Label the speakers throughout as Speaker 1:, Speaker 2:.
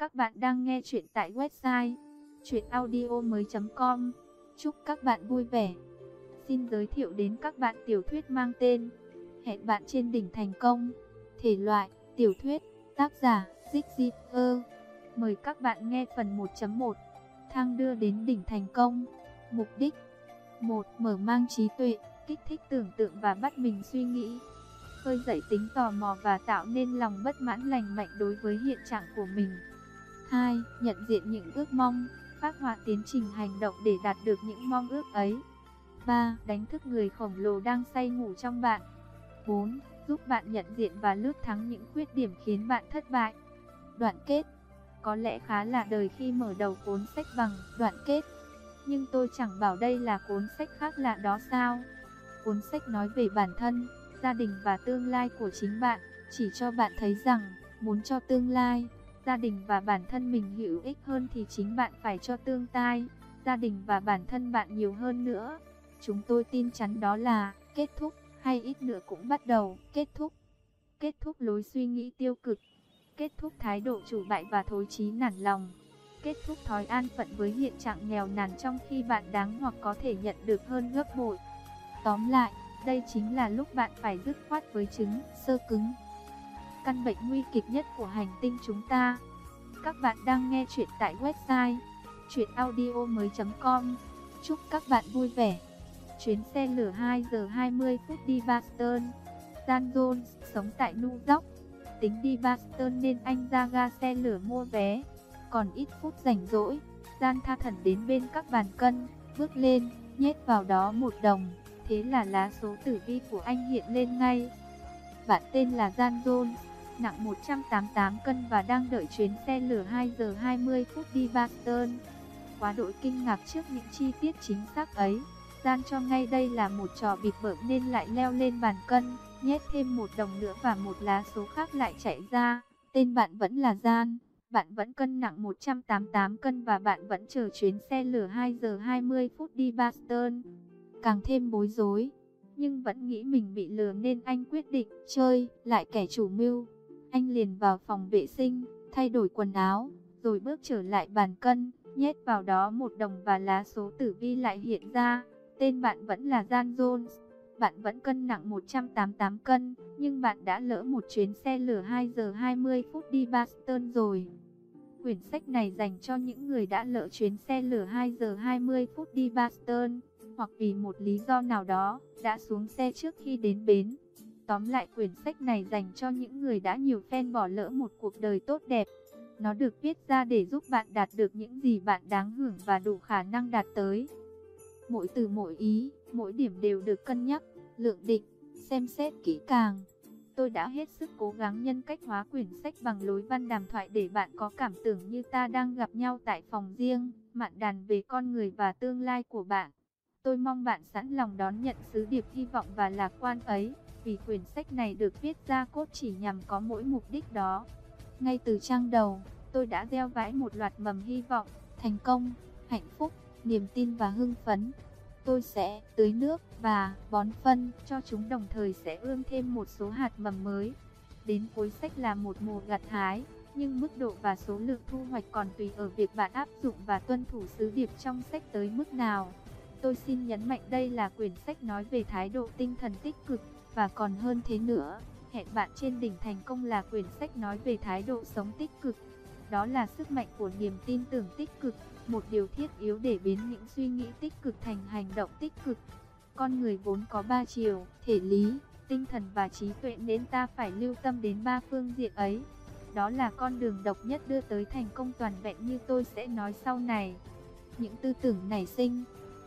Speaker 1: Các bạn đang nghe chuyện tại website chuyenaudio.com Chúc các bạn vui vẻ. Xin giới thiệu đến các bạn tiểu thuyết mang tên Hẹn bạn trên đỉnh thành công. Thể loại, tiểu thuyết, tác giả, Dích dịp Ơ. Mời các bạn nghe phần 1.1 Thang đưa đến đỉnh thành công. Mục đích 1. Mở mang trí tuệ, kích thích tưởng tượng và bắt mình suy nghĩ khơi dậy tính tò mò và tạo nên lòng bất mãn lành mạnh đối với hiện trạng của mình. 2. Nhận diện những ước mong, phát họa tiến trình hành động để đạt được những mong ước ấy. 3. Đánh thức người khổng lồ đang say ngủ trong bạn. 4. Giúp bạn nhận diện và lướt thắng những khuyết điểm khiến bạn thất bại. Đoạn kết Có lẽ khá là đời khi mở đầu cuốn sách bằng đoạn kết. Nhưng tôi chẳng bảo đây là cuốn sách khác lạ đó sao. Cuốn sách nói về bản thân, gia đình và tương lai của chính bạn, chỉ cho bạn thấy rằng, muốn cho tương lai, gia đình và bản thân mình hữu ích hơn thì chính bạn phải cho tương tai, gia đình và bản thân bạn nhiều hơn nữa. Chúng tôi tin chắn đó là kết thúc, hay ít nữa cũng bắt đầu, kết thúc. Kết thúc lối suy nghĩ tiêu cực, kết thúc thái độ chủ bại và thối chí nản lòng. Kết thúc thói an phận với hiện trạng nghèo nàn trong khi bạn đáng hoặc có thể nhận được hơn gấp bội. Tóm lại, đây chính là lúc bạn phải dứt khoát với chứng sơ cứng. Căn bệnh nguy kịch nhất của hành tinh chúng ta. Các bạn đang nghe chuyện tại website chuyenaudio.com Chúc các bạn vui vẻ. Chuyến xe lửa 2 giờ 20 phút đi Boston. Dan Jones sống tại New York. Tính đi Boston nên anh ra ga xe lửa mua vé. Còn ít phút rảnh rỗi, Dan tha thần đến bên các bàn cân, bước lên, nhét vào đó một đồng. Thế là lá số tử vi của anh hiện lên ngay. Bạn tên là Gian Jones, nặng 188 cân và đang đợi chuyến xe lửa 2 giờ 20 phút đi Boston. Quá đội kinh ngạc trước những chi tiết chính xác ấy, Gian cho ngay đây là một trò bịp bợm nên lại leo lên bàn cân, nhét thêm một đồng nữa và một lá số khác lại chạy ra. Tên bạn vẫn là Gian, bạn vẫn cân nặng 188 cân và bạn vẫn chờ chuyến xe lửa 2 giờ 20 phút đi Boston càng thêm bối rối. Nhưng vẫn nghĩ mình bị lừa nên anh quyết định chơi lại kẻ chủ mưu. Anh liền vào phòng vệ sinh, thay đổi quần áo, rồi bước trở lại bàn cân, nhét vào đó một đồng và lá số tử vi lại hiện ra. Tên bạn vẫn là Gian Jones. Bạn vẫn cân nặng 188 cân, nhưng bạn đã lỡ một chuyến xe lửa 2 giờ 20 phút đi Boston rồi. Quyển sách này dành cho những người đã lỡ chuyến xe lửa 2 giờ 20 phút đi Boston hoặc vì một lý do nào đó, đã xuống xe trước khi đến bến. Tóm lại quyển sách này dành cho những người đã nhiều phen bỏ lỡ một cuộc đời tốt đẹp. Nó được viết ra để giúp bạn đạt được những gì bạn đáng hưởng và đủ khả năng đạt tới. Mỗi từ mỗi ý, mỗi điểm đều được cân nhắc, lượng định, xem xét kỹ càng. Tôi đã hết sức cố gắng nhân cách hóa quyển sách bằng lối văn đàm thoại để bạn có cảm tưởng như ta đang gặp nhau tại phòng riêng, mạn đàn về con người và tương lai của bạn. Tôi mong bạn sẵn lòng đón nhận sứ điệp hy vọng và lạc quan ấy, vì quyển sách này được viết ra cốt chỉ nhằm có mỗi mục đích đó. Ngay từ trang đầu, tôi đã gieo vãi một loạt mầm hy vọng, thành công, hạnh phúc, niềm tin và hưng phấn. Tôi sẽ tưới nước và bón phân cho chúng đồng thời sẽ ươm thêm một số hạt mầm mới. Đến cuối sách là một mùa gặt hái, nhưng mức độ và số lượng thu hoạch còn tùy ở việc bạn áp dụng và tuân thủ sứ điệp trong sách tới mức nào. Tôi xin nhấn mạnh đây là quyển sách nói về thái độ tinh thần tích cực, và còn hơn thế nữa, hẹn bạn trên đỉnh thành công là quyển sách nói về thái độ sống tích cực. Đó là sức mạnh của niềm tin tưởng tích cực, một điều thiết yếu để biến những suy nghĩ tích cực thành hành động tích cực. Con người vốn có ba chiều, thể lý, tinh thần và trí tuệ nên ta phải lưu tâm đến ba phương diện ấy. Đó là con đường độc nhất đưa tới thành công toàn vẹn như tôi sẽ nói sau này. Những tư tưởng nảy sinh,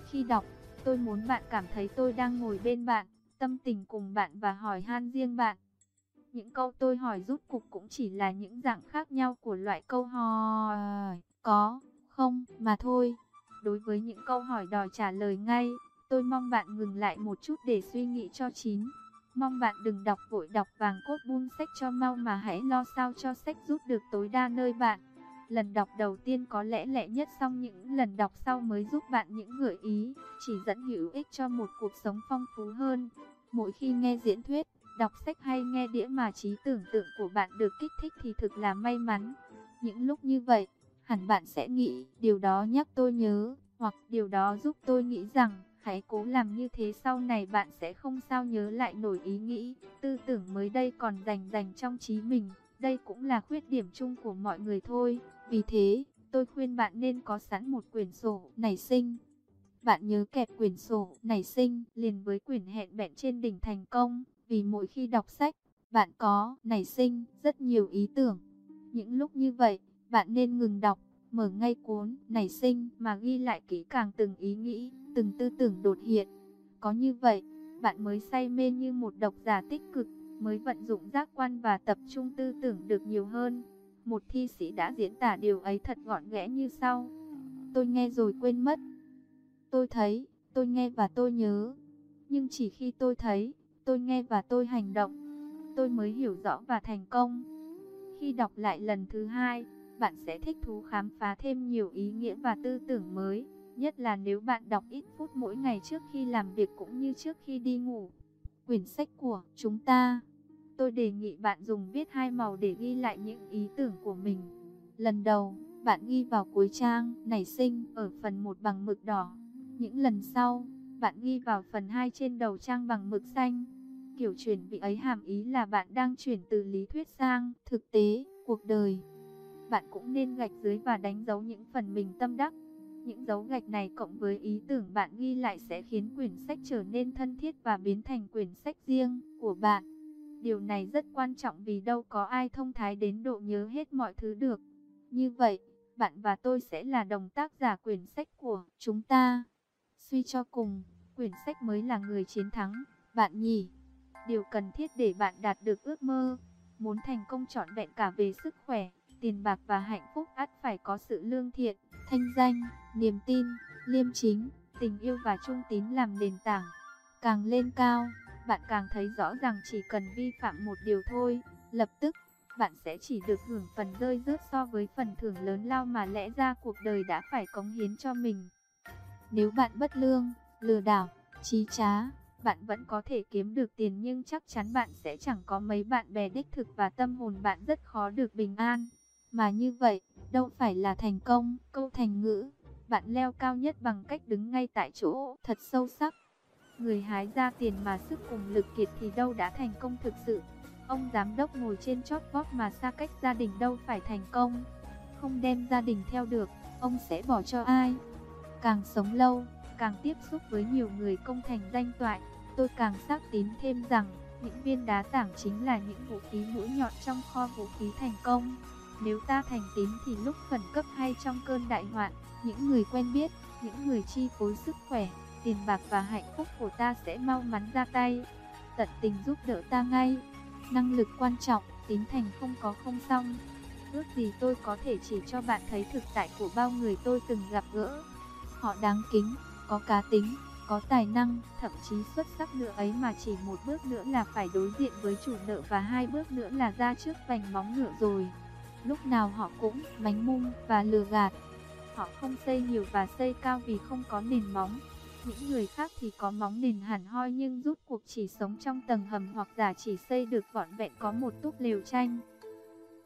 Speaker 1: khi đọc, tôi muốn bạn cảm thấy tôi đang ngồi bên bạn, tâm tình cùng bạn và hỏi han riêng bạn. Những câu tôi hỏi rút cục cũng chỉ là những dạng khác nhau của loại câu hỏi có, không mà thôi. Đối với những câu hỏi đòi trả lời ngay, tôi mong bạn ngừng lại một chút để suy nghĩ cho chín. Mong bạn đừng đọc vội đọc vàng cốt buôn sách cho mau mà hãy lo sao cho sách rút được tối đa nơi bạn. Lần đọc đầu tiên có lẽ lẹ nhất xong những lần đọc sau mới giúp bạn những gợi ý, chỉ dẫn hữu ích cho một cuộc sống phong phú hơn. Mỗi khi nghe diễn thuyết, đọc sách hay nghe đĩa mà trí tưởng tượng của bạn được kích thích thì thực là may mắn. Những lúc như vậy, hẳn bạn sẽ nghĩ, điều đó nhắc tôi nhớ, hoặc điều đó giúp tôi nghĩ rằng, hãy cố làm như thế sau này bạn sẽ không sao nhớ lại nổi ý nghĩ, tư tưởng mới đây còn dành dành trong trí mình. Đây cũng là khuyết điểm chung của mọi người thôi. Vì thế, tôi khuyên bạn nên có sẵn một quyển sổ nảy sinh. Bạn nhớ kẹp quyển sổ nảy sinh liền với quyển hẹn bẹn trên đỉnh thành công. Vì mỗi khi đọc sách, bạn có nảy sinh rất nhiều ý tưởng. Những lúc như vậy, bạn nên ngừng đọc, mở ngay cuốn nảy sinh mà ghi lại kỹ càng từng ý nghĩ, từng tư tưởng đột hiện. Có như vậy, bạn mới say mê như một độc giả tích cực, mới vận dụng giác quan và tập trung tư tưởng được nhiều hơn. Một thi sĩ đã diễn tả điều ấy thật gọn ghẽ như sau. Tôi nghe rồi quên mất. Tôi thấy, tôi nghe và tôi nhớ. Nhưng chỉ khi tôi thấy, tôi nghe và tôi hành động, tôi mới hiểu rõ và thành công. Khi đọc lại lần thứ hai, bạn sẽ thích thú khám phá thêm nhiều ý nghĩa và tư tưởng mới, nhất là nếu bạn đọc ít phút mỗi ngày trước khi làm việc cũng như trước khi đi ngủ. Quyển sách của chúng ta, tôi đề nghị bạn dùng viết hai màu để ghi lại những ý tưởng của mình. Lần đầu, bạn ghi vào cuối trang nảy sinh ở phần 1 bằng mực đỏ. Những lần sau, bạn ghi vào phần 2 trên đầu trang bằng mực xanh. Kiểu chuyển vị ấy hàm ý là bạn đang chuyển từ lý thuyết sang thực tế, cuộc đời. Bạn cũng nên gạch dưới và đánh dấu những phần mình tâm đắc. Những dấu gạch này cộng với ý tưởng bạn ghi lại sẽ khiến quyển sách trở nên thân thiết và biến thành quyển sách riêng của bạn. Điều này rất quan trọng vì đâu có ai thông thái đến độ nhớ hết mọi thứ được. Như vậy, bạn và tôi sẽ là đồng tác giả quyển sách của chúng ta. Suy cho cùng, quyển sách mới là người chiến thắng, bạn nhỉ? Điều cần thiết để bạn đạt được ước mơ, muốn thành công trọn vẹn cả về sức khỏe, tiền bạc và hạnh phúc ắt phải có sự lương thiện, thanh danh, niềm tin, liêm chính, tình yêu và trung tín làm nền tảng. Càng lên cao, bạn càng thấy rõ rằng chỉ cần vi phạm một điều thôi, lập tức bạn sẽ chỉ được hưởng phần rơi rớt so với phần thưởng lớn lao mà lẽ ra cuộc đời đã phải cống hiến cho mình. Nếu bạn bất lương, lừa đảo, trí trá, bạn vẫn có thể kiếm được tiền nhưng chắc chắn bạn sẽ chẳng có mấy bạn bè đích thực và tâm hồn bạn rất khó được bình an. Mà như vậy, đâu phải là thành công, câu thành ngữ, bạn leo cao nhất bằng cách đứng ngay tại chỗ, thật sâu sắc. Người hái ra tiền mà sức cùng lực kiệt thì đâu đã thành công thực sự. Ông giám đốc ngồi trên chót vót mà xa cách gia đình đâu phải thành công. Không đem gia đình theo được, ông sẽ bỏ cho ai? Càng sống lâu, càng tiếp xúc với nhiều người công thành danh toại, tôi càng xác tín thêm rằng những viên đá tảng chính là những vũ khí mũi nhọn trong kho vũ khí thành công. Nếu ta thành tín thì lúc khẩn cấp hay trong cơn đại hoạn, những người quen biết, những người chi phối sức khỏe, tiền bạc và hạnh phúc của ta sẽ mau mắn ra tay, tận tình giúp đỡ ta ngay. Năng lực quan trọng, tín thành không có không xong. Ước gì tôi có thể chỉ cho bạn thấy thực tại của bao người tôi từng gặp gỡ. Họ đáng kính, có cá tính, có tài năng, thậm chí xuất sắc nữa ấy mà chỉ một bước nữa là phải đối diện với chủ nợ và hai bước nữa là ra trước vành móng ngựa rồi. Lúc nào họ cũng mánh mung và lừa gạt. Họ không xây nhiều và xây cao vì không có nền móng. Những người khác thì có móng nền hẳn hoi nhưng rút cuộc chỉ sống trong tầng hầm hoặc giả chỉ xây được vọn vẹn có một túp lều tranh.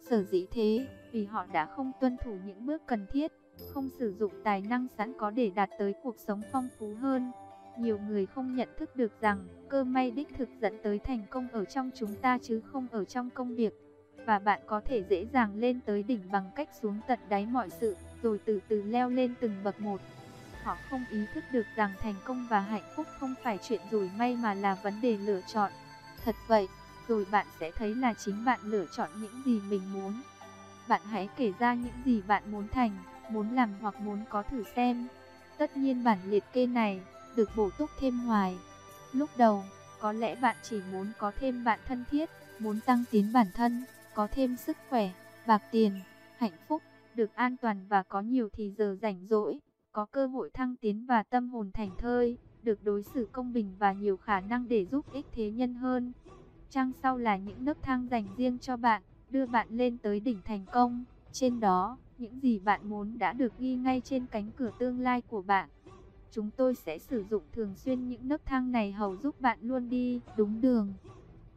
Speaker 1: Sở dĩ thế, vì họ đã không tuân thủ những bước cần thiết, không sử dụng tài năng sẵn có để đạt tới cuộc sống phong phú hơn. Nhiều người không nhận thức được rằng, cơ may đích thực dẫn tới thành công ở trong chúng ta chứ không ở trong công việc. Và bạn có thể dễ dàng lên tới đỉnh bằng cách xuống tận đáy mọi sự, rồi từ từ leo lên từng bậc một. Họ không ý thức được rằng thành công và hạnh phúc không phải chuyện rủi may mà là vấn đề lựa chọn. Thật vậy, rồi bạn sẽ thấy là chính bạn lựa chọn những gì mình muốn. Bạn hãy kể ra những gì bạn muốn thành, muốn làm hoặc muốn có thử xem. Tất nhiên bản liệt kê này được bổ túc thêm hoài. Lúc đầu, có lẽ bạn chỉ muốn có thêm bạn thân thiết, muốn tăng tiến bản thân, có thêm sức khỏe, bạc tiền, hạnh phúc, được an toàn và có nhiều thì giờ rảnh rỗi, có cơ hội thăng tiến và tâm hồn thành thơi, được đối xử công bình và nhiều khả năng để giúp ích thế nhân hơn. Trang sau là những nấc thang dành riêng cho bạn, đưa bạn lên tới đỉnh thành công. Trên đó, những gì bạn muốn đã được ghi ngay trên cánh cửa tương lai của bạn. Chúng tôi sẽ sử dụng thường xuyên những nấc thang này hầu giúp bạn luôn đi đúng đường.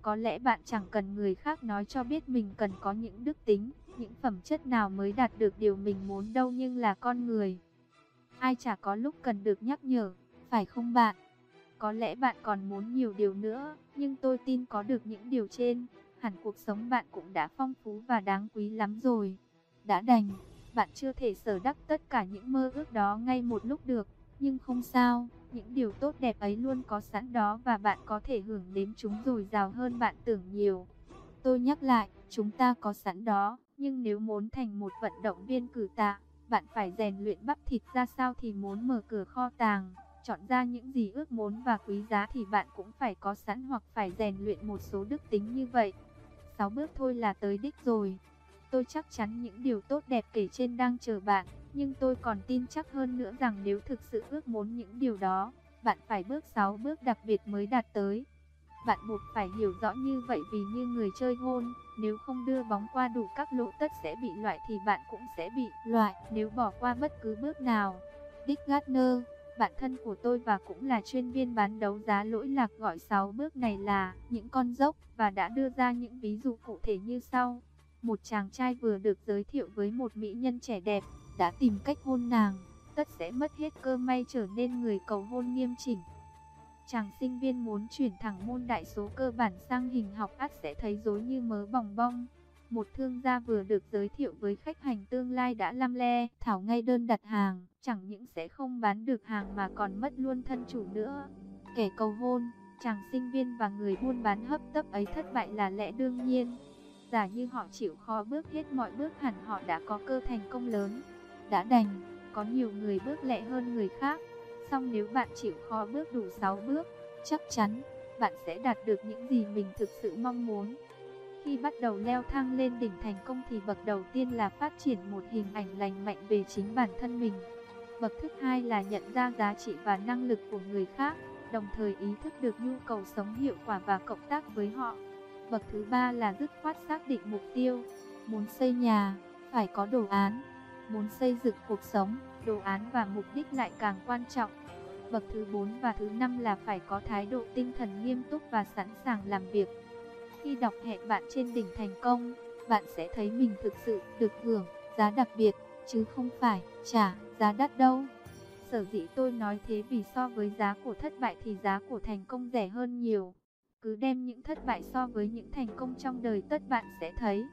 Speaker 1: Có lẽ bạn chẳng cần người khác nói cho biết mình cần có những đức tính, những phẩm chất nào mới đạt được điều mình muốn đâu nhưng là con người. Ai chả có lúc cần được nhắc nhở, phải không bạn? Có lẽ bạn còn muốn nhiều điều nữa, nhưng tôi tin có được những điều trên, hẳn cuộc sống bạn cũng đã phong phú và đáng quý lắm rồi. Đã đành, bạn chưa thể sở đắc tất cả những mơ ước đó ngay một lúc được, nhưng không sao, những điều tốt đẹp ấy luôn có sẵn đó và bạn có thể hưởng đến chúng dồi dào hơn bạn tưởng nhiều. Tôi nhắc lại, chúng ta có sẵn đó, nhưng nếu muốn thành một vận động viên cử tạ, bạn phải rèn luyện bắp thịt ra sao thì muốn mở cửa kho tàng, chọn ra những gì ước muốn và quý giá thì bạn cũng phải có sẵn hoặc phải rèn luyện một số đức tính như vậy. 6 bước thôi là tới đích rồi. Tôi chắc chắn những điều tốt đẹp kể trên đang chờ bạn, nhưng tôi còn tin chắc hơn nữa rằng nếu thực sự ước muốn những điều đó, bạn phải bước 6 bước đặc biệt mới đạt tới. Bạn buộc phải hiểu rõ như vậy vì như người chơi hôn, nếu không đưa bóng qua đủ các lỗ tất sẽ bị loại thì bạn cũng sẽ bị loại nếu bỏ qua bất cứ bước nào. Dick Gardner, bạn thân của tôi và cũng là chuyên viên bán đấu giá lỗi lạc gọi 6 bước này là những con dốc và đã đưa ra những ví dụ cụ thể như sau. Một chàng trai vừa được giới thiệu với một mỹ nhân trẻ đẹp, đã tìm cách hôn nàng, tất sẽ mất hết cơ may trở nên người cầu hôn nghiêm chỉnh. Chàng sinh viên muốn chuyển thẳng môn đại số cơ bản sang hình học ắt sẽ thấy dối như mớ bòng bong. Một thương gia vừa được giới thiệu với khách hàng tương lai đã lăm le, thảo ngay đơn đặt hàng, chẳng những sẽ không bán được hàng mà còn mất luôn thân chủ nữa. Kẻ cầu hôn, chàng sinh viên và người buôn bán hấp tấp ấy thất bại là lẽ đương nhiên. Giả như họ chịu khó bước hết mọi bước hẳn họ đã có cơ thành công lớn. Đã đành, có nhiều người bước lẹ hơn người khác. Xong nếu bạn chịu khó bước đủ 6 bước, chắc chắn bạn sẽ đạt được những gì mình thực sự mong muốn. Khi bắt đầu leo thang lên đỉnh thành công thì bậc đầu tiên là phát triển một hình ảnh lành mạnh về chính bản thân mình. Bậc thứ hai là nhận ra giá trị và năng lực của người khác, đồng thời ý thức được nhu cầu sống hiệu quả và cộng tác với họ. Bậc thứ ba là dứt khoát xác định mục tiêu. Muốn xây nhà, phải có đồ án. Muốn xây dựng cuộc sống, đồ án và mục đích lại càng quan trọng. Bậc thứ 4 và thứ 5 là phải có thái độ tinh thần nghiêm túc và sẵn sàng làm việc. Khi đọc hẹn bạn trên đỉnh thành công, bạn sẽ thấy mình thực sự được hưởng giá đặc biệt, chứ không phải trả giá đắt đâu. Sở dĩ tôi nói thế vì so với giá của thất bại thì giá của thành công rẻ hơn nhiều. Cứ đem những thất bại so với những thành công trong đời tất bạn sẽ thấy.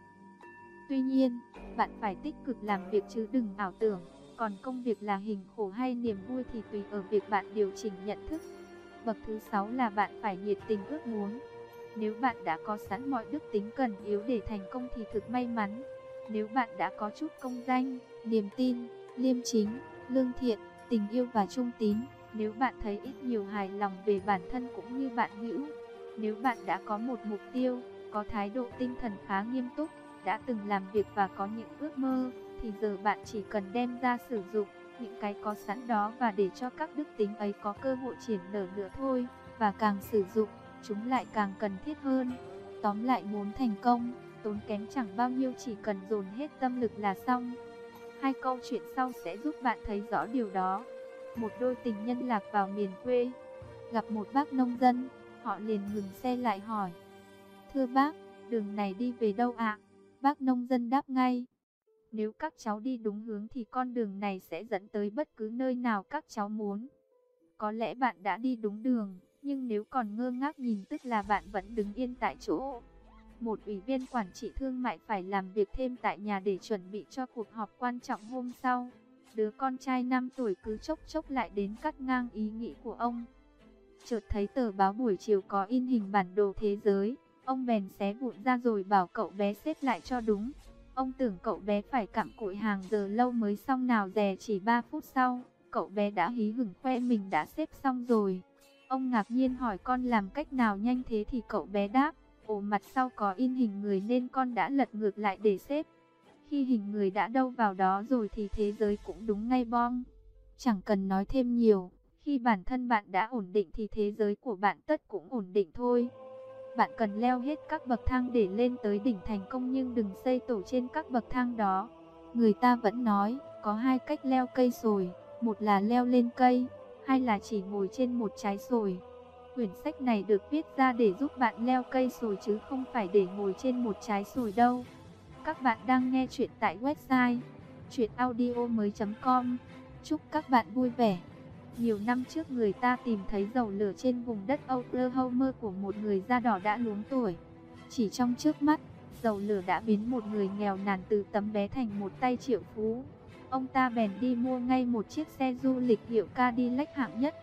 Speaker 1: Tuy nhiên, bạn phải tích cực làm việc chứ đừng ảo tưởng. Còn công việc là hình khổ hay niềm vui thì tùy ở việc bạn điều chỉnh nhận thức. Bậc thứ 6 là bạn phải nhiệt tình ước muốn. Nếu bạn đã có sẵn mọi đức tính cần yếu để thành công thì thực may mắn. Nếu bạn đã có chút công danh, niềm tin, liêm chính, lương thiện, tình yêu và trung tín, nếu bạn thấy ít nhiều hài lòng về bản thân cũng như bạn hữu, nếu bạn đã có một mục tiêu, có thái độ tinh thần khá nghiêm túc, đã từng làm việc và có những ước mơ, thì giờ bạn chỉ cần đem ra sử dụng những cái có sẵn đó và để cho các đức tính ấy có cơ hội triển nở nữa thôi, và càng sử dụng, chúng lại càng cần thiết hơn. Tóm lại muốn thành công, tốn kém chẳng bao nhiêu chỉ cần dồn hết tâm lực là xong. Hai câu chuyện sau sẽ giúp bạn thấy rõ điều đó. Một đôi tình nhân lạc vào miền quê, gặp một bác nông dân, họ liền ngừng xe lại hỏi. Thưa bác, đường này đi về đâu ạ? Bác nông dân đáp ngay. Nếu các cháu đi đúng hướng thì con đường này sẽ dẫn tới bất cứ nơi nào các cháu muốn. Có lẽ bạn đã đi đúng đường, nhưng nếu còn ngơ ngác nhìn tức là bạn vẫn đứng yên tại chỗ. Một ủy viên quản trị thương mại phải làm việc thêm tại nhà để chuẩn bị cho cuộc họp quan trọng hôm sau. Đứa con trai 5 tuổi cứ chốc chốc lại đến cắt ngang ý nghĩ của ông. Chợt thấy tờ báo buổi chiều có in hình bản đồ thế giới, ông bèn xé vụn ra rồi bảo cậu bé xếp lại cho đúng. Ông tưởng cậu bé phải cặm cụi hàng giờ lâu mới xong nào dè chỉ 3 phút sau, cậu bé đã hí hửng khoe mình đã xếp xong rồi. Ông ngạc nhiên hỏi con làm cách nào nhanh thế thì cậu bé đáp, ổ mặt sau có in hình người nên con đã lật ngược lại để xếp. Khi hình người đã đâu vào đó rồi thì thế giới cũng đúng ngay bom. Chẳng cần nói thêm nhiều, khi bản thân bạn đã ổn định thì thế giới của bạn tất cũng ổn định thôi. Bạn cần leo hết các bậc thang để lên tới đỉnh thành công nhưng đừng xây tổ trên các bậc thang đó. Người ta vẫn nói, có hai cách leo cây sồi, một là leo lên cây, hai là chỉ ngồi trên một trái sồi. Quyển sách này được viết ra để giúp bạn leo cây sồi chứ không phải để ngồi trên một trái sồi đâu. Các bạn đang nghe chuyện tại website chuyenaudio.com Chúc các bạn vui vẻ. Nhiều năm trước người ta tìm thấy dầu lửa trên vùng đất Oklahoma của một người da đỏ đã luống tuổi. Chỉ trong trước mắt, dầu lửa đã biến một người nghèo nàn từ tấm bé thành một tay triệu phú. Ông ta bèn đi mua ngay một chiếc xe du lịch hiệu Cadillac hạng nhất.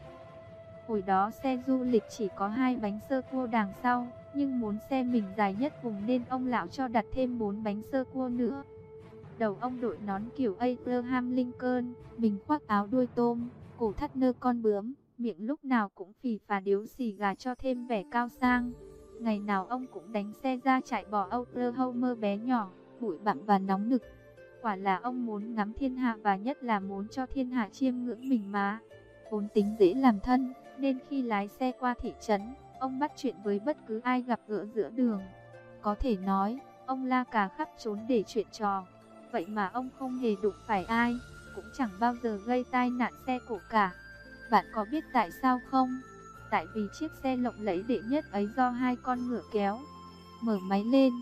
Speaker 1: Hồi đó xe du lịch chỉ có hai bánh sơ cua đằng sau, nhưng muốn xe mình dài nhất vùng nên ông lão cho đặt thêm bốn bánh sơ cua nữa. Đầu ông đội nón kiểu Abraham Lincoln, mình khoác áo đuôi tôm, cổ thắt nơ con bướm, miệng lúc nào cũng phì phà điếu xì gà cho thêm vẻ cao sang. Ngày nào ông cũng đánh xe ra chạy bò Oklahoma bé nhỏ, bụi bặm và nóng nực. Quả là ông muốn ngắm thiên hạ và nhất là muốn cho thiên hạ chiêm ngưỡng mình mà. Vốn tính dễ làm thân, nên khi lái xe qua thị trấn, ông bắt chuyện với bất cứ ai gặp gỡ giữa đường. Có thể nói, ông la cà khắp trốn để chuyện trò. Vậy mà ông không hề đụng phải ai, cũng chẳng bao giờ gây tai nạn xe cổ cả. Bạn có biết tại sao không? Tại vì chiếc xe lộng lẫy đệ nhất ấy do hai con ngựa kéo. Mở máy lên,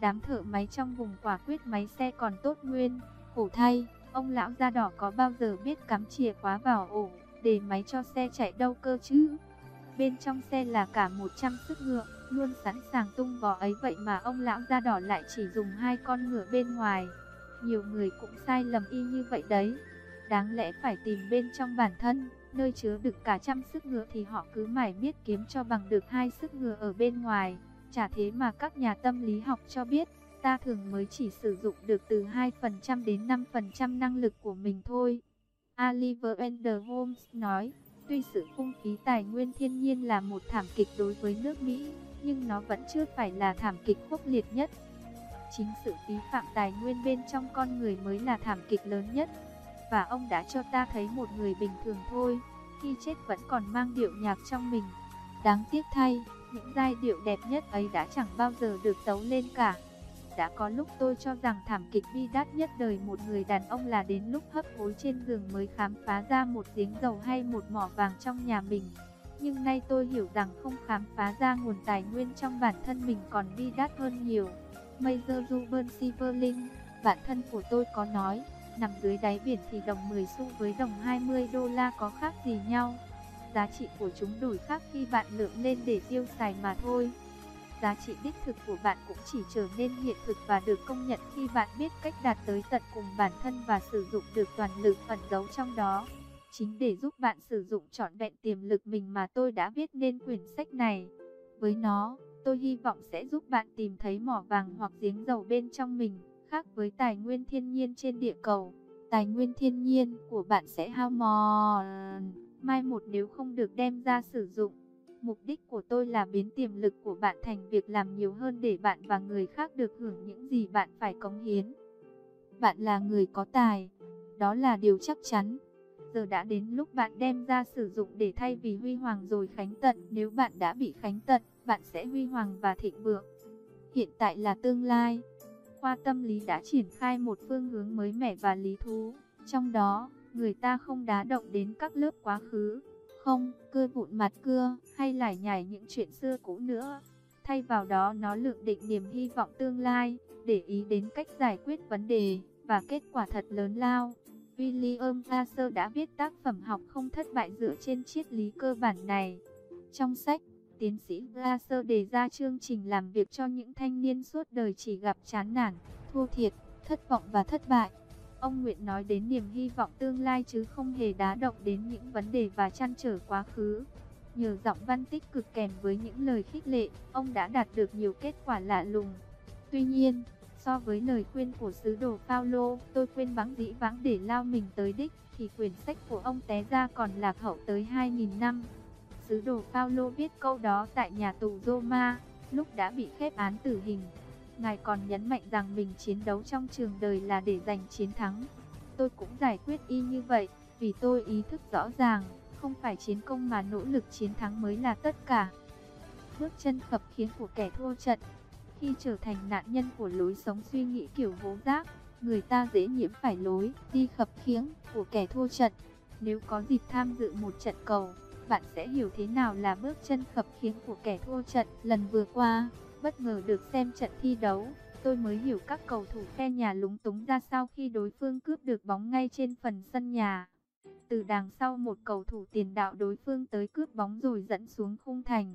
Speaker 1: đám thợ máy trong vùng quả quyết máy xe còn tốt nguyên. Khổ thay, ông lão da đỏ có bao giờ biết cắm chìa khóa vào ổ, để máy cho xe chạy đâu cơ chứ? Bên trong xe là cả 100 sức ngựa, luôn sẵn sàng tung vò ấy vậy mà ông lão da đỏ lại chỉ dùng hai con ngựa bên ngoài. Nhiều người cũng sai lầm y như vậy đấy. Đáng lẽ phải tìm bên trong bản thân, nơi chứa được cả trăm sức ngựa thì họ cứ mải miết kiếm cho bằng được hai sức ngựa ở bên ngoài. Chả thế mà các nhà tâm lý học cho biết, ta thường mới chỉ sử dụng được từ 2% đến 5% năng lực của mình thôi. Oliver Wendell Holmes nói, tuy sự phung phí tài nguyên thiên nhiên là một thảm kịch đối với nước Mỹ, nhưng nó vẫn chưa phải là thảm kịch khốc liệt nhất. Chính sự phí phạm tài nguyên bên trong con người mới là thảm kịch lớn nhất. Và ông đã cho ta thấy một người bình thường thôi, khi chết vẫn còn mang điệu nhạc trong mình. Đáng tiếc thay, những giai điệu đẹp nhất ấy đã chẳng bao giờ được tấu lên cả. Đã có lúc tôi cho rằng thảm kịch bi đát nhất đời một người đàn ông là đến lúc hấp hối trên giường mới khám phá ra một giếng dầu hay một mỏ vàng trong nhà mình. Nhưng nay tôi hiểu rằng không khám phá ra nguồn tài nguyên trong bản thân mình còn bi đát hơn nhiều. Major Ruben Silverling, bạn thân của tôi có nói, nằm dưới đáy biển thì đồng 10 xu với đồng 20 đô la có khác gì nhau. Giá trị của chúng đổi khác khi bạn lượng lên để tiêu xài mà thôi. Giá trị đích thực của bạn cũng chỉ trở nên hiện thực và được công nhận khi bạn biết cách đạt tới tận cùng bản thân và sử dụng được toàn lực ẩn giấu trong đó. Chính để giúp bạn sử dụng trọn vẹn tiềm lực mình mà tôi đã viết nên quyển sách này. Với nó, tôi hy vọng sẽ giúp bạn tìm thấy mỏ vàng hoặc giếng dầu bên trong mình, khác với tài nguyên thiên nhiên trên địa cầu. Tài nguyên thiên nhiên của bạn sẽ hao mòn, mai một nếu không được đem ra sử dụng. Mục đích của tôi là biến tiềm lực của bạn thành việc làm nhiều hơn để bạn và người khác được hưởng những gì bạn phải cống hiến. Bạn là người có tài, đó là điều chắc chắn. Giờ đã đến lúc bạn đem ra sử dụng để thay vì huy hoàng rồi khánh tận. Nếu bạn đã bị khánh tận, bạn sẽ huy hoàng và thịnh vượng. Hiện tại là tương lai. Khoa tâm lý đã triển khai một phương hướng mới mẻ và lý thú. Trong đó, người ta không đá động đến các lớp quá khứ, không cưa vụn mặt cưa hay lải nhải những chuyện xưa cũ nữa. Thay vào đó nó lượng định niềm hy vọng tương lai, để ý đến cách giải quyết vấn đề và kết quả thật lớn lao. William Glasser đã viết tác phẩm học không thất bại dựa trên triết lý cơ bản này. Trong sách, tiến sĩ Blaser đề ra chương trình làm việc cho những thanh niên suốt đời chỉ gặp chán nản, thua thiệt, thất vọng và thất bại. Ông Nguyện nói đến niềm hy vọng tương lai chứ không hề đá động đến những vấn đề và chăn trở quá khứ. Nhờ giọng văn tích cực kèm với những lời khích lệ, ông đã đạt được nhiều kết quả lạ lùng. Tuy nhiên, so với lời khuyên của sứ đồ Paulo, tôi quên vắng dĩ vắng để lao mình tới đích, thì quyển sách của ông té ra còn lạc hậu tới 2.000 năm. Sứ đồ Paulo viết câu đó tại nhà tù Roma, lúc đã bị khép án tử hình. Ngài còn nhấn mạnh rằng mình chiến đấu trong trường đời là để giành chiến thắng. Tôi cũng giải quyết y như vậy, vì tôi ý thức rõ ràng, không phải chiến công mà nỗ lực chiến thắng mới là tất cả. Bước chân khập khiến của kẻ thua trận, khi trở thành nạn nhân của lối sống suy nghĩ kiểu hố rác, người ta dễ nhiễm phải lối đi khập khiễng của kẻ thua trận. Nếu có dịp tham dự một trận cầu, bạn sẽ hiểu thế nào là bước chân khập khiễng của kẻ thua trận lần vừa qua bất ngờ được xem trận thi đấu. tôi mới hiểu các cầu thủ phe nhà lúng túng ra sao khi đối phương cướp được bóng ngay trên phần sân nhà. Từ đằng sau một cầu thủ tiền đạo đối phương tới cướp bóng rồi dẫn xuống khung thành.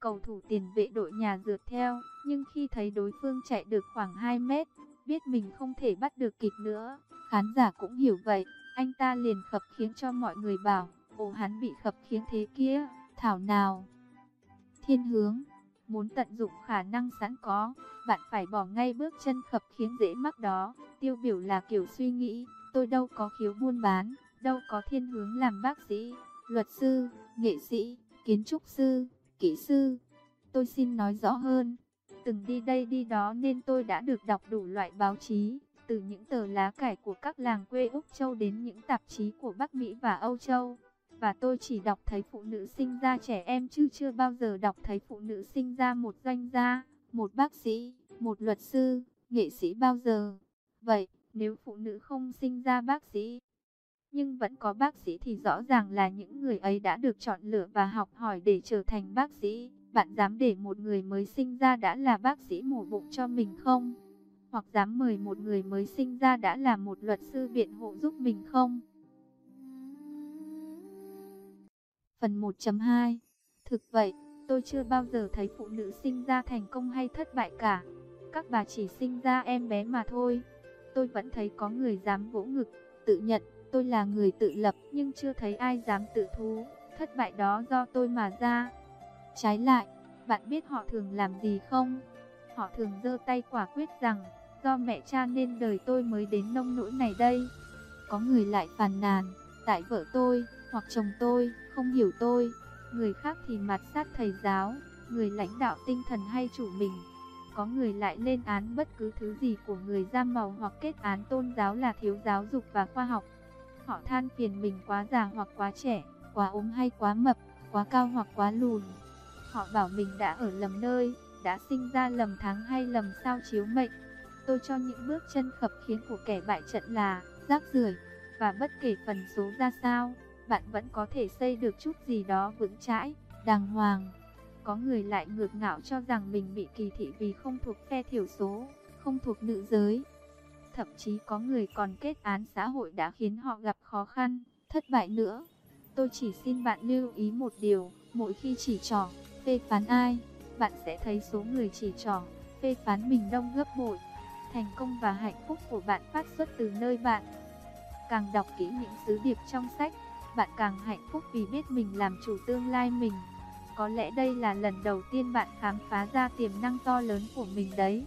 Speaker 1: Cầu thủ tiền vệ đội nhà rượt theo, nhưng khi thấy đối phương chạy được khoảng 2 mét, biết mình không thể bắt được kịp nữa. Khán giả cũng hiểu vậy, anh ta liền khập khiến cho mọi người bảo, ồ hắn bị khập khiến thế kia, thảo nào. Thiên hướng, muốn tận dụng khả năng sẵn có, bạn phải bỏ ngay bước chân khập khiến dễ mắc đó. Tiêu biểu là kiểu suy nghĩ, tôi đâu có khiếu buôn bán, đâu có thiên hướng làm bác sĩ, luật sư, nghệ sĩ, kiến trúc sư, kỹ sư. Tôi xin nói rõ hơn, từng đi đây đi đó nên tôi đã được đọc đủ loại báo chí, từ những tờ lá cải của các làng quê Úc Châu đến những tạp chí của Bắc Mỹ và Âu Châu. Và tôi chỉ đọc thấy phụ nữ sinh ra trẻ em chứ chưa bao giờ đọc thấy phụ nữ sinh ra một doanh gia, một bác sĩ, một luật sư, nghệ sĩ bao giờ. Vậy, nếu phụ nữ không sinh ra bác sĩ, nhưng vẫn có bác sĩ thì rõ ràng là những người ấy đã được chọn lựa và học hỏi để trở thành bác sĩ. Bạn dám để một người mới sinh ra đã là bác sĩ mổ bụng cho mình không? Hoặc dám mời một người mới sinh ra đã là một luật sư biện hộ giúp mình không? Phần 1.2 Thực vậy, tôi chưa bao giờ thấy phụ nữ sinh ra thành công hay thất bại cả. Các bà chỉ sinh ra em bé mà thôi. Tôi vẫn thấy có người dám vỗ ngực, tự nhận tôi là người tự lập nhưng chưa thấy ai dám tự thú. Thất bại đó do tôi mà ra. Trái lại, bạn biết họ thường làm gì không? Họ thường giơ tay quả quyết rằng, do mẹ cha nên đời tôi mới đến nông nỗi này đây. Có người lại phàn nàn, tại vợ tôi, hoặc chồng tôi, không hiểu tôi. Người khác thì mặt sát thầy giáo, người lãnh đạo tinh thần hay chủ mình. Có người lại lên án bất cứ thứ gì của người da màu hoặc kết án tôn giáo là thiếu giáo dục và khoa học. Họ than phiền mình quá già hoặc quá trẻ, quá ốm hay quá mập, quá cao hoặc quá lùn. Họ bảo mình đã ở lầm nơi, đã sinh ra lầm tháng hay lầm sao chiếu mệnh. Tôi cho những bước chân khập khiến của kẻ bại trận là rác rưởi và bất kể phần số ra sao, bạn vẫn có thể xây được chút gì đó vững chãi, đàng hoàng. Có người lại ngược ngạo cho rằng mình bị kỳ thị vì không thuộc phe thiểu số, không thuộc nữ giới. Thậm chí có người còn kết án xã hội đã khiến họ gặp khó khăn, thất bại nữa. Tôi chỉ xin bạn lưu ý một điều, mỗi khi chỉ trỏ, phê phán ai, bạn sẽ thấy số người chỉ trỏ, phê phán mình đông gấp bội. Thành công và hạnh phúc của bạn phát xuất từ nơi bạn. Càng đọc kỹ những sứ điệp trong sách, bạn càng hạnh phúc vì biết mình làm chủ tương lai mình. Có lẽ đây là lần đầu tiên bạn khám phá ra tiềm năng to lớn của mình đấy.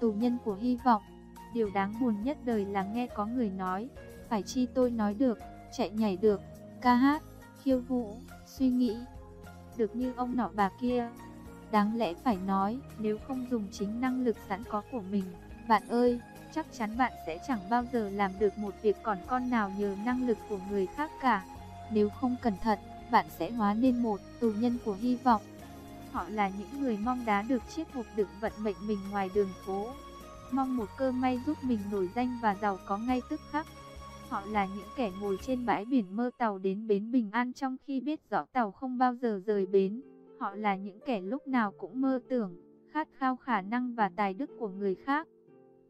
Speaker 1: Tù nhân của hy vọng. Điều đáng buồn nhất đời là nghe có người nói, phải chi tôi nói được, chạy nhảy được, ca hát, khiêu vũ, suy nghĩ. Được như ông nọ bà kia. Đáng lẽ phải nói, nếu không dùng chính năng lực sẵn có của mình, bạn ơi, chắc chắn bạn sẽ chẳng bao giờ làm được một việc còn con nào nhờ năng lực của người khác cả. Nếu không cẩn thận, bạn sẽ hóa nên một tù nhân của hy vọng. Họ là những người mong đá được chiếc hộp đựng vận mệnh mình ngoài đường phố. Mong một cơ may giúp mình nổi danh và giàu có ngay tức khắc. Họ là những kẻ ngồi trên bãi biển mơ tàu đến bến bình an trong khi biết rõ tàu không bao giờ rời bến. Họ là những kẻ lúc nào cũng mơ tưởng, khát khao khả năng và tài đức của người khác.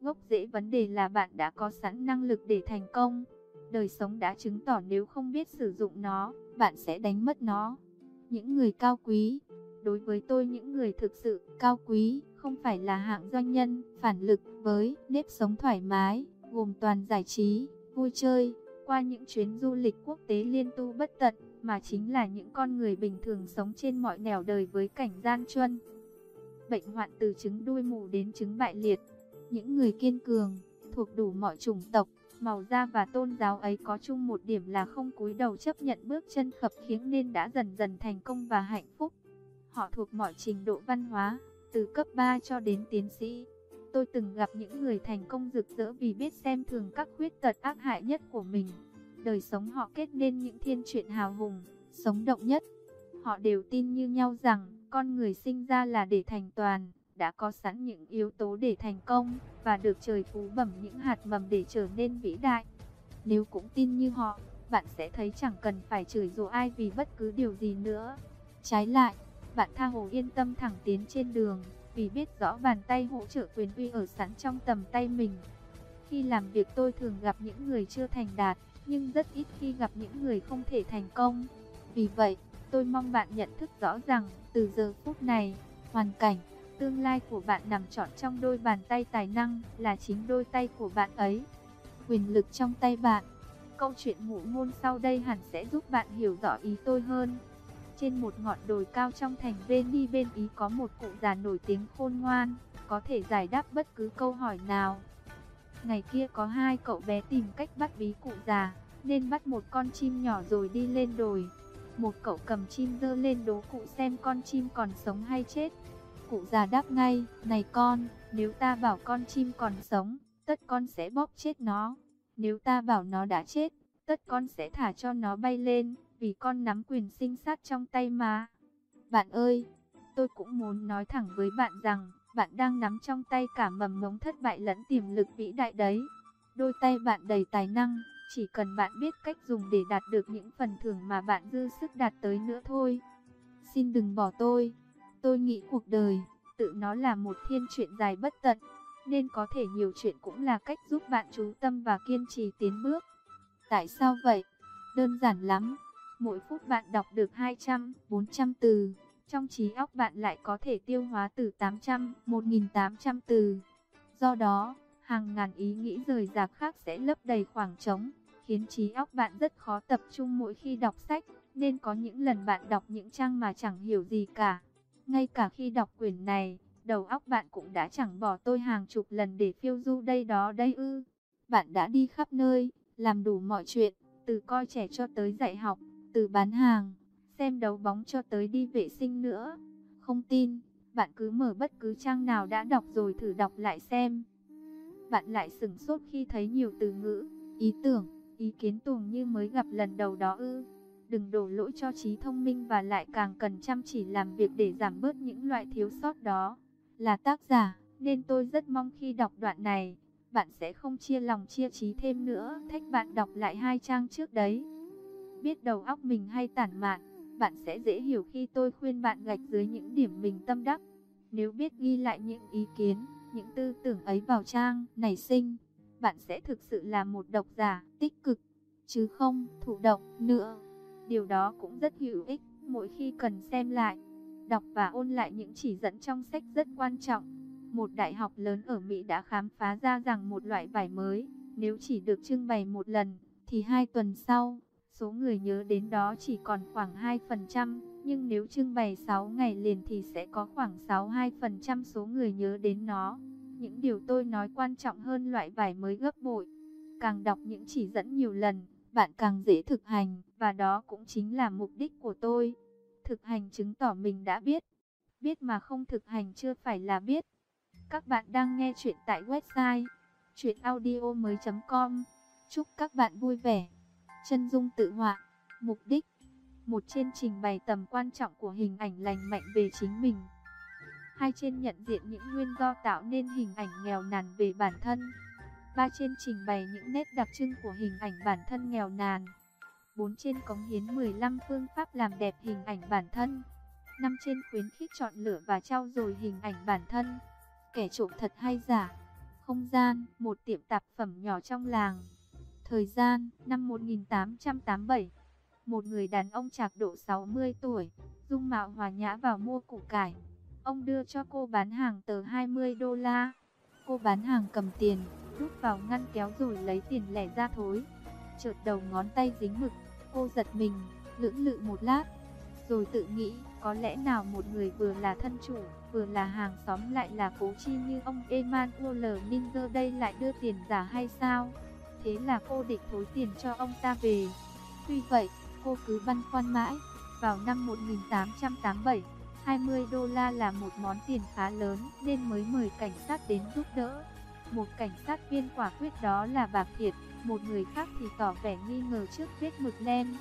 Speaker 1: Gốc rễ vấn đề là bạn đã có sẵn năng lực để thành công. Đời sống đã chứng tỏ nếu không biết sử dụng nó, bạn sẽ đánh mất nó. Những người cao quý, đối với tôi những người thực sự cao quý, không phải là hạng doanh nhân, phản lực với nếp sống thoải mái, gồm toàn giải trí, vui chơi, qua những chuyến du lịch quốc tế liên tu bất tận, mà chính là những con người bình thường sống trên mọi nẻo đời với cảnh gian truân. Bệnh hoạn từ chứng đuôi mù đến chứng bại liệt, những người kiên cường, thuộc đủ mọi chủng tộc, màu da và tôn giáo ấy có chung một điểm là không cúi đầu chấp nhận bước chân khập khiễng nên đã dần dần thành công và hạnh phúc. Họ thuộc mọi trình độ văn hóa, từ cấp 3 cho đến tiến sĩ. Tôi từng gặp những người thành công rực rỡ vì biết xem thường các khuyết tật ác hại nhất của mình. Đời sống họ kết nên những thiên truyện hào hùng, sống động nhất. Họ đều tin như nhau rằng, con người sinh ra là để thành toàn, đã có sẵn những yếu tố để thành công, và được trời phú bẩm những hạt mầm để trở nên vĩ đại. Nếu cũng tin như họ, bạn sẽ thấy chẳng cần phải chửi rủa ai vì bất cứ điều gì nữa. Trái lại, bạn tha hồ yên tâm thẳng tiến trên đường, vì biết rõ bàn tay hỗ trợ quyền uy ở sẵn trong tầm tay mình. Khi làm việc tôi thường gặp những người chưa thành đạt, nhưng rất ít khi gặp những người không thể thành công. Vì vậy, tôi mong bạn nhận thức rõ rằng, từ giờ phút này, hoàn cảnh, tương lai của bạn nằm trọn trong đôi bàn tay tài năng, là chính đôi tay của bạn ấy. Quyền lực trong tay bạn. Câu chuyện ngụ ngôn sau đây hẳn sẽ giúp bạn hiểu rõ ý tôi hơn. Trên một ngọn đồi cao trong thành bên đi bên Ý có một cụ già nổi tiếng khôn ngoan, có thể giải đáp bất cứ câu hỏi nào. Ngày kia có hai cậu bé tìm cách bắt bí cụ già, nên bắt một con chim nhỏ rồi đi lên đồi. Một cậu cầm chim dơ lên đố cụ xem con chim còn sống hay chết. Cụ già đáp ngay, này con, nếu ta bảo con chim còn sống, tất con sẽ bóp chết nó. Nếu ta bảo nó đã chết, tất con sẽ thả cho nó bay lên, vì con nắm quyền sinh sát trong tay mà. Bạn ơi, tôi cũng muốn nói thẳng với bạn rằng, bạn đang nắm trong tay cả mầm mống thất bại lẫn tiềm lực vĩ đại đấy. Đôi tay bạn đầy tài năng, chỉ cần bạn biết cách dùng để đạt được những phần thưởng mà bạn dư sức đạt tới nữa thôi. Xin đừng bỏ tôi. Tôi nghĩ cuộc đời, tự nó là một thiên truyện dài bất tận, nên có thể nhiều chuyện cũng là cách giúp bạn chú tâm và kiên trì tiến bước. Tại sao vậy? Đơn giản lắm. Mỗi phút bạn đọc được 200, 400 từ, trong trí óc bạn lại có thể tiêu hóa từ 800, 1800 từ. Do đó, hàng ngàn ý nghĩ rời rạc khác sẽ lấp đầy khoảng trống, khiến trí óc bạn rất khó tập trung mỗi khi đọc sách, nên có những lần bạn đọc những trang mà chẳng hiểu gì cả. Ngay cả khi đọc quyển này, đầu óc bạn cũng đã chẳng bỏ tôi hàng chục lần để phiêu du đây đó đây ư. Bạn đã đi khắp nơi, làm đủ mọi chuyện, từ coi trẻ cho tới dạy học, từ bán hàng, xem đấu bóng cho tới đi vệ sinh nữa. Không tin, bạn cứ mở bất cứ trang nào đã đọc rồi thử đọc lại xem. Bạn lại sửng sốt khi thấy nhiều từ ngữ, ý tưởng, ý kiến tuồng như mới gặp lần đầu đó ư. Đừng đổ lỗi cho trí thông minh và lại càng cần chăm chỉ làm việc để giảm bớt những loại thiếu sót đó. Là tác giả, nên tôi rất mong khi đọc đoạn này, bạn sẽ không chia lòng chia trí thêm nữa. Thách bạn đọc lại hai trang trước đấy. Biết đầu óc mình hay tản mạn, bạn sẽ dễ hiểu khi tôi khuyên bạn gạch dưới những điểm mình tâm đắc. Nếu biết ghi lại những ý kiến, những tư tưởng ấy vào trang nảy sinh, bạn sẽ thực sự là một độc giả tích cực, chứ không thụ động nữa. Điều đó cũng rất hữu ích mỗi khi cần xem lại, đọc và ôn lại những chỉ dẫn trong sách rất quan trọng. Một đại học lớn ở Mỹ đã khám phá ra rằng một loại vải mới, nếu chỉ được trưng bày một lần, thì hai tuần sau, số người nhớ đến đó chỉ còn khoảng 2%, nhưng nếu trưng bày 6 ngày liền thì sẽ có khoảng 62% số người nhớ đến nó. Những điều tôi nói quan trọng hơn loại vải mới gấp bội. Càng đọc những chỉ dẫn nhiều lần, bạn càng dễ thực hành, và đó cũng chính là mục đích của tôi. Thực hành chứng tỏ mình đã biết. Biết mà không thực hành chưa phải là biết. Các bạn đang nghe chuyện tại website chuyenaudio.com Chúc các bạn vui vẻ. Chân dung tự họa, mục đích. Một trên trình bày tầm quan trọng của hình ảnh lành mạnh về chính mình. Hai trên nhận diện những nguyên do tạo nên hình ảnh nghèo nàn về bản thân. Ba trên trình bày những nét đặc trưng của hình ảnh bản thân nghèo nàn. 4 trên cống hiến 15 phương pháp làm đẹp hình ảnh bản thân. 5 trên khuyến khích chọn lựa và trao dồi hình ảnh bản thân. Kẻ trộm thật hay giả. Không gian, một tiệm tạp phẩm nhỏ trong làng. Thời gian, năm 1887. Một người đàn ông trạc độ 60 tuổi, dung mạo hòa nhã vào mua củ cải. Ông đưa cho cô bán hàng tờ 20 đô la. Cô bán hàng cầm tiền, rút vào ngăn kéo rồi lấy tiền lẻ ra thối. Chợt đầu ngón tay dính mực, cô giật mình, lưỡng lự một lát, rồi tự nghĩ, có lẽ nào một người vừa là thân chủ, vừa là hàng xóm lại là cố chi như ông Emmanuel Ninzer đây lại đưa tiền giả hay sao? Thế là cô định thối tiền cho ông ta về. Tuy vậy, cô cứ băn khoăn mãi. Vào năm 1887, 20 đô la là một món tiền khá lớn nên mới mời cảnh sát đến giúp đỡ. Một cảnh sát viên quả quyết đó là Bạc Thiệt, một người khác thì tỏ vẻ nghi ngờ trước vết mực đen.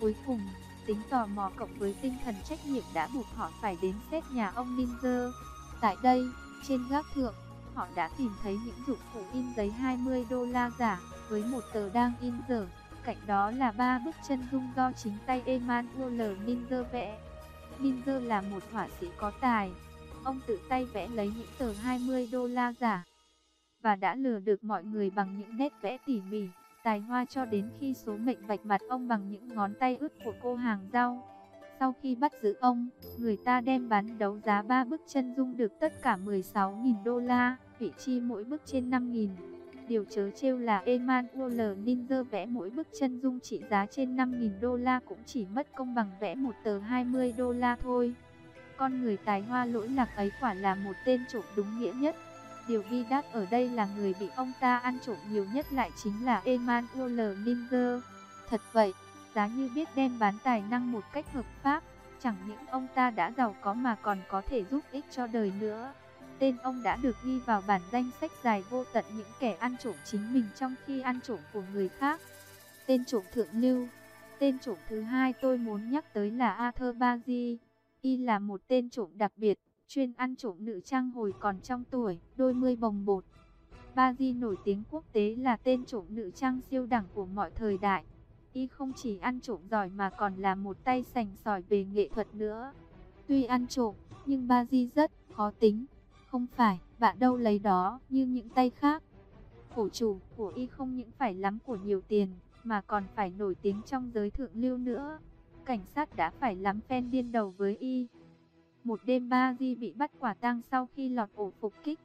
Speaker 1: Cuối cùng, tính tò mò cộng với tinh thần trách nhiệm đã buộc họ phải đến xét nhà ông Ninja. Tại đây, trên gác thượng, họ đã tìm thấy những dụng cụ in giấy 20 đô la giả với một tờ đang in dở. Cạnh đó là ba bức chân dung do chính tay Emmanuel Ninja vẽ. Ninja là một họa sĩ có tài, ông tự tay vẽ lấy những tờ 20 đô la giả và đã lừa được mọi người bằng những nét vẽ tỉ mỉ, tài hoa cho đến khi số mệnh vạch mặt ông bằng những ngón tay ướt của cô hàng rau. Sau khi bắt giữ ông, người ta đem bán đấu giá ba bức chân dung được tất cả 16.000 đô la, vị chi mỗi bức trên 5.000. Điều chớ trêu là Emmanuel Ninja vẽ mỗi bức chân dung trị giá trên 5.000 đô la cũng chỉ mất công bằng vẽ một tờ 20 đô la thôi. Con người tài hoa lỗi lạc ấy quả là một tên trộm đúng nghĩa nhất. Điều bi đát ở đây là người bị ông ta ăn trộm nhiều nhất lại chính là Emmanuel Minger. Thật vậy, giá như biết đem bán tài năng một cách hợp pháp, chẳng những ông ta đã giàu có mà còn có thể giúp ích cho đời nữa. Tên ông đã được ghi vào bản danh sách dài vô tận những kẻ ăn trộm chính mình trong khi ăn trộm của người khác. Tên trộm thượng lưu Tên trộm thứ hai tôi muốn nhắc tới là Arthur Bazi. Y là một tên trộm đặc biệt, chuyên ăn trộm nữ trang hồi còn trong tuổi, đôi mươi bồng bột. Bazi nổi tiếng quốc tế là tên trộm nữ trang siêu đẳng của mọi thời đại. Y không chỉ ăn trộm giỏi mà còn là một tay sành sỏi về nghệ thuật nữa. Tuy ăn trộm, nhưng Bazi rất khó tính. Không phải, bạn đâu lấy đó như những tay khác. Cổ chủ của Y không những phải lắm của nhiều tiền, mà còn phải nổi tiếng trong giới thượng lưu nữa. Cảnh sát đã phải lắm phen điên đầu với Y. Một đêm ba Di bị bắt quả tang sau khi lọt ổ phục kích.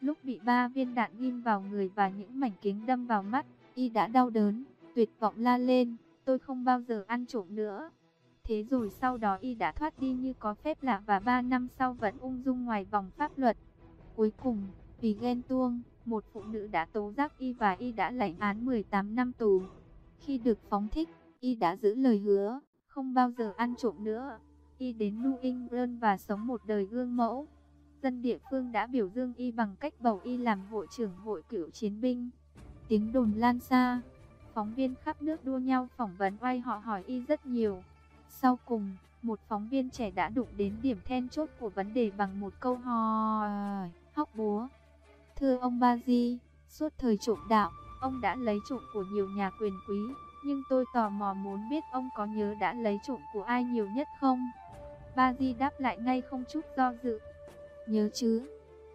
Speaker 1: Lúc bị ba viên đạn ghim vào người và những mảnh kính đâm vào mắt, Y đã đau đớn, tuyệt vọng la lên, tôi không bao giờ ăn trộm nữa. Thế rồi sau đó Y đã thoát đi như có phép lạ và ba năm sau vẫn ung dung ngoài vòng pháp luật. Cuối cùng, vì ghen tuông, một phụ nữ đã tố giác Y và Y đã lãnh án 18 năm tù. Khi được phóng thích, Y đã giữ lời hứa, không bao giờ ăn trộm nữa. Y đến New England và sống một đời gương mẫu. Dân địa phương đã biểu dương Y bằng cách bầu Y làm hội trưởng hội cựu chiến binh. Tiếng đồn lan xa, phóng viên khắp nước đua nhau phỏng vấn oai họ hỏi Y rất nhiều. Sau cùng, một phóng viên trẻ đã đụng đến điểm then chốt của vấn đề bằng một câu hò hóc búa. Thưa ông Ba Di, suốt thời trộm đạo, ông đã lấy trộm của nhiều nhà quyền quý, nhưng tôi tò mò muốn biết ông có nhớ đã lấy trộm của ai nhiều nhất không? Ba Di đáp lại ngay không chút do dự. Nhớ chứ,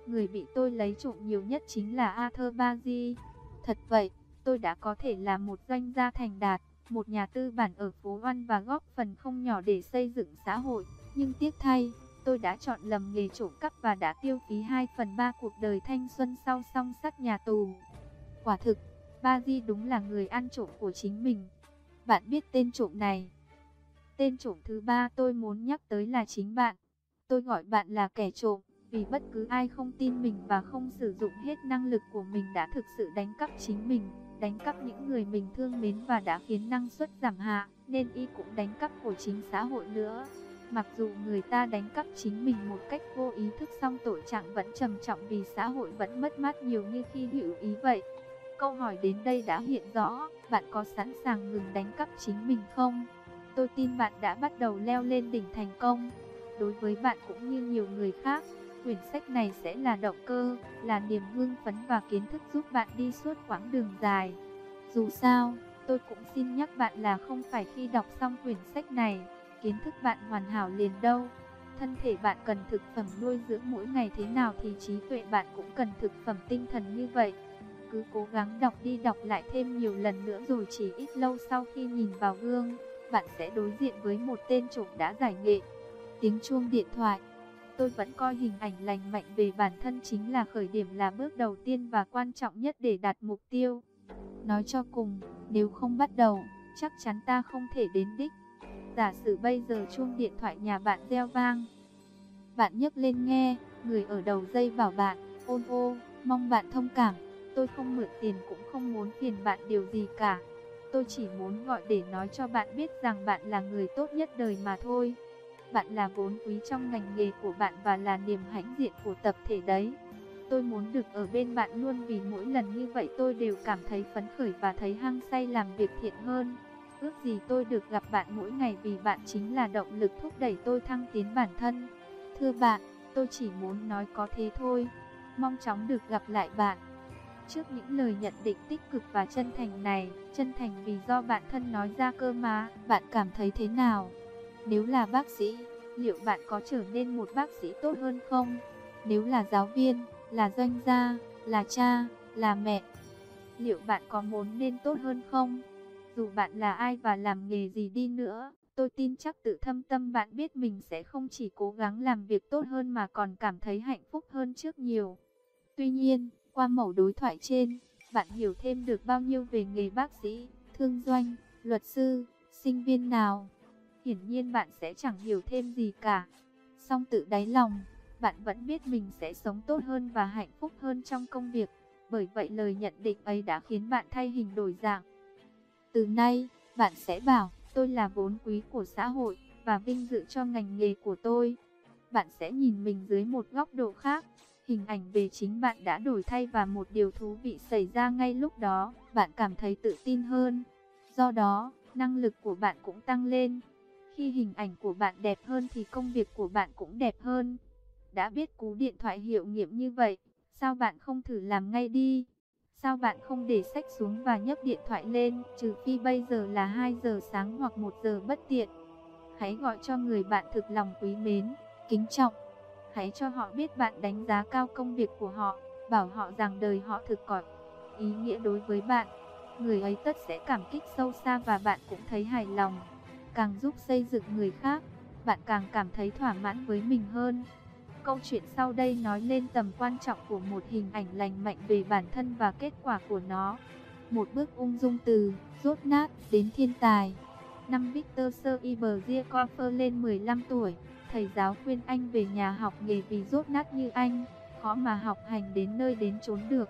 Speaker 1: người bị tôi lấy trộm nhiều nhất chính là Arthur Ba Di. Thật vậy, tôi đã có thể là một doanh gia thành đạt, một nhà tư bản ở phố Oan và góp phần không nhỏ để xây dựng xã hội. Nhưng tiếc thay, tôi đã chọn lầm nghề trộm cắp và đã tiêu phí 2 phần 3 cuộc đời thanh xuân sau song sắt nhà tù. Quả thực, Ba Di đúng là người ăn trộm của chính mình. Bạn biết tên trộm này. Tên trộm thứ ba tôi muốn nhắc tới là chính bạn. Tôi gọi bạn là kẻ trộm, vì bất cứ ai không tin mình và không sử dụng hết năng lực của mình đã thực sự đánh cắp chính mình, đánh cắp những người mình thương mến và đã khiến năng suất giảm hạ, nên y cũng đánh cắp của chính xã hội nữa. Mặc dù người ta đánh cắp chính mình một cách vô ý thức song tội trạng vẫn trầm trọng vì xã hội vẫn mất mát nhiều như khi hữu ý vậy. Câu hỏi đến đây đã hiện rõ, bạn có sẵn sàng ngừng đánh cắp chính mình không? Tôi tin bạn đã bắt đầu leo lên đỉnh thành công. Đối với bạn cũng như nhiều người khác, quyển sách này sẽ là động cơ, là niềm hương phấn và kiến thức giúp bạn đi suốt quãng đường dài. Dù sao, tôi cũng xin nhắc bạn là không phải khi đọc xong quyển sách này, kiến thức bạn hoàn hảo liền đâu. Thân thể bạn cần thực phẩm nuôi dưỡng mỗi ngày thế nào thì trí tuệ bạn cũng cần thực phẩm tinh thần như vậy. Cứ cố gắng đọc đi đọc lại thêm nhiều lần nữa rồi chỉ ít lâu sau khi nhìn vào gương, bạn sẽ đối diện với một tên trộm đã giải nghệ. Tiếng chuông điện thoại Tôi vẫn coi hình ảnh lành mạnh về bản thân chính là khởi điểm là bước đầu tiên và quan trọng nhất để đạt mục tiêu. Nói cho cùng, nếu không bắt đầu, chắc chắn ta không thể đến đích. Giả sử bây giờ chuông điện thoại nhà bạn reo vang. Bạn nhấc lên nghe, người ở đầu dây bảo bạn, ôn ô, mong bạn thông cảm. Tôi không mượn tiền cũng không muốn phiền bạn điều gì cả. Tôi chỉ muốn gọi để nói cho bạn biết rằng bạn là người tốt nhất đời mà thôi. Bạn là vốn quý trong ngành nghề của bạn và là niềm hãnh diện của tập thể đấy. Tôi muốn được ở bên bạn luôn vì mỗi lần như vậy tôi đều cảm thấy phấn khởi và thấy hăng say làm việc thiện hơn. Ước gì tôi được gặp bạn mỗi ngày vì bạn chính là động lực thúc đẩy tôi thăng tiến bản thân. Thưa bạn, tôi chỉ muốn nói có thế thôi. Mong chóng được gặp lại bạn. Trước những lời nhận định tích cực và chân thành này, chân thành vì do bạn thân nói ra cơ mà, bạn cảm thấy thế nào? Nếu là bác sĩ, liệu bạn có trở nên một bác sĩ tốt hơn không? Nếu là giáo viên, là doanh gia, là cha, là mẹ, liệu bạn có muốn nên tốt hơn không? Dù bạn là ai và làm nghề gì đi nữa, tôi tin chắc tự thâm tâm bạn biết mình sẽ không chỉ cố gắng làm việc tốt hơn mà còn cảm thấy hạnh phúc hơn trước nhiều. Tuy nhiên, qua mẫu đối thoại trên, bạn hiểu thêm được bao nhiêu về nghề bác sĩ, thương doanh, luật sư, sinh viên nào. Hiển nhiên bạn sẽ chẳng hiểu thêm gì cả. Song tự đáy lòng, bạn vẫn biết mình sẽ sống tốt hơn và hạnh phúc hơn trong công việc. Bởi vậy lời nhận định ấy đã khiến bạn thay hình đổi dạng. Từ nay, bạn sẽ bảo, tôi là vốn quý của xã hội và vinh dự cho ngành nghề của tôi. Bạn sẽ nhìn mình dưới một góc độ khác. Hình ảnh về chính bạn đã đổi thay và một điều thú vị xảy ra ngay lúc đó, bạn cảm thấy tự tin hơn. Do đó, năng lực của bạn cũng tăng lên. Khi hình ảnh của bạn đẹp hơn thì công việc của bạn cũng đẹp hơn. Đã biết cú điện thoại hiệu nghiệm như vậy, sao bạn không thử làm ngay đi? Sao bạn không để sách xuống và nhấc điện thoại lên, trừ phi bây giờ là 2 giờ sáng hoặc 1 giờ bất tiện. Hãy gọi cho người bạn thực lòng quý mến, kính trọng. Hãy cho họ biết bạn đánh giá cao công việc của họ, bảo họ rằng đời họ thực có ý nghĩa đối với bạn. Người ấy tất sẽ cảm kích sâu xa và bạn cũng thấy hài lòng. Càng giúp xây dựng người khác, bạn càng cảm thấy thỏa mãn với mình hơn. Câu chuyện sau đây nói lên tầm quan trọng của một hình ảnh lành mạnh về bản thân và kết quả của nó. Một bước ung dung từ rốt nát đến thiên tài. Năm Victor Sir Iberzier lên 15 tuổi, thầy giáo khuyên anh về nhà học nghề vì rốt nát như anh, khó mà học hành đến nơi đến chốn được.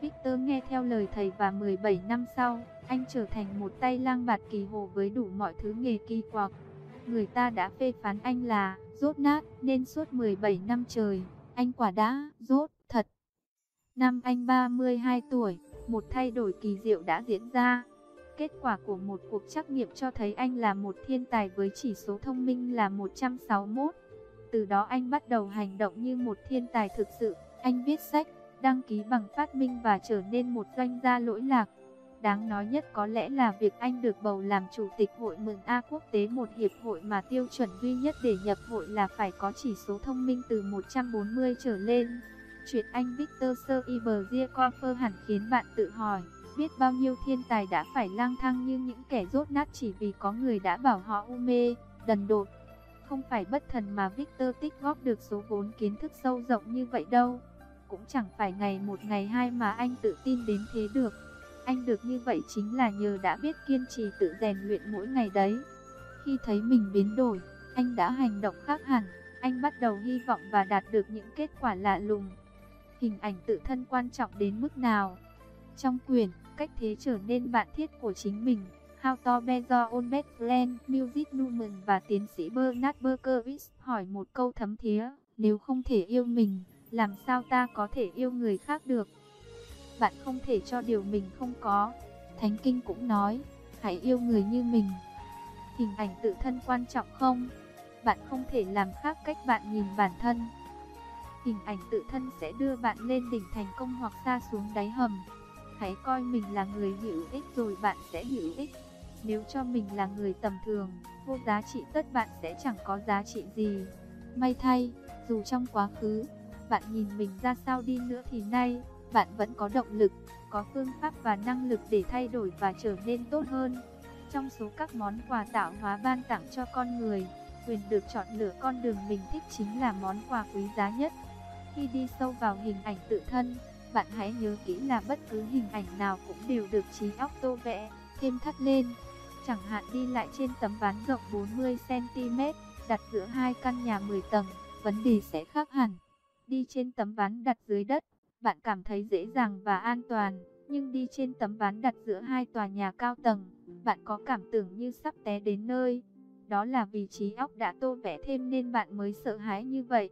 Speaker 1: Victor nghe theo lời thầy và 17 năm sau, anh trở thành một tay lang bạt kỳ hồ với đủ mọi thứ nghề kỳ quặc. Người ta đã phê phán anh là rốt nát, nên suốt 17 năm trời, anh quả đã rốt thật. Năm anh 32 tuổi, một thay đổi kỳ diệu đã diễn ra. Kết quả của một cuộc trắc nghiệm cho thấy anh là một thiên tài với chỉ số thông minh là 161. Từ đó anh bắt đầu hành động như một thiên tài thực sự. Anh viết sách, đăng ký bằng phát minh và trở nên một doanh gia lỗi lạc. Đáng nói nhất có lẽ là việc anh được bầu làm chủ tịch hội mừng A quốc tế một hiệp hội mà tiêu chuẩn duy nhất để nhập hội là phải có chỉ số thông minh từ 140 trở lên. Chuyện anh Victor Sir Iberzier hẳn khiến bạn tự hỏi, biết bao nhiêu thiên tài đã phải lang thang như những kẻ rốt nát chỉ vì có người đã bảo họ u mê, đần đột. Không phải bất thần mà Victor tích góp được số vốn kiến thức sâu rộng như vậy đâu. Cũng chẳng phải ngày một ngày hai mà anh tự tin đến thế được. Anh được như vậy chính là nhờ đã biết kiên trì tự rèn luyện mỗi ngày đấy. Khi thấy mình biến đổi, anh đã hành động khác hẳn. Anh bắt đầu hy vọng và đạt được những kết quả lạ lùng. Hình ảnh tự thân quan trọng đến mức nào? Trong quyển, cách thế trở nên bạn thiết của chính mình, How to be your own best friend, Music Newman và tiến sĩ Bernard Berkowitz hỏi một câu thấm thía, nếu không thể yêu mình, làm sao ta có thể yêu người khác được? bạn không thể cho điều mình không có. Thánh Kinh cũng nói, hãy yêu người như mình. Hình ảnh tự thân quan trọng không? Bạn không thể làm khác cách bạn nhìn bản thân. Hình ảnh tự thân sẽ đưa bạn lên đỉnh thành công hoặc xa xuống đáy hầm. Hãy coi mình là người hữu ích rồi bạn sẽ hữu ích. Nếu cho mình là người tầm thường, vô giá trị tất bạn sẽ chẳng có giá trị gì. May thay, dù trong quá khứ, bạn nhìn mình ra sao đi nữa thì nay, bạn vẫn có động lực, có phương pháp và năng lực để thay đổi và trở nên tốt hơn. Trong số các món quà tạo hóa ban tặng cho con người, quyền được chọn lựa con đường mình thích chính là món quà quý giá nhất. Khi đi sâu vào hình ảnh tự thân, bạn hãy nhớ kỹ là bất cứ hình ảnh nào cũng đều được trí óc tô vẽ, thêm thắt lên. Chẳng hạn đi lại trên tấm ván rộng 40cm, đặt giữa hai căn nhà 10 tầng, vấn đề sẽ khác hẳn. Đi trên tấm ván đặt dưới đất, bạn cảm thấy dễ dàng và an toàn, nhưng đi trên tấm ván đặt giữa hai tòa nhà cao tầng, bạn có cảm tưởng như sắp té đến nơi. Đó là vì trí óc đã tô vẽ thêm nên bạn mới sợ hãi như vậy.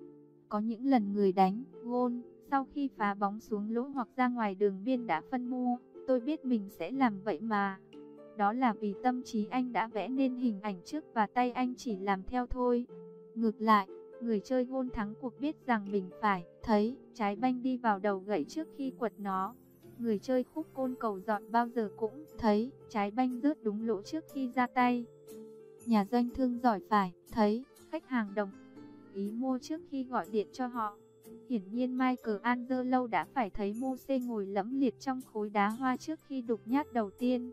Speaker 1: Có những lần người đánh, gôn, sau khi phá bóng xuống lỗ hoặc ra ngoài đường biên đã phân mua, tôi biết mình sẽ làm vậy mà. Đó là vì tâm trí anh đã vẽ nên hình ảnh trước và tay anh chỉ làm theo thôi. Ngược lại, Người chơi gôn thắng cuộc biết rằng mình phải thấy trái banh đi vào đầu gậy trước khi quật nó. Người chơi khúc côn cầu dọn bao giờ cũng thấy trái banh rớt đúng lỗ trước khi ra tay. Nhà doanh thương giỏi phải thấy khách hàng đồng ý mua trước khi gọi điện cho họ. Hiển nhiên Michael Angelo đã phải thấy Mose ngồi lẫm liệt trong khối đá hoa trước khi đục nhát đầu tiên.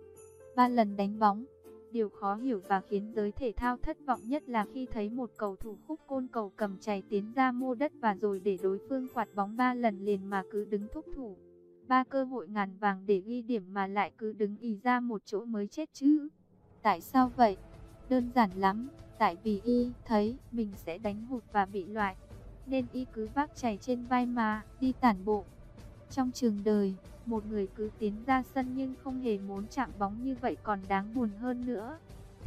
Speaker 1: Ba lần đánh bóng. Điều khó hiểu và khiến giới thể thao thất vọng nhất là khi thấy một cầu thủ khúc côn cầu cầm chày tiến ra mua đất và rồi để đối phương quạt bóng ba lần liền mà cứ đứng thúc thủ. Ba cơ hội ngàn vàng để ghi điểm mà lại cứ đứng ì ra một chỗ mới chết chứ. Tại sao vậy? Đơn giản lắm, tại vì y thấy mình sẽ đánh hụt và bị loại nên y cứ vác chảy trên vai mà đi tản bộ. Trong trường đời, một người cứ tiến ra sân nhưng không hề muốn chạm bóng như vậy còn đáng buồn hơn nữa.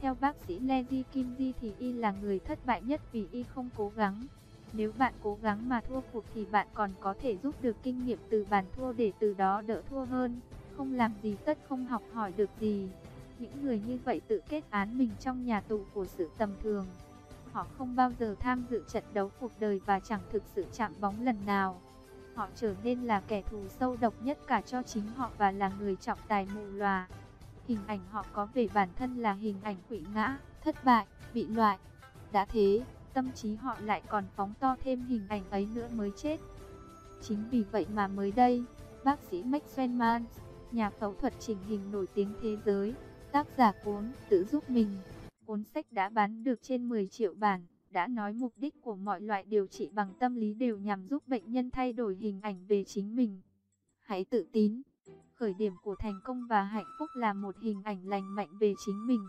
Speaker 1: Theo bác sĩ Levi Kim Di thì y là người thất bại nhất vì y không cố gắng. Nếu bạn cố gắng mà thua cuộc thì bạn còn có thể rút được kinh nghiệm từ bàn thua để từ đó đỡ thua hơn. Không làm gì tất không học hỏi được gì. Những người như vậy tự kết án mình trong nhà tù của sự tầm thường. Họ không bao giờ tham dự trận đấu cuộc đời và chẳng thực sự chạm bóng lần nào. Họ trở nên là kẻ thù sâu độc nhất cả cho chính họ và là người trọng tài mù lòa. Hình ảnh họ có về bản thân là hình ảnh quỵ ngã, thất bại, bị loại. Đã thế, tâm trí họ lại còn phóng to thêm hình ảnh ấy nữa mới chết. Chính vì vậy mà mới đây, bác sĩ Max Mann, nhà phẫu thuật chỉnh hình nổi tiếng thế giới, tác giả cuốn Tự giúp mình, Cuốn sách đã bán được trên 10 triệu bản, đã nói mục đích của mọi loại điều trị bằng tâm lý đều nhằm giúp bệnh nhân thay đổi hình ảnh về chính mình. Hãy tự tin. Khởi điểm của thành công và hạnh phúc là một hình ảnh lành mạnh về chính mình.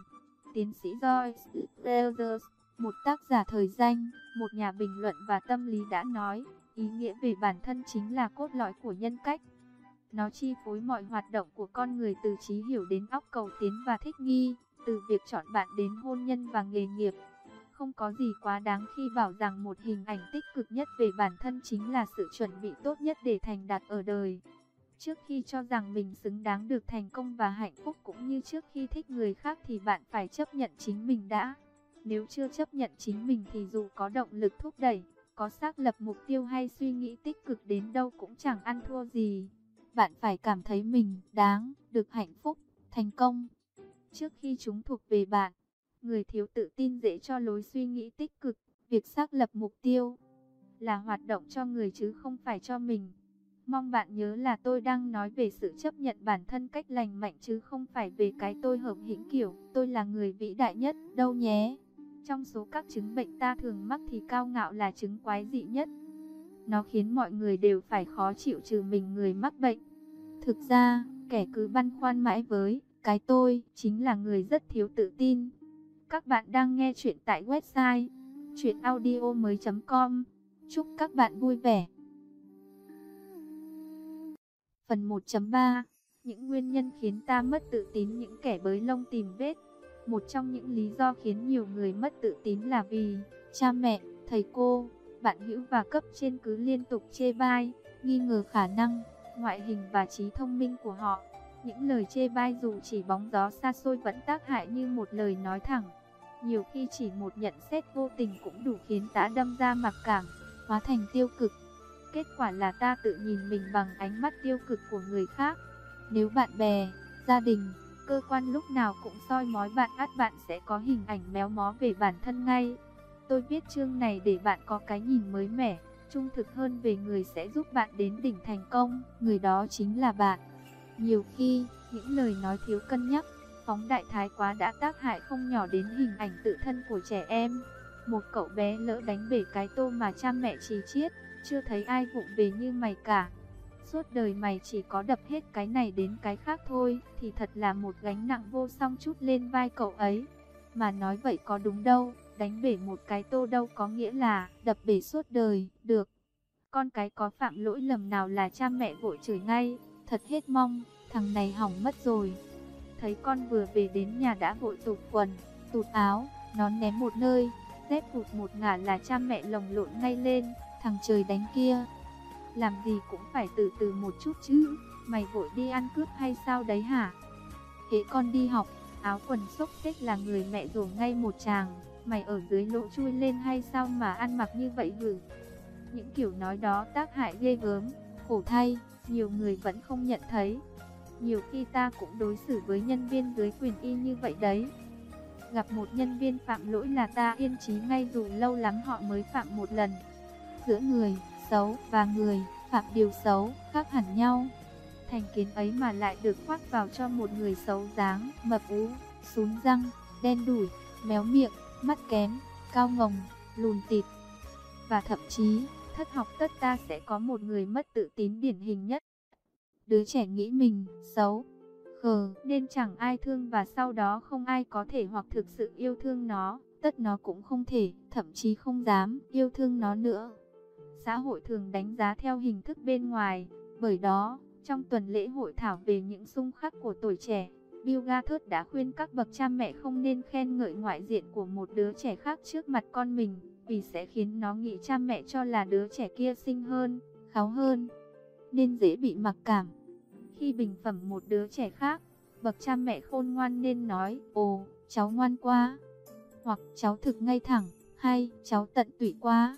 Speaker 1: Tiến sĩ Joyce Elders, một tác giả thời danh, một nhà bình luận và tâm lý đã nói, ý nghĩa về bản thân chính là cốt lõi của nhân cách. Nó chi phối mọi hoạt động của con người từ trí hiểu đến óc cầu tiến và thích nghi. Từ việc chọn bạn đến hôn nhân và nghề nghiệp, không có gì quá đáng khi bảo rằng một hình ảnh tích cực nhất về bản thân chính là sự chuẩn bị tốt nhất để thành đạt ở đời. Trước khi cho rằng mình xứng đáng được thành công và hạnh phúc cũng như trước khi thích người khác thì bạn phải chấp nhận chính mình đã. Nếu chưa chấp nhận chính mình thì dù có động lực thúc đẩy, có xác lập mục tiêu hay suy nghĩ tích cực đến đâu cũng chẳng ăn thua gì. Bạn phải cảm thấy mình đáng được hạnh phúc, thành công trước khi chúng thuộc về bạn. Người thiếu tự tin dễ cho lối suy nghĩ tích cực, việc xác lập mục tiêu là hoạt động cho người chứ không phải cho mình. Mong bạn nhớ là tôi đang nói về sự chấp nhận bản thân cách lành mạnh chứ không phải về cái tôi hợp hĩnh kiểu tôi là người vĩ đại nhất đâu nhé. Trong số các chứng bệnh ta thường mắc thì cao ngạo là chứng quái dị nhất. Nó khiến mọi người đều phải khó chịu trừ mình người mắc bệnh. Thực ra, kẻ cứ băn khoăn mãi với cái tôi chính là người rất thiếu tự tin. Các bạn đang nghe chuyện tại website chuyenaudio.com. Chúc các bạn vui vẻ. Phần 1.3 Những nguyên nhân khiến ta mất tự tin những kẻ bới lông tìm vết. Một trong những lý do khiến nhiều người mất tự tin là vì cha mẹ, thầy cô, bạn hữu và cấp trên cứ liên tục chê bai, nghi ngờ khả năng, ngoại hình và trí thông minh của họ. Những lời chê bai dù chỉ bóng gió xa xôi vẫn tác hại như một lời nói thẳng. Nhiều khi chỉ một nhận xét vô tình cũng đủ khiến ta đâm ra mặc cảm, hóa thành tiêu cực. Kết quả là ta tự nhìn mình bằng ánh mắt tiêu cực của người khác. Nếu bạn bè, gia đình, cơ quan lúc nào cũng soi mói bạn ắt bạn sẽ có hình ảnh méo mó về bản thân ngay. Tôi viết chương này để bạn có cái nhìn mới mẻ, trung thực hơn về người sẽ giúp bạn đến đỉnh thành công, người đó chính là bạn. Nhiều khi, những lời nói thiếu cân nhắc, phóng đại thái quá đã tác hại không nhỏ đến hình ảnh tự thân của trẻ em. Một cậu bé lỡ đánh bể cái tô mà cha mẹ chỉ chiết, chưa thấy ai vụng về như mày cả. Suốt đời mày chỉ có đập hết cái này đến cái khác thôi, thì thật là một gánh nặng vô song chút lên vai cậu ấy. Mà nói vậy có đúng đâu, đánh bể một cái tô đâu có nghĩa là đập bể suốt đời, được. Con cái có phạm lỗi lầm nào là cha mẹ vội chửi ngay, thật hết mong, thằng này hỏng mất rồi. Thấy con vừa về đến nhà đã vội tụt quần, tụt áo, nón ném một nơi, dép vụt một ngả là cha mẹ lồng lộn ngay lên, thằng trời đánh kia. Làm gì cũng phải từ từ một chút chứ, mày vội đi ăn cướp hay sao đấy hả? Hễ con đi học, áo quần xốc xếch là người mẹ rồi ngay một chàng, mày ở dưới lỗ chui lên hay sao mà ăn mặc như vậy hử? Những kiểu nói đó tác hại ghê gớm, khổ thay nhiều người vẫn không nhận thấy. Nhiều khi ta cũng đối xử với nhân viên dưới quyền y như vậy đấy. Gặp một nhân viên phạm lỗi là ta yên trí ngay dù lâu lắm họ mới phạm một lần. Giữa người xấu và người phạm điều xấu khác hẳn nhau. Thành kiến ấy mà lại được khoác vào cho một người xấu dáng, mập ú, sún răng, đen đủi, méo miệng, mắt kém, cao ngồng, lùn tịt. Và thậm chí, thất học tất ta sẽ có một người mất tự tín điển hình nhất. Đứa trẻ nghĩ mình xấu, khờ nên chẳng ai thương và sau đó không ai có thể hoặc thực sự yêu thương nó, tất nó cũng không thể, thậm chí không dám yêu thương nó nữa. Xã hội thường đánh giá theo hình thức bên ngoài, bởi đó, trong tuần lễ hội thảo về những xung khắc của tuổi trẻ, Bill Gates đã khuyên các bậc cha mẹ không nên khen ngợi ngoại diện của một đứa trẻ khác trước mặt con mình, vì sẽ khiến nó nghĩ cha mẹ cho là đứa trẻ kia xinh hơn, kháu hơn, nên dễ bị mặc cảm. Khi bình phẩm một đứa trẻ khác, bậc cha mẹ khôn ngoan nên nói, ồ, cháu ngoan quá, hoặc cháu thực ngay thẳng, hay cháu tận tụy quá.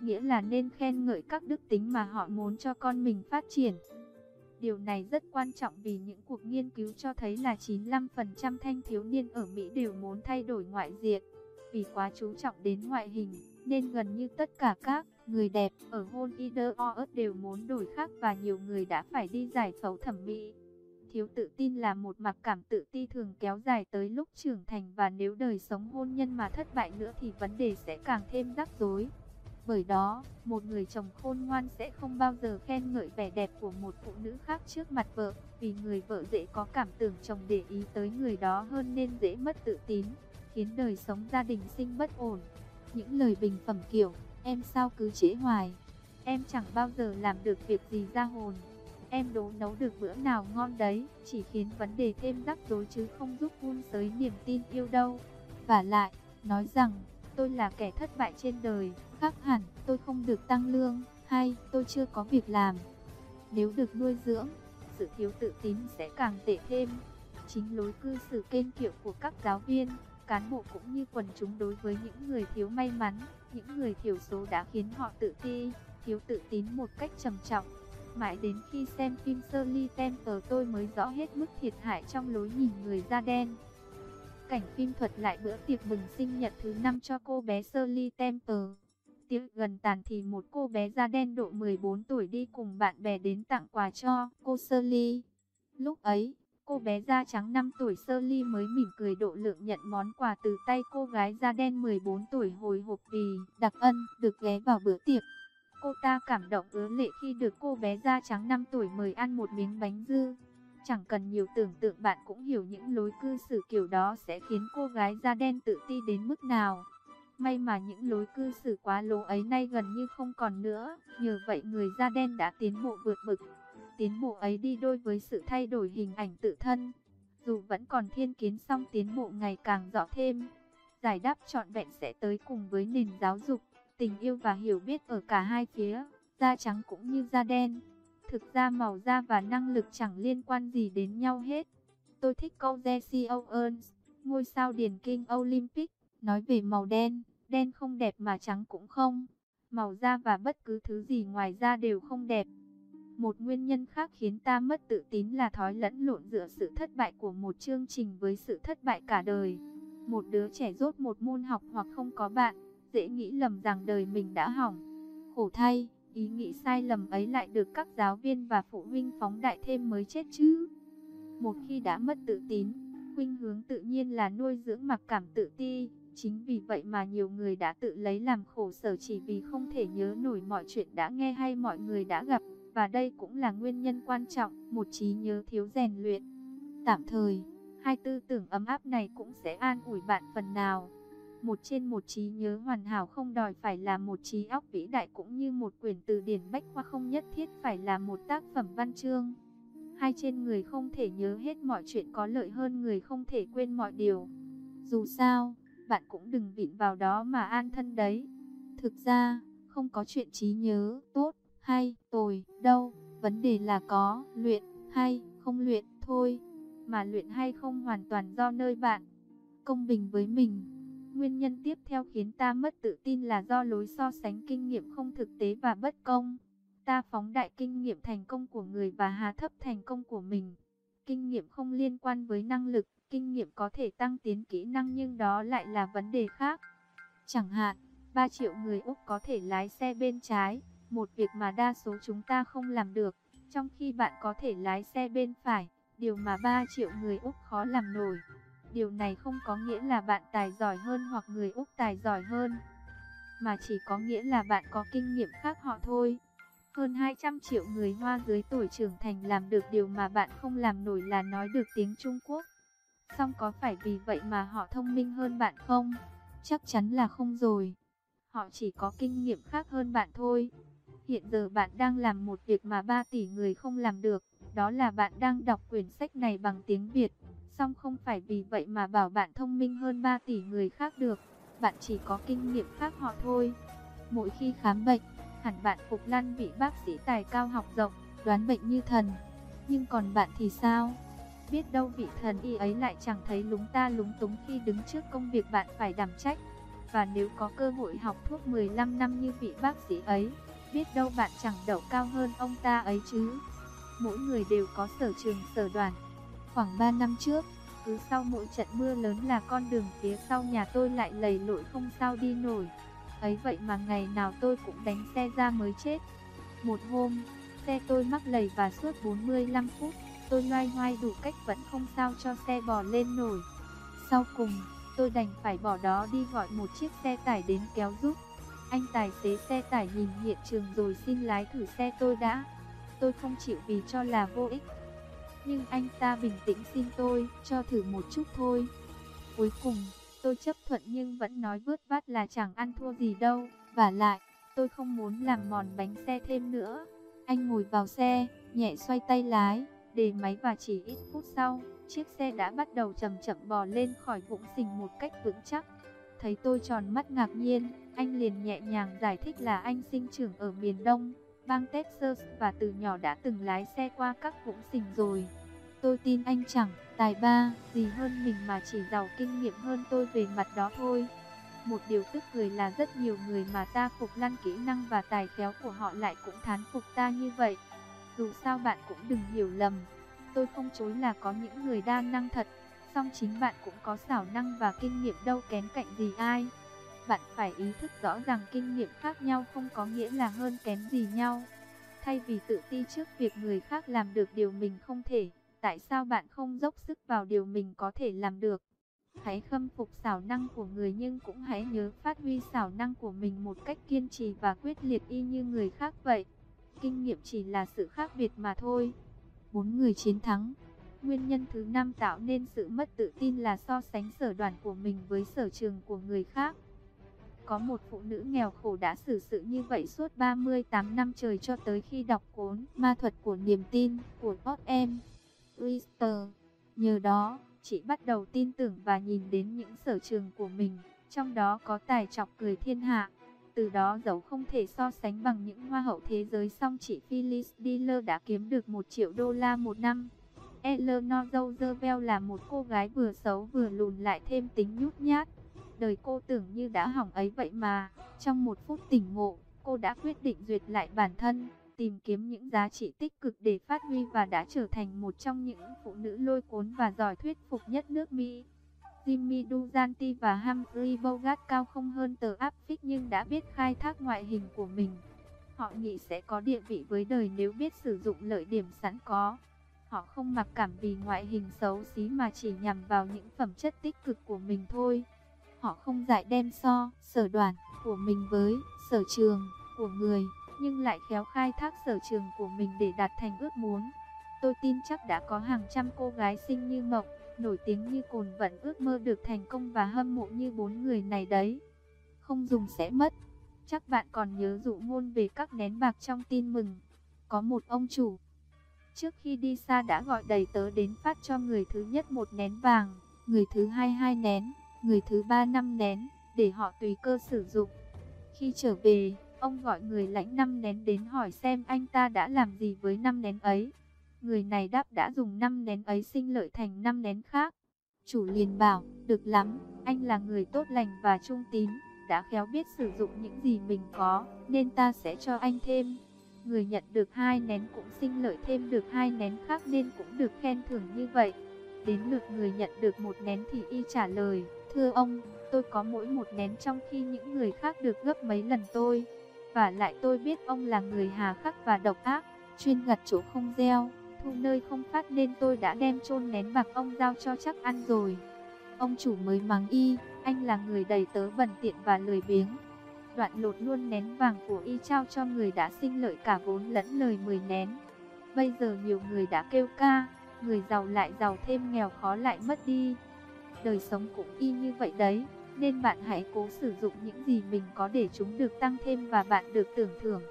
Speaker 1: Nghĩa là nên khen ngợi các đức tính mà họ muốn cho con mình phát triển. Điều này rất quan trọng vì những cuộc nghiên cứu cho thấy là 95% thanh thiếu niên ở Mỹ đều muốn thay đổi ngoại diện. Vì quá chú trọng đến ngoại hình, nên gần như tất cả các người đẹp ở Hôn Idaho đều muốn đổi khác và nhiều người đã phải đi giải phẫu thẩm mỹ. Thiếu tự tin là một mặc cảm tự ti thường kéo dài tới lúc trưởng thành và nếu đời sống hôn nhân mà thất bại nữa thì vấn đề sẽ càng thêm rắc rối. Bởi đó, một người chồng khôn ngoan sẽ không bao giờ khen ngợi vẻ đẹp của một phụ nữ khác trước mặt vợ, vì người vợ dễ có cảm tưởng chồng để ý tới người đó hơn nên dễ mất tự tín, khiến đời sống gia đình sinh bất ổn. Những lời bình phẩm kiểu, em sao cứ chế hoài, em chẳng bao giờ làm được việc gì ra hồn, em đố nấu được bữa nào ngon đấy, chỉ khiến vấn đề thêm rắc rối chứ không giúp vun sới niềm tin yêu đâu. Và lại, nói rằng, tôi là kẻ thất bại trên đời, khác hẳn, tôi không được tăng lương, hay tôi chưa có việc làm. Nếu được nuôi dưỡng, sự thiếu tự tín sẽ càng tệ thêm. Chính lối cư xử kênh kiệu của các giáo viên, cán bộ cũng như quần chúng đối với những người thiếu may mắn, những người thiểu số đã khiến họ tự ti, thiếu tự tín một cách trầm trọng. Mãi đến khi xem phim Shirley Temple tôi mới rõ hết mức thiệt hại trong lối nhìn người da đen. Cảnh phim thuật lại bữa tiệc mừng sinh nhật thứ năm cho cô bé Shirley Temple. Tiếc gần tàn thì một cô bé da đen độ 14 tuổi đi cùng bạn bè đến tặng quà cho cô Shirley. Lúc ấy, cô bé da trắng 5 tuổi Shirley mới mỉm cười độ lượng nhận món quà từ tay cô gái da đen 14 tuổi hồi hộp vì đặc ân được ghé vào bữa tiệc. Cô ta cảm động ứa lệ khi được cô bé da trắng 5 tuổi mời ăn một miếng bánh dư. Chẳng cần nhiều tưởng tượng bạn cũng hiểu những lối cư xử kiểu đó sẽ khiến cô gái da đen tự ti đến mức nào. May mà những lối cư xử quá lố ấy nay gần như không còn nữa, nhờ vậy người da đen đã tiến bộ vượt bực. Tiến bộ ấy đi đôi với sự thay đổi hình ảnh tự thân. Dù vẫn còn thiên kiến song tiến bộ ngày càng rõ thêm. Giải đáp trọn vẹn sẽ tới cùng với nền giáo dục, tình yêu và hiểu biết ở cả hai phía, da trắng cũng như da đen. Thực ra màu da và năng lực chẳng liên quan gì đến nhau hết. Tôi thích câu Jesse Owens, ngôi sao điền kinh Olympic, nói về màu đen, đen không đẹp mà trắng cũng không. Màu da và bất cứ thứ gì ngoài da đều không đẹp. Một nguyên nhân khác khiến ta mất tự tín là thói lẫn lộn giữa sự thất bại của một chương trình với sự thất bại cả đời. Một đứa trẻ rốt một môn học hoặc không có bạn, dễ nghĩ lầm rằng đời mình đã hỏng. Khổ thay, ý nghĩ sai lầm ấy lại được các giáo viên và phụ huynh phóng đại thêm mới chết chứ. Một khi đã mất tự tín, khuynh hướng tự nhiên là nuôi dưỡng mặc cảm tự ti. Chính vì vậy mà nhiều người đã tự lấy làm khổ sở chỉ vì không thể nhớ nổi mọi chuyện đã nghe hay mọi người đã gặp. Và đây cũng là nguyên nhân quan trọng, một trí nhớ thiếu rèn luyện. Tạm thời, hai tư tưởng ấm áp này cũng sẽ an ủi bạn phần nào. Một trên một trí nhớ hoàn hảo không đòi phải là một trí óc vĩ đại cũng như một quyển từ điển bách khoa không nhất thiết phải là một tác phẩm văn chương. Hai trên người không thể nhớ hết mọi chuyện có lợi hơn người không thể quên mọi điều. Dù sao, bạn cũng đừng vịn vào đó mà an thân đấy. Thực ra, không có chuyện trí nhớ tốt hay tồi đâu, vấn đề là có luyện hay không luyện thôi, mà luyện hay không hoàn toàn do nơi bạn. Công bình với mình Nguyên nhân tiếp theo khiến ta mất tự tin là do lối so sánh kinh nghiệm không thực tế và bất công. Ta phóng đại kinh nghiệm thành công của người và hạ thấp thành công của mình. Kinh nghiệm không liên quan với năng lực, kinh nghiệm có thể tăng tiến kỹ năng nhưng đó lại là vấn đề khác. Chẳng hạn, 3 triệu người Úc có thể lái xe bên trái, một việc mà đa số chúng ta không làm được, trong khi bạn có thể lái xe bên phải, điều mà 3 triệu người Úc khó làm nổi. Điều này không có nghĩa là bạn tài giỏi hơn hoặc người Úc tài giỏi hơn, mà chỉ có nghĩa là bạn có kinh nghiệm khác họ thôi. Hơn 200 triệu người Hoa dưới tuổi trưởng thành làm được điều mà bạn không làm nổi là nói được tiếng Trung Quốc. Xong có phải vì vậy mà họ thông minh hơn bạn không? Chắc chắn là không rồi. Họ chỉ có kinh nghiệm khác hơn bạn thôi. Hiện giờ bạn đang làm một việc mà 3 tỷ người không làm được. Đó là bạn đang đọc quyển sách này bằng tiếng Việt. song không phải vì vậy mà bảo bạn thông minh hơn 3 tỷ người khác được. Bạn chỉ có kinh nghiệm khác họ thôi. Mỗi khi khám bệnh, hẳn bạn Phục Lan vị bác sĩ tài cao học rộng, đoán bệnh như thần. Nhưng còn bạn thì sao? Biết đâu vị thần y ấy lại chẳng thấy lúng ta lúng túng khi đứng trước công việc bạn phải đảm trách. Và nếu có cơ hội học thuốc 15 năm như vị bác sĩ ấy, biết đâu bạn chẳng đậu cao hơn ông ta ấy chứ. Mỗi người đều có sở trường sở đoàn. Khoảng 3 năm trước, cứ sau mỗi trận mưa lớn là con đường phía sau nhà tôi lại lầy lội không sao đi nổi. Ấy vậy mà ngày nào tôi cũng đánh xe ra mới chết. Một hôm, xe tôi mắc lầy và suốt 45 phút, tôi loay hoay đủ cách vẫn không sao cho xe bò lên nổi. Sau cùng, tôi đành phải bỏ đó đi gọi một chiếc xe tải đến kéo giúp. Anh tài xế xe tải nhìn hiện trường rồi xin lái thử xe tôi đã. Tôi không chịu vì cho là vô ích. Nhưng anh ta bình tĩnh xin tôi cho thử một chút thôi. Cuối cùng, tôi chấp thuận nhưng vẫn nói vớt vát là chẳng ăn thua gì đâu. Và lại, tôi không muốn làm mòn bánh xe thêm nữa. Anh ngồi vào xe, nhẹ xoay tay lái, để máy và chỉ ít phút sau, chiếc xe đã bắt đầu chậm chậm bò lên khỏi vũng xình một cách vững chắc. Thấy tôi tròn mắt ngạc nhiên, anh liền nhẹ nhàng giải thích là anh sinh trưởng ở miền Đông, bang Texas và từ nhỏ đã từng lái xe qua các vũng xình rồi. Tôi tin anh chẳng tài ba gì hơn mình mà chỉ giàu kinh nghiệm hơn tôi về mặt đó thôi. Một điều tức cười là rất nhiều người mà ta phục lăn kỹ năng và tài khéo của họ lại cũng thán phục ta như vậy. Dù sao bạn cũng đừng hiểu lầm, tôi không chối là có những người đa năng thật, song chính bạn cũng có xảo năng và kinh nghiệm đâu kém cạnh gì ai. Bạn phải ý thức rõ rằng kinh nghiệm khác nhau không có nghĩa là hơn kém gì nhau. Thay vì tự ti trước việc người khác làm được điều mình không thể, tại sao bạn không dốc sức vào điều mình có thể làm được? Hãy khâm phục xảo năng của người nhưng cũng hãy nhớ phát huy xảo năng của mình một cách kiên trì và quyết liệt y như người khác vậy. Kinh nghiệm chỉ là sự khác biệt mà thôi. Bốn người chiến thắng. Nguyên nhân thứ năm tạo nên sự mất tự tin là so sánh sở đoàn của mình với sở trường của người khác. Có một phụ nữ nghèo khổ đã xử sự như vậy suốt 38 năm trời cho tới khi đọc cuốn Ma thuật của niềm tin của Otem Rister. Nhờ đó, chị bắt đầu tin tưởng và nhìn đến những sở trường của mình, trong đó có tài chọc cười thiên hạ. Từ đó dẫu không thể so sánh bằng những hoa hậu thế giới song chị Phyllis Diller đã kiếm được 1 triệu đô la một năm. Eleanor Roosevelt là một cô gái vừa xấu vừa lùn lại thêm tính nhút nhát. Đời cô tưởng như đã hỏng ấy vậy mà, trong một phút tỉnh ngộ, cô đã quyết định duyệt lại bản thân, tìm kiếm những giá trị tích cực để phát huy và đã trở thành một trong những phụ nữ lôi cuốn và giỏi thuyết phục nhất nước Mỹ. Jimmy Duzanti và Humphrey Bogart cao không hơn tờ áp phích nhưng đã biết khai thác ngoại hình của mình. Họ nghĩ sẽ có địa vị với đời nếu biết sử dụng lợi điểm sẵn có. Họ không mặc cảm vì ngoại hình xấu xí mà chỉ nhằm vào những phẩm chất tích cực của mình thôi. Họ không dại đem so, sở đoàn của mình với sở trường của người, nhưng lại khéo khai thác sở trường của mình để đạt thành ước muốn. Tôi tin chắc đã có hàng trăm cô gái xinh như mộng, nổi tiếng như cồn vẫn ước mơ được thành công và hâm mộ như bốn người này đấy. Không dùng sẽ mất. Chắc bạn còn nhớ dụ ngôn về các nén bạc trong tin mừng. Có một ông chủ. Trước khi đi xa đã gọi đầy tớ đến phát cho người thứ nhất một nén vàng, người thứ hai hai nén, người thứ ba năm nén, để họ tùy cơ sử dụng. Khi trở về, ông gọi người lãnh năm nén đến hỏi xem anh ta đã làm gì với năm nén ấy. Người này đáp đã dùng năm nén ấy sinh lợi thành năm nén khác. Chủ liền bảo, được lắm, anh là người tốt lành và trung tín, đã khéo biết sử dụng những gì mình có, nên ta sẽ cho anh thêm. Người nhận được hai nén cũng sinh lợi thêm được hai nén khác nên cũng được khen thưởng như vậy. Đến lượt người nhận được một nén thì y trả lời, thưa ông, tôi có mỗi một nén trong khi những người khác được gấp mấy lần tôi. Và lại tôi biết ông là người hà khắc và độc ác, chuyên gặt chỗ không gieo, thu nơi không phát nên tôi đã đem chôn nén bạc ông giao cho chắc ăn rồi. Ông chủ mới mắng y, anh là người đầy tớ bẩn tiện và lười biếng. Đoạn lột luôn nén vàng của y trao cho người đã sinh lợi cả vốn lẫn lời 10 nén. Bây giờ nhiều người đã kêu ca, người giàu lại giàu thêm nghèo khó lại mất đi. Đời sống cũng y như vậy đấy, nên bạn hãy cố sử dụng những gì mình có để chúng được tăng thêm và bạn được tưởng thưởng.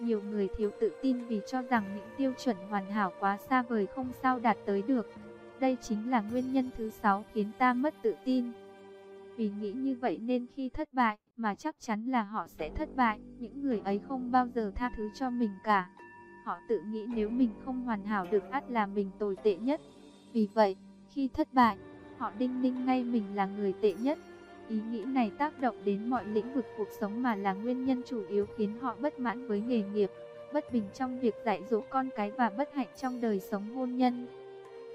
Speaker 1: Nhiều người thiếu tự tin vì cho rằng những tiêu chuẩn hoàn hảo quá xa vời không sao đạt tới được. Đây chính là nguyên nhân thứ sáu khiến ta mất tự tin. Vì nghĩ như vậy nên khi thất bại, mà chắc chắn là họ sẽ thất bại, những người ấy không bao giờ tha thứ cho mình cả. Họ tự nghĩ nếu mình không hoàn hảo được ắt là mình tồi tệ nhất. Vì vậy, khi thất bại, họ đinh ninh ngay mình là người tệ nhất. Ý nghĩ này tác động đến mọi lĩnh vực cuộc sống mà là nguyên nhân chủ yếu khiến họ bất mãn với nghề nghiệp, bất bình trong việc dạy dỗ con cái và bất hạnh trong đời sống hôn nhân.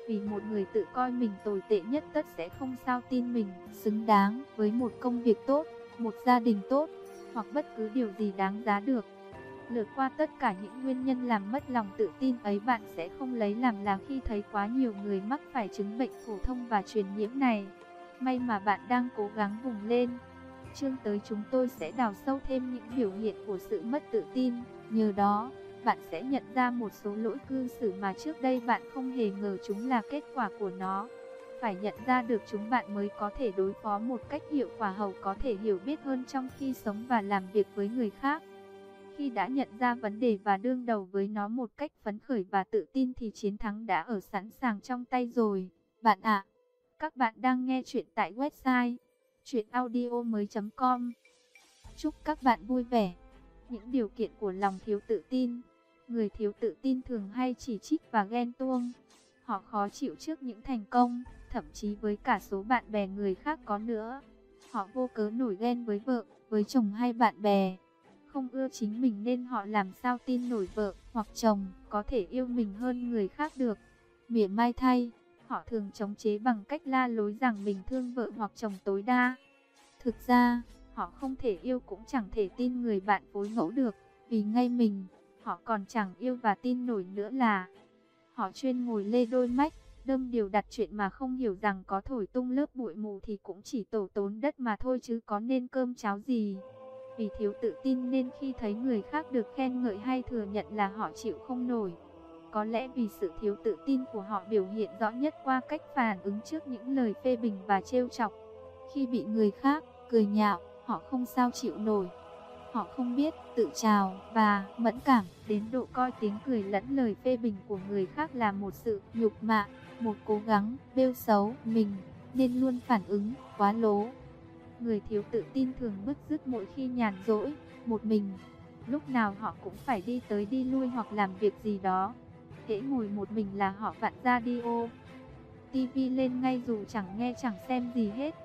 Speaker 1: Vì một người tự coi mình tồi tệ nhất tất sẽ không sao tin mình xứng đáng với một công việc tốt, một gia đình tốt, hoặc bất cứ điều gì đáng giá được. Lượt qua tất cả những nguyên nhân làm mất lòng tự tin ấy bạn sẽ không lấy làm là khi thấy quá nhiều người mắc phải chứng bệnh phổ thông và truyền nhiễm này. May mà bạn đang cố gắng vùng lên. Chương tới chúng tôi sẽ đào sâu thêm những biểu hiện của sự mất tự tin. Nhờ đó, bạn sẽ nhận ra một số lỗi cư xử mà trước đây bạn không hề ngờ chúng là kết quả của nó. Phải nhận ra được chúng bạn mới có thể đối phó một cách hiệu quả hầu có thể hiểu biết hơn trong khi sống và làm việc với người khác. Khi đã nhận ra vấn đề và đương đầu với nó một cách phấn khởi và tự tin thì chiến thắng đã ở sẵn sàng trong tay rồi. Bạn ạ, các bạn đang nghe chuyện tại website chuyenaudio.com Chúc các bạn vui vẻ. Những điều kiện của lòng thiếu tự tin Người thiếu tự tin thường hay chỉ trích và ghen tuông. Họ khó chịu trước những thành công, thậm chí với cả số bạn bè người khác có nữa. Họ vô cớ nổi ghen với vợ, với chồng hay bạn bè. Không ưa chính mình nên họ làm sao tin nổi vợ hoặc chồng có thể yêu mình hơn người khác được. Mỉa mai thay, họ thường chống chế bằng cách la lối rằng mình thương vợ hoặc chồng tối đa. Thực ra, họ không thể yêu cũng chẳng thể tin người bạn phối ngẫu được, vì ngay mình Họ còn chẳng yêu và tin nổi nữa là Họ chuyên ngồi lê đôi mách Đâm điều đặt chuyện mà không hiểu rằng có thổi tung lớp bụi mù thì cũng chỉ tổ tốn đất mà thôi chứ có nên cơm cháo gì. Vì thiếu tự tin nên khi thấy người khác được khen ngợi hay thừa nhận là họ chịu không nổi. Có lẽ vì sự thiếu tự tin của họ biểu hiện rõ nhất qua cách phản ứng trước những lời phê bình và trêu chọc. Khi bị người khác cười nhạo, họ không sao chịu nổi. Họ không biết tự trào và mẫn cảm đến độ coi tiếng cười lẫn lời phê bình của người khác là một sự nhục mạ, một cố gắng bêu xấu mình, nên luôn phản ứng quá lố. Người thiếu tự tin thường bứt rứt mỗi khi nhàn rỗi, một mình. Lúc nào họ cũng phải đi tới đi lui hoặc làm việc gì đó. Hễ ngồi một mình là họ vặn radio. TV lên ngay dù chẳng nghe chẳng xem gì hết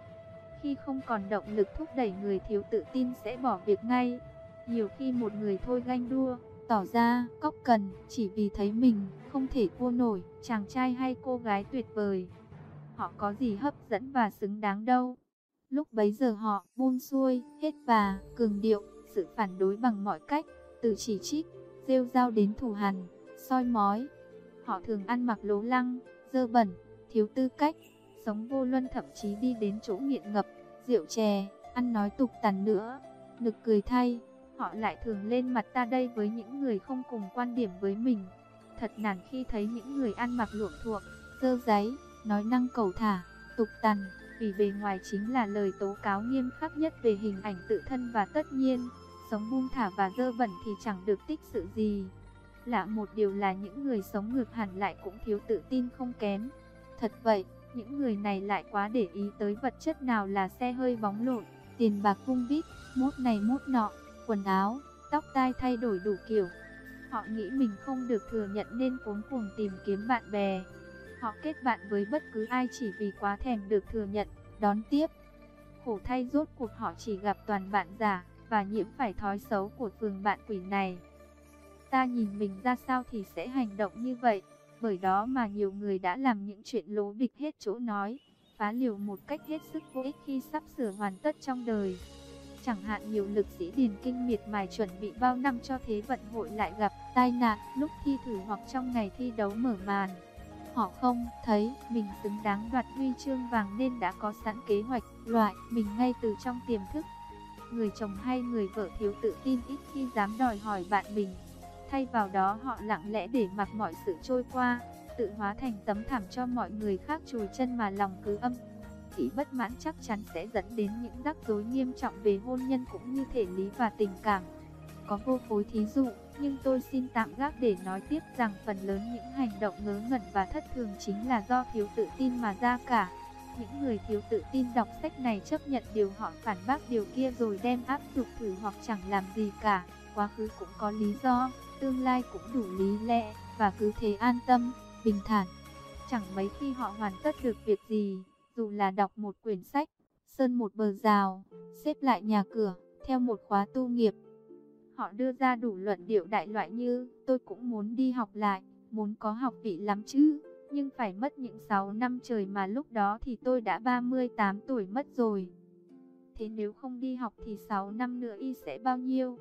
Speaker 1: khi không còn động lực thúc đẩy người thiếu tự tin sẽ bỏ việc ngay. Nhiều khi một người thôi ganh đua, tỏ ra cóc cần chỉ vì thấy mình không thể cua nổi chàng trai hay cô gái tuyệt vời. Họ có gì hấp dẫn và xứng đáng đâu. Lúc bấy giờ họ buông xuôi hết và cường điệu sự phản đối bằng mọi cách, từ chỉ trích, rêu rao đến thù hằn, soi mói. Họ thường ăn mặc lố lăng, dơ bẩn, thiếu tư cách, sống vô luân thậm chí đi đến chỗ nghiện ngập, rượu chè, ăn nói tục tằn nữa. Nực cười thay, họ lại thường lên mặt ta đây với những người không cùng quan điểm với mình. Thật nản khi thấy những người ăn mặc luộm thuộm, dơ giấy, nói năng cầu thả, tục tằn, vì bề ngoài chính là lời tố cáo nghiêm khắc nhất về hình ảnh tự thân và tất nhiên, sống buông thả và dơ bẩn thì chẳng được tích sự gì. Lạ một điều là những người sống ngược hẳn lại cũng thiếu tự tin không kém. Thật vậy, những người này lại quá để ý tới vật chất nào là xe hơi bóng lộn, tiền bạc vung vít, mốt này mốt nọ, quần áo, tóc tai thay đổi đủ kiểu. Họ nghĩ mình không được thừa nhận nên cuống cuồng tìm kiếm bạn bè. Họ kết bạn với bất cứ ai chỉ vì quá thèm được thừa nhận, đón tiếp. Khổ thay rốt cuộc họ chỉ gặp toàn bạn giả và nhiễm phải thói xấu của phường bạn quỷ này. ta nhìn mình ra sao thì sẽ hành động như vậy. Bởi đó mà nhiều người đã làm những chuyện lố bịch hết chỗ nói, phá liều một cách hết sức vô ích khi sắp sửa hoàn tất trong đời. Chẳng hạn nhiều lực sĩ điền kinh miệt mài chuẩn bị bao năm cho thế vận hội lại gặp tai nạn lúc thi thử hoặc trong ngày thi đấu mở màn. Họ không thấy mình xứng đáng đoạt huy chương vàng nên đã có sẵn kế hoạch loại mình ngay từ trong tiềm thức. Người chồng hay người vợ thiếu tự tin ít khi dám đòi hỏi bạn mình. Thay vào đó họ lặng lẽ để mặc mọi sự trôi qua, tự hóa thành tấm thảm cho mọi người khác chùi chân mà lòng cứ âm kỷ bất mãn chắc chắn sẽ dẫn đến những rắc rối nghiêm trọng về hôn nhân cũng như thể lý và tình cảm. Có vô phối thí dụ, nhưng tôi xin tạm gác để nói tiếp rằng phần lớn những hành động ngớ ngẩn và thất thường chính là do thiếu tự tin mà ra cả. Những người thiếu tự tin đọc sách này chấp nhận điều họ phản bác điều kia rồi đem áp dụng thử hoặc chẳng làm gì cả. Quá khứ cũng có lý do, tương lai cũng đủ lý lẽ, và cứ thế an tâm, bình thản. Chẳng mấy khi họ hoàn tất được việc gì, dù là đọc một quyển sách, sơn một bờ rào, xếp lại nhà cửa, theo một khóa tu nghiệp. Họ đưa ra đủ luận điệu đại loại như, tôi cũng muốn đi học lại, muốn có học vị lắm chứ, nhưng phải mất những 6 năm trời mà lúc đó thì tôi đã 38 tuổi mất rồi. Thế nếu không đi học thì 6 năm nữa y sẽ bao nhiêu?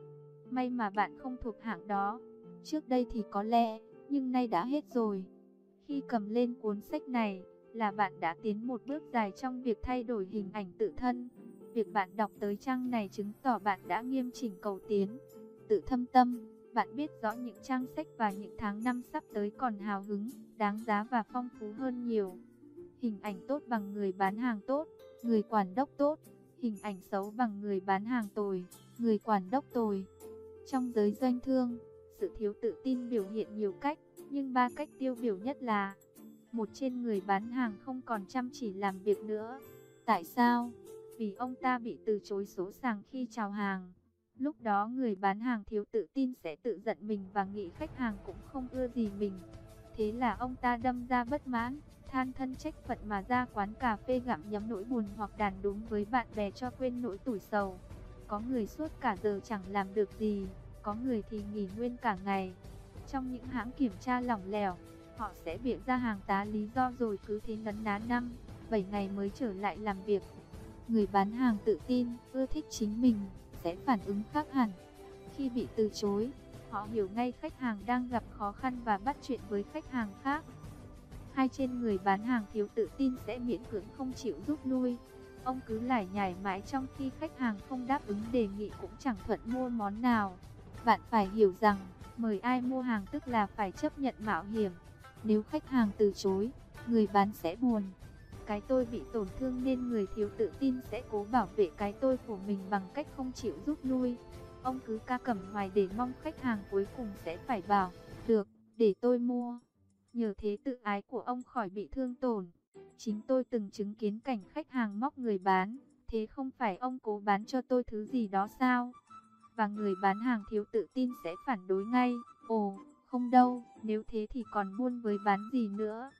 Speaker 1: May mà bạn không thuộc hạng đó. Trước đây thì có lẽ, nhưng nay đã hết rồi. Khi cầm lên cuốn sách này, là bạn đã tiến một bước dài trong việc thay đổi hình ảnh tự thân. Việc bạn đọc tới trang này chứng tỏ bạn đã nghiêm chỉnh cầu tiến, tự thâm tâm. Bạn biết rõ những trang sách và những tháng năm sắp tới còn hào hứng, đáng giá và phong phú hơn nhiều. Hình ảnh tốt bằng người bán hàng tốt, người quản đốc tốt. Hình ảnh xấu bằng người bán hàng tồi, người quản đốc tồi. Trong giới doanh thương, sự thiếu tự tin biểu hiện nhiều cách, nhưng ba cách tiêu biểu nhất là một trên người bán hàng không còn chăm chỉ làm việc nữa. Tại sao? Vì ông ta bị từ chối số sàng khi chào hàng. Lúc đó người bán hàng thiếu tự tin sẽ tự giận mình và nghĩ khách hàng cũng không ưa gì mình. Thế là ông ta đâm ra bất mãn, than thân trách phận mà ra quán cà phê gặm nhấm nỗi buồn hoặc đàn đúng với bạn bè cho quên nỗi tủi sầu. Có người suốt cả giờ chẳng làm được gì, có người thì nghỉ nguyên cả ngày. Trong những hãng kiểm tra lỏng lẻo, Họ sẽ biện ra hàng tá lý do rồi cứ thế nấn ná năm, 7 ngày mới trở lại làm việc. Người bán hàng tự tin, ưa thích chính mình, sẽ phản ứng khác hẳn. Khi bị từ chối, họ hiểu ngay khách hàng đang gặp khó khăn và bắt chuyện với khách hàng khác. Hai trên người bán hàng thiếu tự tin sẽ miễn cưỡng không chịu rút lui. Ông cứ lải nhải mãi trong khi khách hàng không đáp ứng đề nghị cũng chẳng thuận mua món nào. Bạn phải hiểu rằng, mời ai mua hàng tức là phải chấp nhận mạo hiểm. Nếu khách hàng từ chối, người bán sẽ buồn. Cái tôi bị tổn thương nên người thiếu tự tin sẽ cố bảo vệ cái tôi của mình bằng cách không chịu rút lui. Ông cứ ca cầm hoài để mong khách hàng cuối cùng sẽ phải bảo, được, để tôi mua. Nhờ thế tự ái của ông khỏi bị thương tổn. Chính tôi từng chứng kiến cảnh khách hàng móc người bán, thế không phải ông cố bán cho tôi thứ gì đó sao? Và người bán hàng thiếu tự tin sẽ phản đối ngay, ồ, không đâu, nếu thế thì còn buôn với bán gì nữa.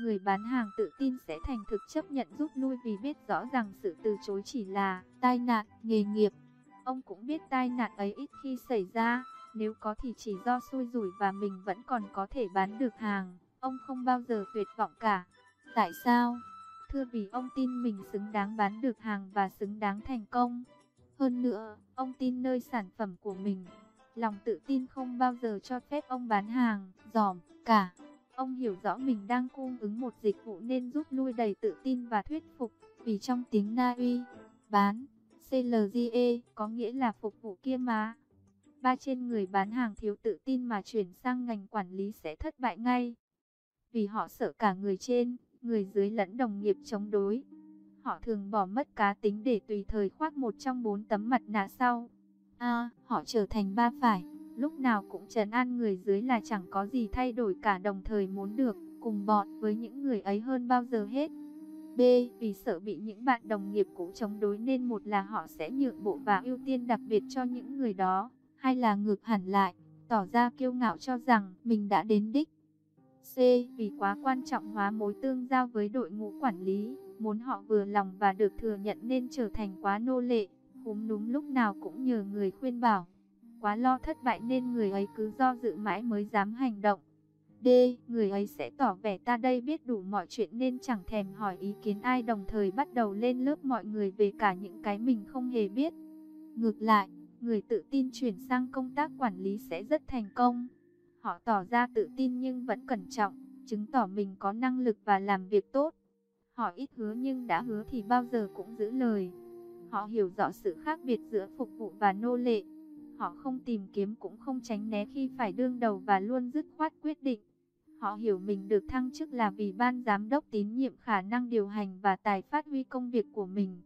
Speaker 1: Người bán hàng tự tin sẽ thành thực chấp nhận rút lui vì biết rõ rằng sự từ chối chỉ là tai nạn, nghề nghiệp. Ông cũng biết tai nạn ấy ít khi xảy ra, nếu có thì chỉ do xui rủi và mình vẫn còn có thể bán được hàng. Ông không bao giờ tuyệt vọng cả. Tại sao? Thưa vì ông tin mình xứng đáng bán được hàng và xứng đáng thành công. Hơn nữa, ông tin nơi sản phẩm của mình. Lòng tự tin không bao giờ cho phép ông bán hàng, giòm, cả. Ông hiểu rõ mình đang cung ứng một dịch vụ nên rút lui đầy tự tin và thuyết phục. Vì trong tiếng Na Uy, bán, CLGE có nghĩa là phục vụ kia mà. Ba trên người bán hàng thiếu tự tin mà chuyển sang ngành quản lý sẽ thất bại ngay. Vì họ sợ cả người trên, người dưới lẫn đồng nghiệp chống đối. Họ thường bỏ mất cá tính để tùy thời khoác một trong bốn tấm mặt nạ sau. A, họ trở thành ba phải, lúc nào cũng trấn an người dưới là chẳng có gì thay đổi cả đồng thời muốn được, cùng bọn với những người ấy hơn bao giờ hết. B. Vì sợ bị những bạn đồng nghiệp cũ chống đối nên một là họ sẽ nhượng bộ và ưu tiên đặc biệt cho những người đó, hai là ngược hẳn lại, tỏ ra kiêu ngạo cho rằng mình đã đến đích. C. Vì quá quan trọng hóa mối tương giao với đội ngũ quản lý, muốn họ vừa lòng và được thừa nhận nên trở thành quá nô lệ, Húm núm lúc nào cũng nhờ người khuyên bảo. quá lo thất bại nên người ấy cứ do dự mãi mới dám hành động. D. Người ấy sẽ tỏ vẻ ta đây biết đủ mọi chuyện nên chẳng thèm hỏi ý kiến ai đồng thời bắt đầu lên lớp mọi người về cả những cái mình không hề biết. Ngược lại, người tự tin chuyển sang công tác quản lý sẽ rất thành công. Họ tỏ ra tự tin nhưng vẫn cẩn trọng, chứng tỏ mình có năng lực và làm việc tốt. Họ ít hứa nhưng đã hứa thì bao giờ cũng giữ lời. Họ hiểu rõ sự khác biệt giữa phục vụ và nô lệ. Họ không tìm kiếm cũng không tránh né khi phải đương đầu và luôn dứt khoát quyết định. Họ hiểu mình được thăng chức là vì ban giám đốc tín nhiệm khả năng điều hành và tài phát huy công việc của mình.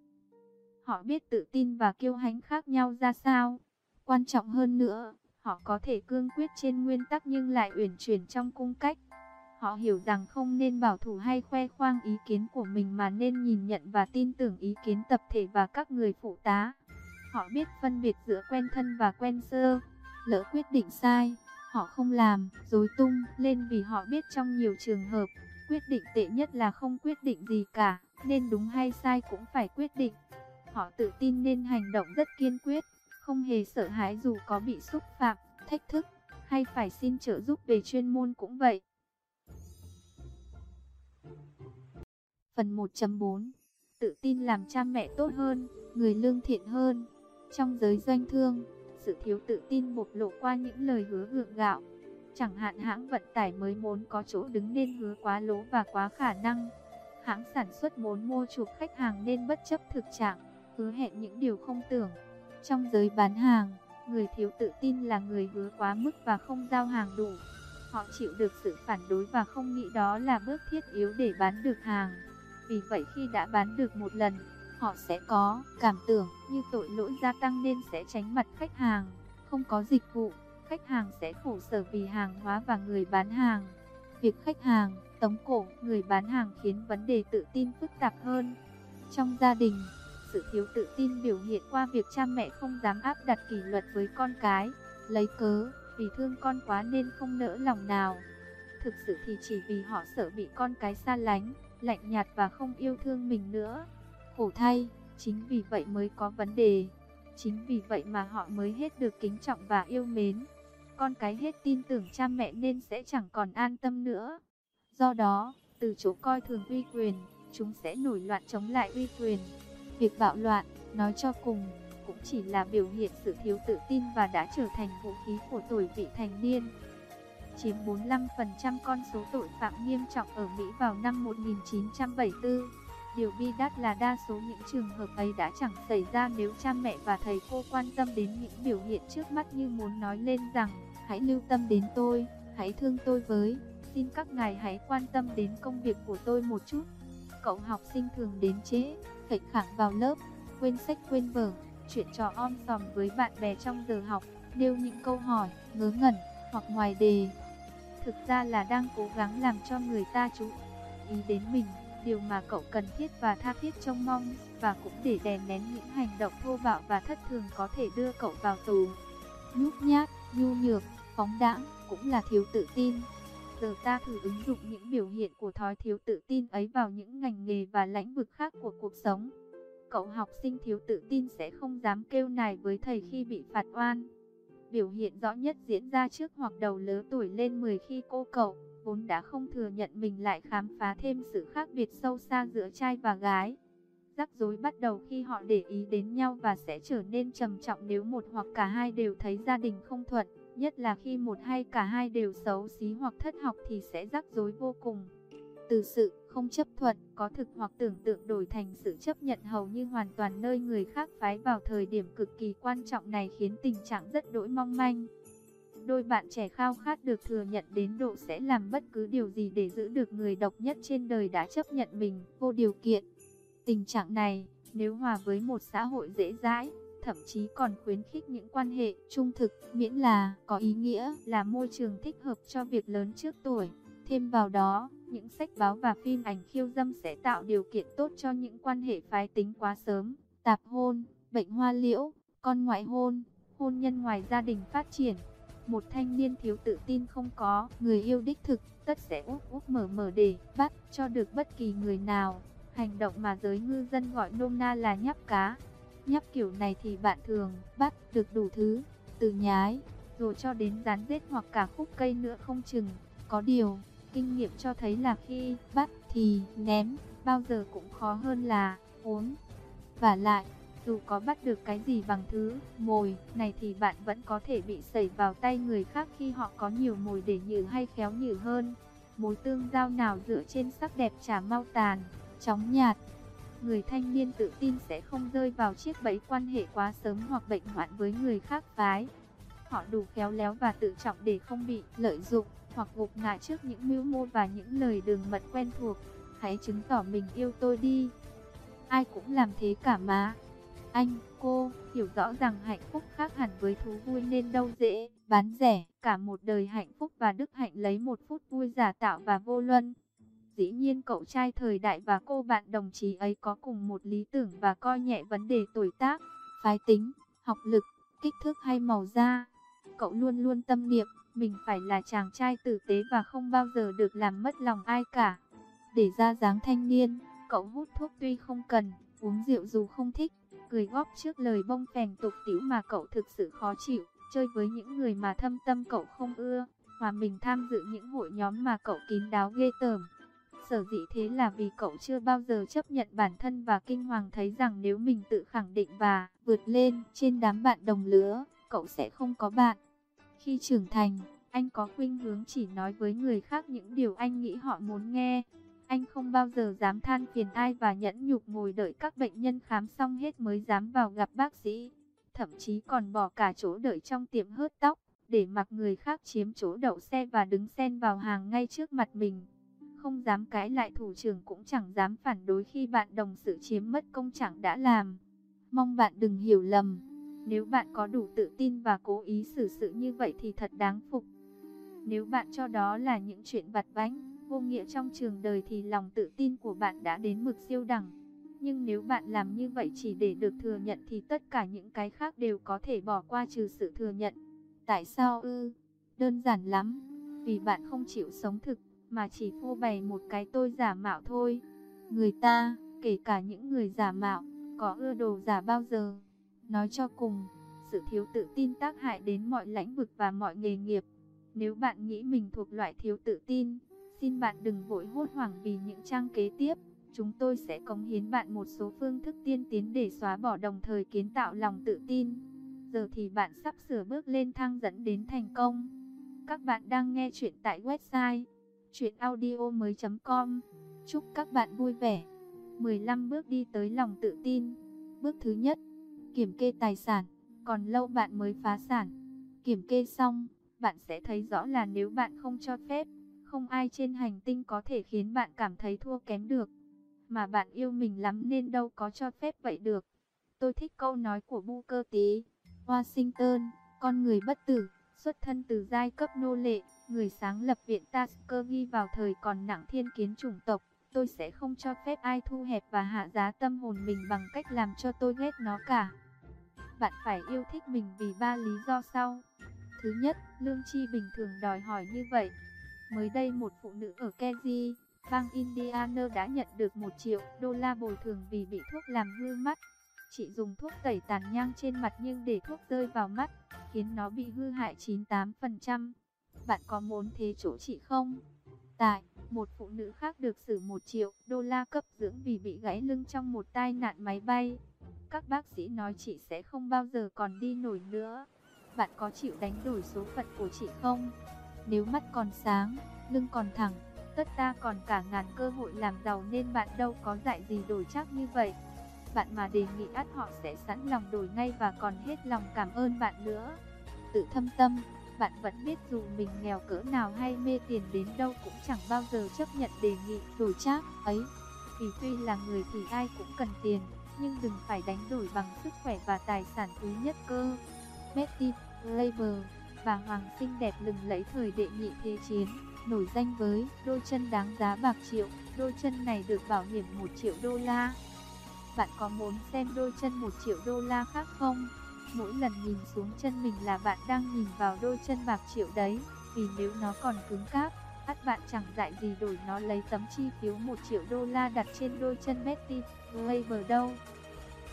Speaker 1: Họ biết tự tin và kiêu hãnh khác nhau ra sao. Quan trọng hơn nữa, họ có thể cương quyết trên nguyên tắc nhưng lại uyển chuyển trong cung cách. Họ hiểu rằng không nên bảo thủ hay khoe khoang ý kiến của mình mà nên nhìn nhận và tin tưởng ý kiến tập thể và các người phụ tá. Họ biết phân biệt giữa quen thân và quen sơ. Lỡ quyết định sai, họ không làm, dối tung lên vì họ biết trong nhiều trường hợp, quyết định tệ nhất là không quyết định gì cả, nên đúng hay sai cũng phải quyết định. Họ tự tin nên hành động rất kiên quyết, không hề sợ hãi dù có bị xúc phạm, thách thức, hay phải xin trợ giúp về chuyên môn cũng vậy. Phần 1.4 Tự tin làm cha mẹ tốt hơn, người lương thiện hơn. Trong giới doanh thương, sự thiếu tự tin bộc lộ qua những lời hứa gượng gạo. Chẳng hạn hãng vận tải mới muốn có chỗ đứng nên hứa quá lố và quá khả năng. Hãng sản xuất muốn mua chuộc khách hàng nên bất chấp thực trạng, hứa hẹn những điều không tưởng. Trong giới bán hàng, người thiếu tự tin là người hứa quá mức và không giao hàng đủ. Họ chịu được sự phản đối và không nghĩ đó là bước thiết yếu để bán được hàng. Vì vậy khi đã bán được một lần, họ sẽ có cảm tưởng như tội lỗi gia tăng nên sẽ tránh mặt khách hàng. Không có dịch vụ, khách hàng sẽ khổ sở vì hàng hóa và người bán hàng. Việc khách hàng, tống cổ, người bán hàng khiến vấn đề tự tin phức tạp hơn. Trong gia đình, sự thiếu tự tin biểu hiện qua việc cha mẹ không dám áp đặt kỷ luật với con cái, lấy cớ vì thương con quá nên không nỡ lòng nào. Thực sự thì chỉ vì họ sợ bị con cái xa lánh, lạnh nhạt và không yêu thương mình nữa. Khổ thay, chính vì vậy mới có vấn đề. Chính vì vậy mà họ mới hết được kính trọng và yêu mến. Con cái hết tin tưởng cha mẹ nên sẽ chẳng còn an tâm nữa. Do đó, từ chỗ coi thường uy quyền, chúng sẽ nổi loạn chống lại uy quyền. Việc bạo loạn, nói cho cùng, cũng chỉ là biểu hiện sự thiếu tự tin và đã trở thành vũ khí của tuổi vị thành niên chiếm 45% con số tội phạm nghiêm trọng ở Mỹ vào năm 1974. Điều bi đát là đa số những trường hợp ấy đã chẳng xảy ra nếu cha mẹ và thầy cô quan tâm đến những biểu hiện trước mắt như muốn nói lên rằng, hãy lưu tâm đến tôi, hãy thương tôi với, xin các ngài hãy quan tâm đến công việc của tôi một chút. Cậu học sinh thường đến trễ, khệnh khẳng vào lớp, quên sách quên vở, chuyện trò om sòm với bạn bè trong giờ học, nêu những câu hỏi, ngớ ngẩn, hoặc ngoài đề, thực ra là đang cố gắng làm cho người ta chú ý đến mình, điều mà cậu cần thiết và tha thiết trông mong, và cũng để đè nén những hành động thô bạo và thất thường có thể đưa cậu vào tù. Nhút nhát, nhu nhược, phóng đãng cũng là thiếu tự tin. Giờ ta thử ứng dụng những biểu hiện của thói thiếu tự tin ấy vào những ngành nghề và lĩnh vực khác của cuộc sống. Cậu học sinh thiếu tự tin sẽ không dám kêu nài với thầy khi bị phạt oan Biểu hiện rõ nhất diễn ra trước hoặc đầu lứa tuổi lên 10 khi cô cậu, vốn đã không thừa nhận mình lại khám phá thêm sự khác biệt sâu xa giữa trai và gái. Rắc rối bắt đầu khi họ để ý đến nhau và sẽ trở nên trầm trọng nếu một hoặc cả hai đều thấy gia đình không thuận, nhất là khi một hay cả hai đều xấu xí hoặc thất học thì sẽ rắc rối vô cùng. Từ sự không chấp thuận, có thực hoặc tưởng tượng đổi thành sự chấp nhận hầu như hoàn toàn nơi người khác phái vào thời điểm cực kỳ quan trọng này khiến tình trạng rất đỗi mong manh. Đôi bạn trẻ khao khát được thừa nhận đến độ sẽ làm bất cứ điều gì để giữ được người độc nhất trên đời đã chấp nhận mình, vô điều kiện. Tình trạng này, nếu hòa với một xã hội dễ dãi, thậm chí còn khuyến khích những quan hệ trung thực, miễn là có ý nghĩa là môi trường thích hợp cho việc lớn trước tuổi. Thêm vào đó, những sách báo và phim ảnh khiêu dâm sẽ tạo điều kiện tốt cho những quan hệ phái tính quá sớm, tạp hôn, bệnh hoa liễu, con ngoại hôn, hôn nhân ngoài gia đình phát triển. Một thanh niên thiếu tự tin không có người yêu đích thực, tất sẽ úp úp mở mở để bắt cho được bất kỳ người nào. Hành động mà giới ngư dân gọi nôm na là nhắp cá. Nhắp kiểu này thì bạn thường bắt được đủ thứ, từ nhái, rồi cho đến rán rết hoặc cả khúc cây nữa không chừng. Có điều, kinh nghiệm cho thấy là khi bắt thì ném, bao giờ cũng khó hơn là uống. Và lại, dù có bắt được cái gì bằng thứ mồi này thì bạn vẫn có thể bị sẩy vào tay người khác khi họ có nhiều mồi để nhử hay khéo nhử hơn. Mối tương giao nào dựa trên sắc đẹp chả mau tàn, chóng nhạt. Người thanh niên tự tin sẽ không rơi vào chiếc bẫy quan hệ quá sớm hoặc bệnh hoạn với người khác phái. Họ đủ khéo léo và tự trọng để không bị lợi dụng hoặc gục ngã trước những mưu mô và những lời đường mật quen thuộc. Hãy chứng tỏ mình yêu tôi đi. Ai cũng làm thế cả má. Anh, cô, hiểu rõ rằng hạnh phúc khác hẳn với thú vui nên đâu dễ, bán rẻ, cả một đời hạnh phúc và đức hạnh lấy một phút vui giả tạo và vô luân. Dĩ nhiên cậu trai thời đại và cô bạn đồng chí ấy có cùng một lý tưởng và coi nhẹ vấn đề tuổi tác, phái tính, học lực, kích thước hay màu da. Cậu luôn luôn tâm niệm, mình phải là chàng trai tử tế và không bao giờ được làm mất lòng ai cả. Để ra dáng thanh niên, cậu hút thuốc tuy không cần, uống rượu dù không thích, cười góp trước lời bông phèn tục tĩu mà cậu thực sự khó chịu, chơi với những người mà thâm tâm cậu không ưa, hòa mình tham dự những hội nhóm mà cậu kín đáo ghê tởm. Sở dĩ thế là vì cậu chưa bao giờ chấp nhận bản thân và kinh hoàng thấy rằng nếu mình tự khẳng định và vượt lên trên đám bạn đồng lứa, cậu sẽ không có bạn. Khi trưởng thành, anh có khuynh hướng chỉ nói với người khác những điều anh nghĩ họ muốn nghe. Anh không bao giờ dám than phiền ai và nhẫn nhục ngồi đợi các bệnh nhân khám xong hết mới dám vào gặp bác sĩ. Thậm chí còn bỏ cả chỗ đợi trong tiệm hớt tóc, để mặc người khác chiếm chỗ đậu xe và đứng xen vào hàng ngay trước mặt mình. Không dám cãi lại thủ trưởng cũng chẳng dám phản đối khi bạn đồng sự chiếm mất công chẳng đã làm. Mong bạn đừng hiểu lầm. Nếu bạn có đủ tự tin và cố ý xử sự như vậy thì thật đáng phục. Nếu bạn cho đó là những chuyện vặt vãnh, vô nghĩa trong trường đời thì lòng tự tin của bạn đã đến mực siêu đẳng. Nhưng nếu bạn làm như vậy chỉ để được thừa nhận thì tất cả những cái khác đều có thể bỏ qua trừ sự thừa nhận. Tại sao ư? Đơn giản lắm. Vì bạn không chịu sống thực, mà chỉ phô bày một cái tôi giả mạo thôi. Người ta, kể cả những người giả mạo, có ưa đồ giả bao giờ? Nói cho cùng, sự thiếu tự tin tác hại đến mọi lãnh vực và mọi nghề nghiệp. Nếu bạn nghĩ mình thuộc loại thiếu tự tin, xin bạn đừng vội hốt hoảng vì những trang kế tiếp. Chúng tôi sẽ cống hiến bạn một số phương thức tiên tiến để xóa bỏ đồng thời kiến tạo lòng tự tin. Giờ thì bạn sắp sửa bước lên thang dẫn đến thành công. Các bạn đang nghe chuyện tại website chuyenaudio.com Chúc các bạn vui vẻ. 15 bước đi tới lòng tự tin. Bước thứ nhất, kiểm kê tài sản, còn lâu bạn mới phá sản. Kiểm kê xong, bạn sẽ thấy rõ là nếu bạn không cho phép, không ai trên hành tinh có thể khiến bạn cảm thấy thua kém được. Mà bạn yêu mình lắm nên đâu có cho phép vậy được. Tôi thích câu nói của Booker T. Washington, con người bất tử, xuất thân từ giai cấp nô lệ, người sáng lập viện Tuskegee vào thời còn nặng thiên kiến chủng tộc. Tôi sẽ không cho phép ai thu hẹp và hạ giá tâm hồn mình bằng cách làm cho tôi ghét nó cả. Bạn phải yêu thích mình vì ba lý do sau. Thứ nhất, lương chi bình thường đòi hỏi như vậy. Mới đây một phụ nữ ở Keji, bang Indiana đã nhận được 1 triệu đô la bồi thường vì bị thuốc làm hư mắt. Chị dùng thuốc tẩy tàn nhang trên mặt nhưng để thuốc rơi vào mắt, khiến nó bị hư hại 98%. Bạn có muốn thế chỗ chị không? Tại, một phụ nữ khác được xử 1 triệu đô la cấp dưỡng vì bị gãy lưng trong một tai nạn máy bay. Các bác sĩ nói chị sẽ không bao giờ còn đi nổi nữa. Bạn có chịu đánh đổi số phận của chị không? Nếu mắt còn sáng, lưng còn thẳng, tất ta còn cả ngàn cơ hội làm giàu nên bạn đâu có dạy gì đổi chắc như vậy. Bạn mà đề nghị ắt họ sẽ sẵn lòng đổi ngay và còn hết lòng cảm ơn bạn nữa. Tự thâm tâm, bạn vẫn biết dù mình nghèo cỡ nào hay mê tiền đến đâu cũng chẳng bao giờ chấp nhận đề nghị đổi chắc ấy. Vì tuy là người thì ai cũng cần tiền, nhưng đừng phải đánh đổi bằng sức khỏe và tài sản quý nhất cơ. Betty Labor, bà hoàng xinh đẹp lừng lẫy thời đệ nhị thế chiến, nổi danh với đôi chân đáng giá bạc triệu, đôi chân này được bảo hiểm 1 triệu đô la. Bạn có muốn xem đôi chân 1 triệu đô la khác không? Mỗi lần nhìn xuống chân mình là bạn đang nhìn vào đôi chân bạc triệu đấy, vì nếu nó còn cứng cáp, ắt bạn chẳng dại gì đổi nó lấy tấm chi phiếu 1 triệu đô la đặt trên đôi chân Betty Glaber đâu.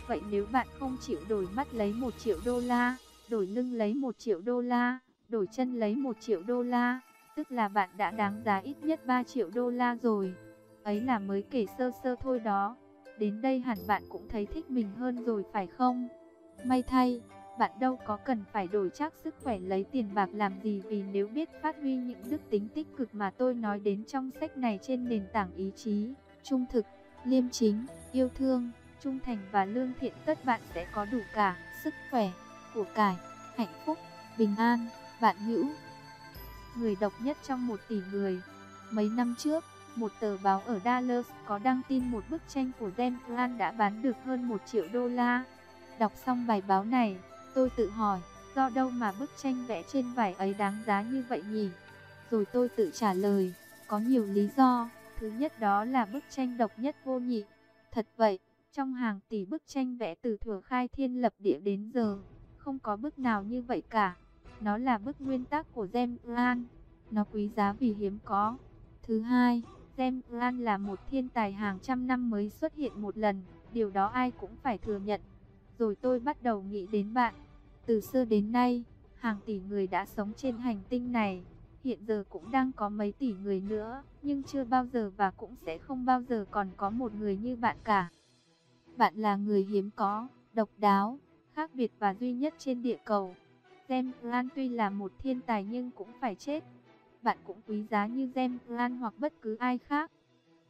Speaker 1: Vậy nếu bạn không chịu đổi mắt lấy 1 triệu đô la, đổi lưng lấy 1 triệu đô la, đổi chân lấy 1 triệu đô la, tức là bạn đã đáng giá ít nhất 3 triệu đô la rồi. Ấy là mới kể sơ sơ thôi đó. Đến đây hẳn bạn cũng thấy thích mình hơn rồi phải không? May thay, bạn đâu có cần phải đổi chắc sức khỏe lấy tiền bạc làm gì vì nếu biết phát huy những đức tính tích cực mà tôi nói đến trong sách này trên nền tảng ý chí, trung thực, liêm chính, yêu thương, trung thành và lương thiện tất bạn sẽ có đủ cả sức khỏe, của cải, hạnh phúc, bình an, bạn hữu. Người độc nhất trong một tỷ người. Mấy năm trước, một tờ báo ở Dallas có đăng tin một bức tranh của Dan Plan đã bán được hơn 1 triệu đô la. Đọc xong bài báo này, tôi tự hỏi, do đâu mà bức tranh vẽ trên vải ấy đáng giá như vậy nhỉ? Rồi tôi tự trả lời, có nhiều lý do. Thứ nhất đó là bức tranh độc nhất vô nhị. Thật vậy, trong hàng tỷ bức tranh vẽ từ thừa khai thiên lập địa đến giờ, không có bức nào như vậy cả. Nó là bức nguyên tắc của Rembrandt. Nó quý giá vì hiếm có. Thứ hai, Rembrandt là một thiên tài hàng trăm năm mới xuất hiện một lần. Điều đó ai cũng phải thừa nhận. Rồi tôi bắt đầu nghĩ đến bạn. Từ xưa đến nay, hàng tỷ người đã sống trên hành tinh này. Hiện giờ cũng đang có mấy tỷ người nữa, nhưng chưa bao giờ và cũng sẽ không bao giờ còn có một người như bạn cả. Bạn là người hiếm có, độc đáo, khác biệt và duy nhất trên địa cầu. Rembrandt tuy là một thiên tài nhưng cũng phải chết. Bạn cũng quý giá như Rembrandt hoặc bất cứ ai khác.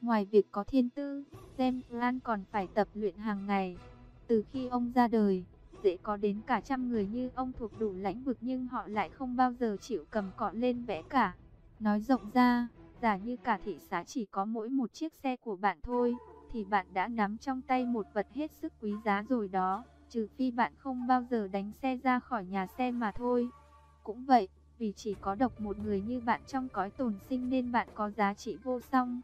Speaker 1: Ngoài việc có thiên tư, Rembrandt còn phải tập luyện hàng ngày. Từ khi ông ra đời, dễ có đến cả trăm người như ông thuộc đủ lãnh vực nhưng họ lại không bao giờ chịu cầm cọ lên vẽ cả. Nói rộng ra, giả như cả thị xã chỉ có mỗi một chiếc xe của bạn thôi, thì bạn đã nắm trong tay một vật hết sức quý giá rồi đó trừ phi bạn không bao giờ đánh xe ra khỏi nhà xe mà thôi. Cũng vậy, vì chỉ có độc một người như bạn trong cõi tồn sinh nên bạn có giá trị vô song.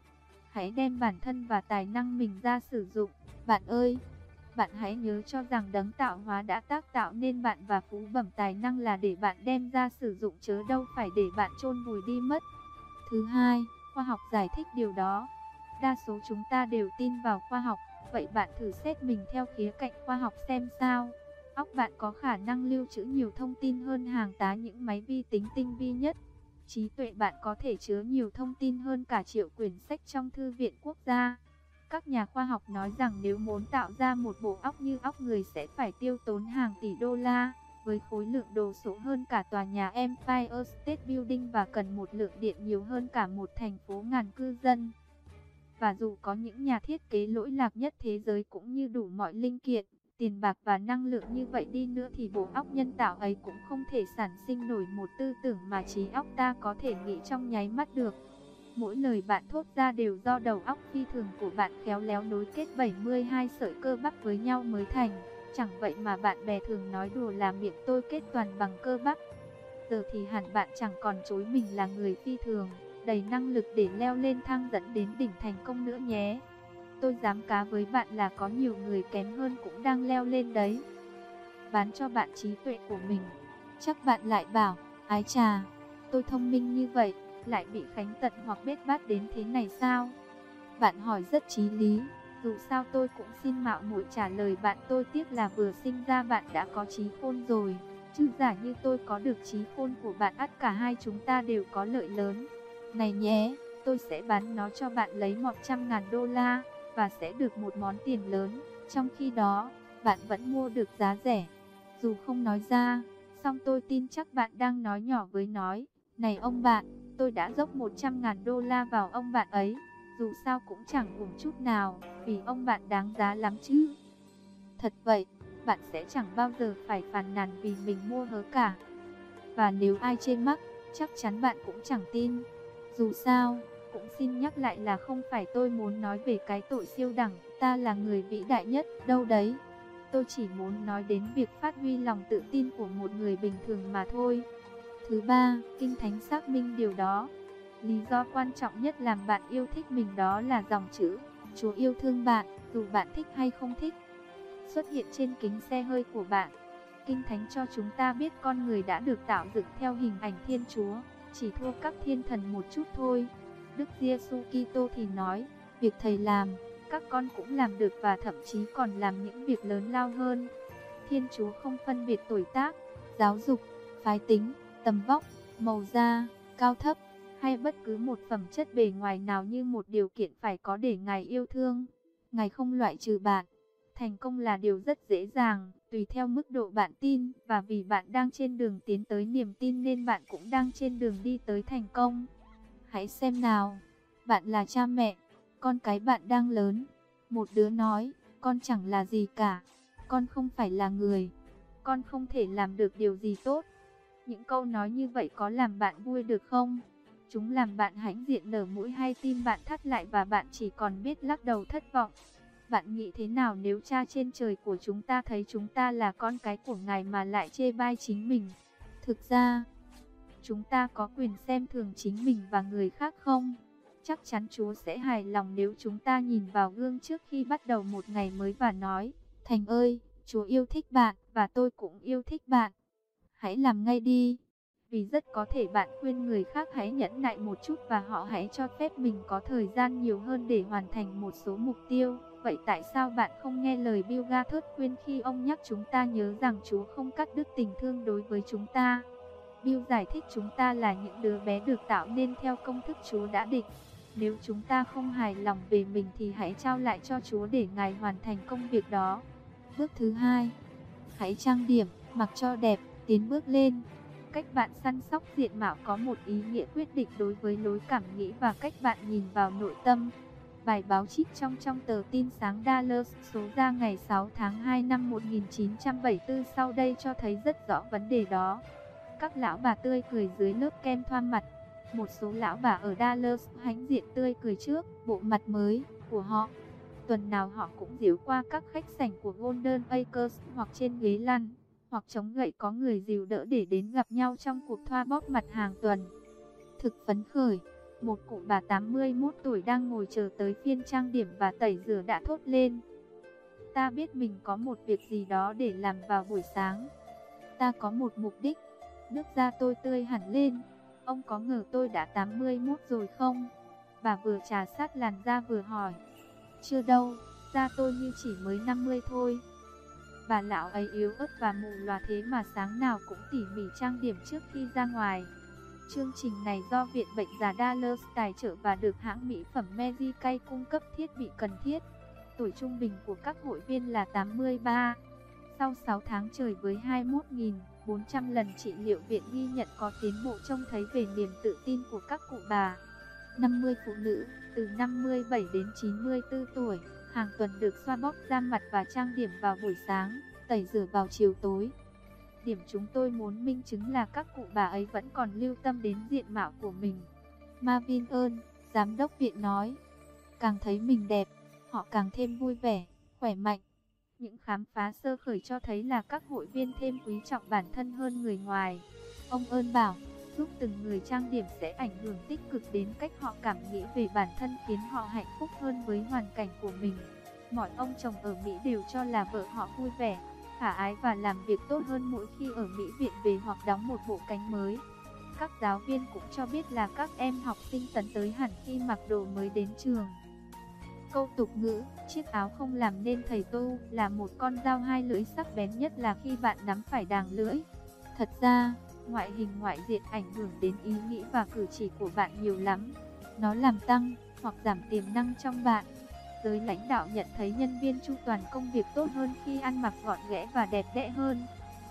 Speaker 1: Hãy đem bản thân và tài năng mình ra sử dụng. Bạn ơi, bạn hãy nhớ cho rằng đấng tạo hóa đã tác tạo nên bạn và phú bẩm tài năng là để bạn đem ra sử dụng chớ đâu phải để bạn chôn vùi đi mất. Thứ hai, khoa học giải thích điều đó. Đa số chúng ta đều tin vào khoa học Vậy bạn thử xét mình theo khía cạnh khoa học xem sao. Óc bạn có khả năng lưu trữ nhiều thông tin hơn hàng tá những máy vi tính tinh vi nhất. Trí tuệ bạn có thể chứa nhiều thông tin hơn cả triệu quyển sách trong thư viện quốc gia. Các nhà khoa học nói rằng nếu muốn tạo ra một bộ óc như óc người sẽ phải tiêu tốn hàng tỷ đô la, với khối lượng đồ sộ hơn cả tòa nhà Empire State Building và cần một lượng điện nhiều hơn cả một thành phố ngàn cư dân. Và dù có những nhà thiết kế lỗi lạc nhất thế giới cũng như đủ mọi linh kiện, tiền bạc và năng lượng như vậy đi nữa thì bộ óc nhân tạo ấy cũng không thể sản sinh nổi một tư tưởng mà trí óc ta có thể nghĩ trong nháy mắt được. Mỗi lời bạn thốt ra đều do đầu óc phi thường của bạn khéo léo nối kết 72 sợi cơ bắp với nhau mới thành. Chẳng vậy mà bạn bè thường nói đùa là miệng tôi kết toàn bằng cơ bắp. Giờ thì hẳn bạn chẳng còn chối mình là người phi thường đầy năng lực để leo lên thang dẫn đến đỉnh thành công nữa nhé. Tôi dám cá với bạn là có nhiều người kém hơn cũng đang leo lên đấy. Bán cho bạn trí tuệ của mình. Chắc bạn lại bảo, ái trà, tôi thông minh như vậy, lại bị khánh tận hoặc bết bát đến thế này sao? Bạn hỏi rất trí lý, dù sao tôi cũng xin mạo muội trả lời bạn tôi tiếc là vừa sinh ra bạn đã có trí khôn rồi. Chứ giả như tôi có được trí khôn của bạn ắt cả hai chúng ta đều có lợi lớn. Này nhé, tôi sẽ bán nó cho bạn lấy 100 ngàn đô la, và sẽ được một món tiền lớn. Trong khi đó, bạn vẫn mua được giá rẻ. Dù không nói ra, song tôi tin chắc bạn đang nói nhỏ với nói. Này ông bạn, tôi đã dốc 100 ngàn đô la vào ông bạn ấy. Dù sao cũng chẳng uổng chút nào, vì ông bạn đáng giá lắm chứ. Thật vậy, bạn sẽ chẳng bao giờ phải phàn nàn vì mình mua hớ cả. Và nếu ai trên mắc, chắc chắn bạn cũng chẳng tin. Dù sao, cũng xin nhắc lại là không phải tôi muốn nói về cái tội siêu đẳng, ta là người vĩ đại nhất, đâu đấy. Tôi chỉ muốn nói đến việc phát huy lòng tự tin của một người bình thường mà thôi. Thứ ba, Kinh Thánh xác minh điều đó. Lý do quan trọng nhất làm bạn yêu thích mình đó là dòng chữ Chúa yêu thương bạn, dù bạn thích hay không thích. Xuất hiện trên kính xe hơi của bạn. Kinh Thánh cho chúng ta biết con người đã được tạo dựng theo hình ảnh Thiên Chúa chỉ thua các thiên thần một chút thôi. Đức Giêsu Kitô thì nói, việc thầy làm, các con cũng làm được và thậm chí còn làm những việc lớn lao hơn. Thiên Chúa không phân biệt tuổi tác, giáo dục, phái tính, tầm vóc, màu da, cao thấp, hay bất cứ một phẩm chất bề ngoài nào như một điều kiện phải có để Ngài yêu thương. Ngài không loại trừ bạn. Thành công là điều rất dễ dàng, tùy theo mức độ bạn tin, và vì bạn đang trên đường tiến tới niềm tin nên bạn cũng đang trên đường đi tới thành công. Hãy xem nào, bạn là cha mẹ, con cái bạn đang lớn. Một đứa nói, con chẳng là gì cả, con không phải là người, con không thể làm được điều gì tốt. Những câu nói như vậy có làm bạn vui được không? Chúng làm bạn hãnh diện nở mũi hay tim bạn thắt lại và bạn chỉ còn biết lắc đầu thất vọng. Bạn nghĩ thế nào nếu cha trên trời của chúng ta thấy chúng ta là con cái của Ngài mà lại chê bai chính mình? Thực ra, chúng ta có quyền xem thường chính mình và người khác không? Chắc chắn Chúa sẽ hài lòng nếu chúng ta nhìn vào gương trước khi bắt đầu một ngày mới và nói, Thành ơi, Chúa yêu thích bạn và tôi cũng yêu thích bạn. Hãy làm ngay đi. Vì rất có thể bạn khuyên người khác hãy nhẫn nại một chút và họ hãy cho phép mình có thời gian nhiều hơn để hoàn thành một số mục tiêu. Vậy tại sao bạn không nghe lời Bill Gates khuyên khi ông nhắc chúng ta nhớ rằng Chúa không cắt đứt tình thương đối với chúng ta? Bill giải thích chúng ta là những đứa bé được tạo nên theo công thức Chúa đã định. Nếu chúng ta không hài lòng về mình thì hãy trao lại cho Chúa để Ngài hoàn thành công việc đó. Bước thứ hai, hãy trang điểm, mặc cho đẹp, tiến bước lên. Cách bạn săn sóc diện mạo có một ý nghĩa quyết định đối với lối cảm nghĩ và cách bạn nhìn vào nội tâm. Bài báo trích trong trong tờ tin sáng Dallas số ra ngày 6 tháng 2 năm 1974 sau đây cho thấy rất rõ vấn đề đó. Các lão bà tươi cười dưới lớp kem thoa mặt. Một số lão bà ở Dallas hãnh diện tươi cười trước bộ mặt mới của họ. Tuần nào họ cũng diễu qua các khách sảnh của Golden Acres hoặc trên ghế lăn, hoặc chống gậy có người dìu đỡ để đến gặp nhau trong cuộc thoa bóp mặt hàng tuần. Thực phấn khởi. Một cụ bà 81 tuổi đang ngồi chờ tới phiên trang điểm và tẩy rửa đã thốt lên. Ta biết mình có một việc gì đó để làm vào buổi sáng. Ta có một mục đích. Nước da tôi tươi hẳn lên. Ông có ngờ tôi đã 81 rồi không? Bà vừa trà sát làn da vừa hỏi. Chưa đâu, da tôi như chỉ mới 50 thôi. Bà lão ấy yếu ớt và mù loà thế mà sáng nào cũng tỉ mỉ trang điểm trước khi ra ngoài. Chương trình này do Viện Bệnh Già Dallas tài trợ và được hãng mỹ phẩm Medicay cung cấp thiết bị cần thiết. Tuổi trung bình của các hội viên là 83. Sau 6 tháng trời với 21.400 lần trị liệu viện ghi nhận có tiến bộ trông thấy về niềm tự tin của các cụ bà. 50 phụ nữ, từ 57 đến 94 tuổi, hàng tuần được xoa bóp da mặt và trang điểm vào buổi sáng, tẩy rửa vào chiều tối. Điểm chúng tôi muốn minh chứng là các cụ bà ấy vẫn còn lưu tâm đến diện mạo của mình. Marvin ơn, giám đốc viện nói, càng thấy mình đẹp, họ càng thêm vui vẻ, khỏe mạnh. Những khám phá sơ khởi cho thấy là các hội viên thêm quý trọng bản thân hơn người ngoài. Ông ơn bảo, giúp từng người trang điểm sẽ ảnh hưởng tích cực đến cách họ cảm nghĩ về bản thân khiến họ hạnh phúc hơn với hoàn cảnh của mình. Mọi ông chồng ở Mỹ đều cho là vợ họ vui vẻ, khả ái và làm việc tốt hơn mỗi khi ở Mỹ viện về hoặc đóng một bộ cánh mới. Các giáo viên cũng cho biết là các em học sinh tấn tới hẳn khi mặc đồ mới đến trường. Câu tục ngữ, chiếc áo không làm nên thầy tu là một con dao hai lưỡi sắc bén nhất là khi bạn nắm phải đàng lưỡi. Thật ra, ngoại hình ngoại diện ảnh hưởng đến ý nghĩ và cử chỉ của bạn nhiều lắm. Nó làm tăng hoặc giảm tiềm năng trong bạn. Giới lãnh đạo nhận thấy nhân viên chu toàn công việc tốt hơn khi ăn mặc gọn ghẽ và đẹp đẽ hơn.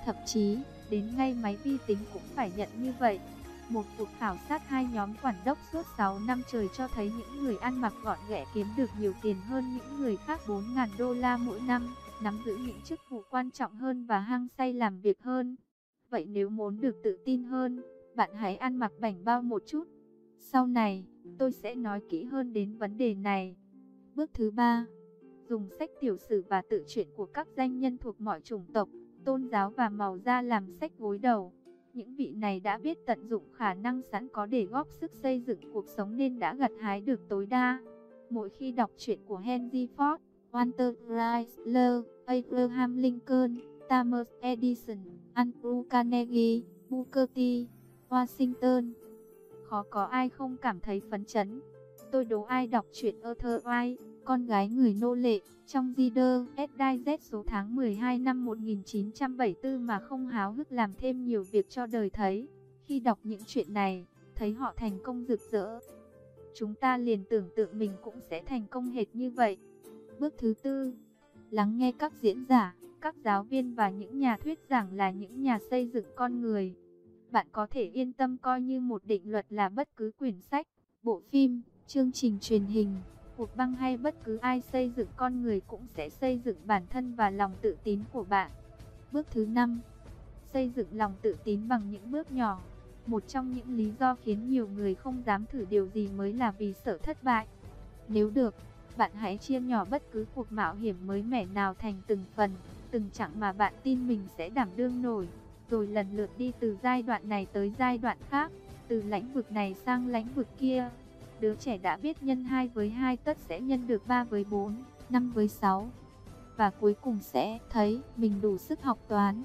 Speaker 1: Thậm chí, đến ngay máy vi tính cũng phải nhận như vậy. Một cuộc khảo sát hai nhóm quản đốc suốt 6 năm trời cho thấy những người ăn mặc gọn ghẽ kiếm được nhiều tiền hơn những người khác 4.000 đô la mỗi năm, nắm giữ những chức vụ quan trọng hơn và hăng say làm việc hơn. Vậy nếu muốn được tự tin hơn, bạn hãy ăn mặc bảnh bao một chút. Sau này, tôi sẽ nói kỹ hơn đến vấn đề này. Bước thứ ba, dùng sách tiểu sử và tự truyện của các danh nhân thuộc mọi chủng tộc, tôn giáo và màu da làm sách gối đầu. Những vị này đã biết tận dụng khả năng sẵn có để góp sức xây dựng cuộc sống nên đã gặt hái được tối đa. Mỗi khi đọc truyện của Henry Ford, Walter Chrysler, Abraham Lincoln, Thomas Edison, Andrew Carnegie, Booker T, Washington. Khó có ai không cảm thấy phấn chấn. Tôi đố ai đọc truyện Arthur White, con gái người nô lệ, trong Zider, SDZ số tháng 12 năm 1974 mà không háo hức làm thêm nhiều việc cho đời thấy. Khi đọc những chuyện này, thấy họ thành công rực rỡ. Chúng ta liền tưởng tượng mình cũng sẽ thành công hệt như vậy. Bước thứ tư, lắng nghe các diễn giả, các giáo viên và những nhà thuyết giảng là những nhà xây dựng con người. Bạn có thể yên tâm coi như một định luật là bất cứ quyển sách, bộ phim, chương trình truyền hình, cuộc băng hay bất cứ ai xây dựng con người cũng sẽ xây dựng bản thân và lòng tự tín của bạn. Bước thứ 5. Xây dựng lòng tự tín bằng những bước nhỏ. Một trong những lý do khiến nhiều người không dám thử điều gì mới là vì sợ thất bại. Nếu được, bạn hãy chia nhỏ bất cứ cuộc mạo hiểm mới mẻ nào thành từng phần, từng chặng mà bạn tin mình sẽ đảm đương nổi, rồi lần lượt đi từ giai đoạn này tới giai đoạn khác, từ lãnh vực này sang lãnh vực kia. Đứa trẻ đã biết nhân 2 với 2 tất sẽ nhân được 3 với 4, 5 với 6. Và cuối cùng sẽ thấy mình đủ sức học toán.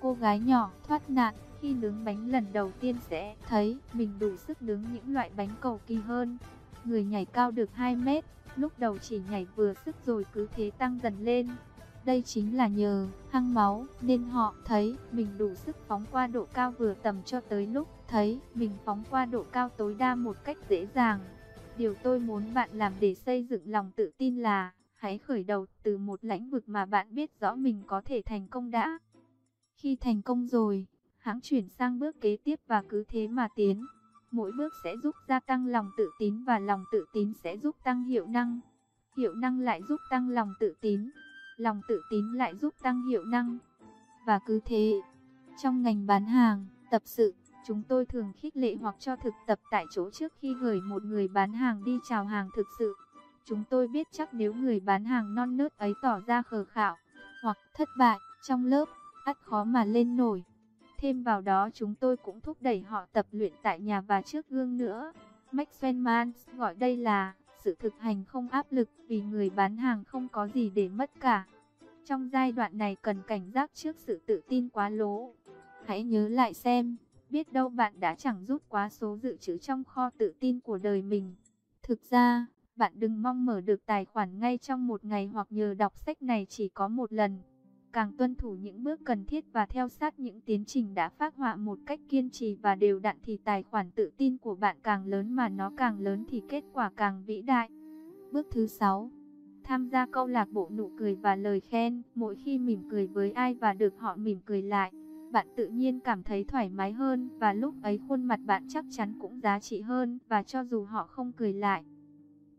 Speaker 1: Cô gái nhỏ thoát nạn khi nướng bánh lần đầu tiên sẽ thấy mình đủ sức nướng những loại bánh cầu kỳ hơn. Người nhảy cao được 2 mét, lúc đầu chỉ nhảy vừa sức rồi cứ thế tăng dần lên. Đây chính là nhờ hăng máu nên họ thấy mình đủ sức phóng qua độ cao vừa tầm cho tới lúc thấy mình phóng qua độ cao tối đa một cách dễ dàng. Điều tôi muốn bạn làm để xây dựng lòng tự tin là hãy khởi đầu từ một lĩnh vực mà bạn biết rõ mình có thể thành công đã. Khi thành công rồi, hãng chuyển sang bước kế tiếp và cứ thế mà tiến. Mỗi bước sẽ giúp gia tăng lòng tự tín và lòng tự tín sẽ giúp tăng hiệu năng. Hiệu năng lại giúp tăng lòng tự tín lòng tự tín lại giúp tăng hiệu năng. Và cứ thế, trong ngành bán hàng, tập sự, chúng tôi thường khích lệ hoặc cho thực tập tại chỗ trước khi gửi một người bán hàng đi chào hàng thực sự. Chúng tôi biết chắc nếu người bán hàng non nớt ấy tỏ ra khờ khạo hoặc thất bại trong lớp, ắt khó mà lên nổi. Thêm vào đó chúng tôi cũng thúc đẩy họ tập luyện tại nhà và trước gương nữa. Max Mans gọi đây là sự thực hành không áp lực vì người bán hàng không có gì để mất cả. Trong giai đoạn này cần cảnh giác trước sự tự tin quá lố. Hãy nhớ lại xem, biết đâu bạn đã chẳng rút quá số dự trữ trong kho tự tin của đời mình. Thực ra, bạn đừng mong mở được tài khoản ngay trong một ngày hoặc nhờ đọc sách này chỉ có một lần. Càng tuân thủ những bước cần thiết và theo sát những tiến trình đã phát họa một cách kiên trì và đều đặn thì tài khoản tự tin của bạn càng lớn mà nó càng lớn thì kết quả càng vĩ đại. Bước thứ 6 Tham gia câu lạc bộ nụ cười và lời khen Mỗi khi mỉm cười với ai và được họ mỉm cười lại, Bạn tự nhiên cảm thấy thoải mái hơn Và lúc ấy khuôn mặt bạn chắc chắn cũng giá trị hơn Và cho dù họ không cười lại,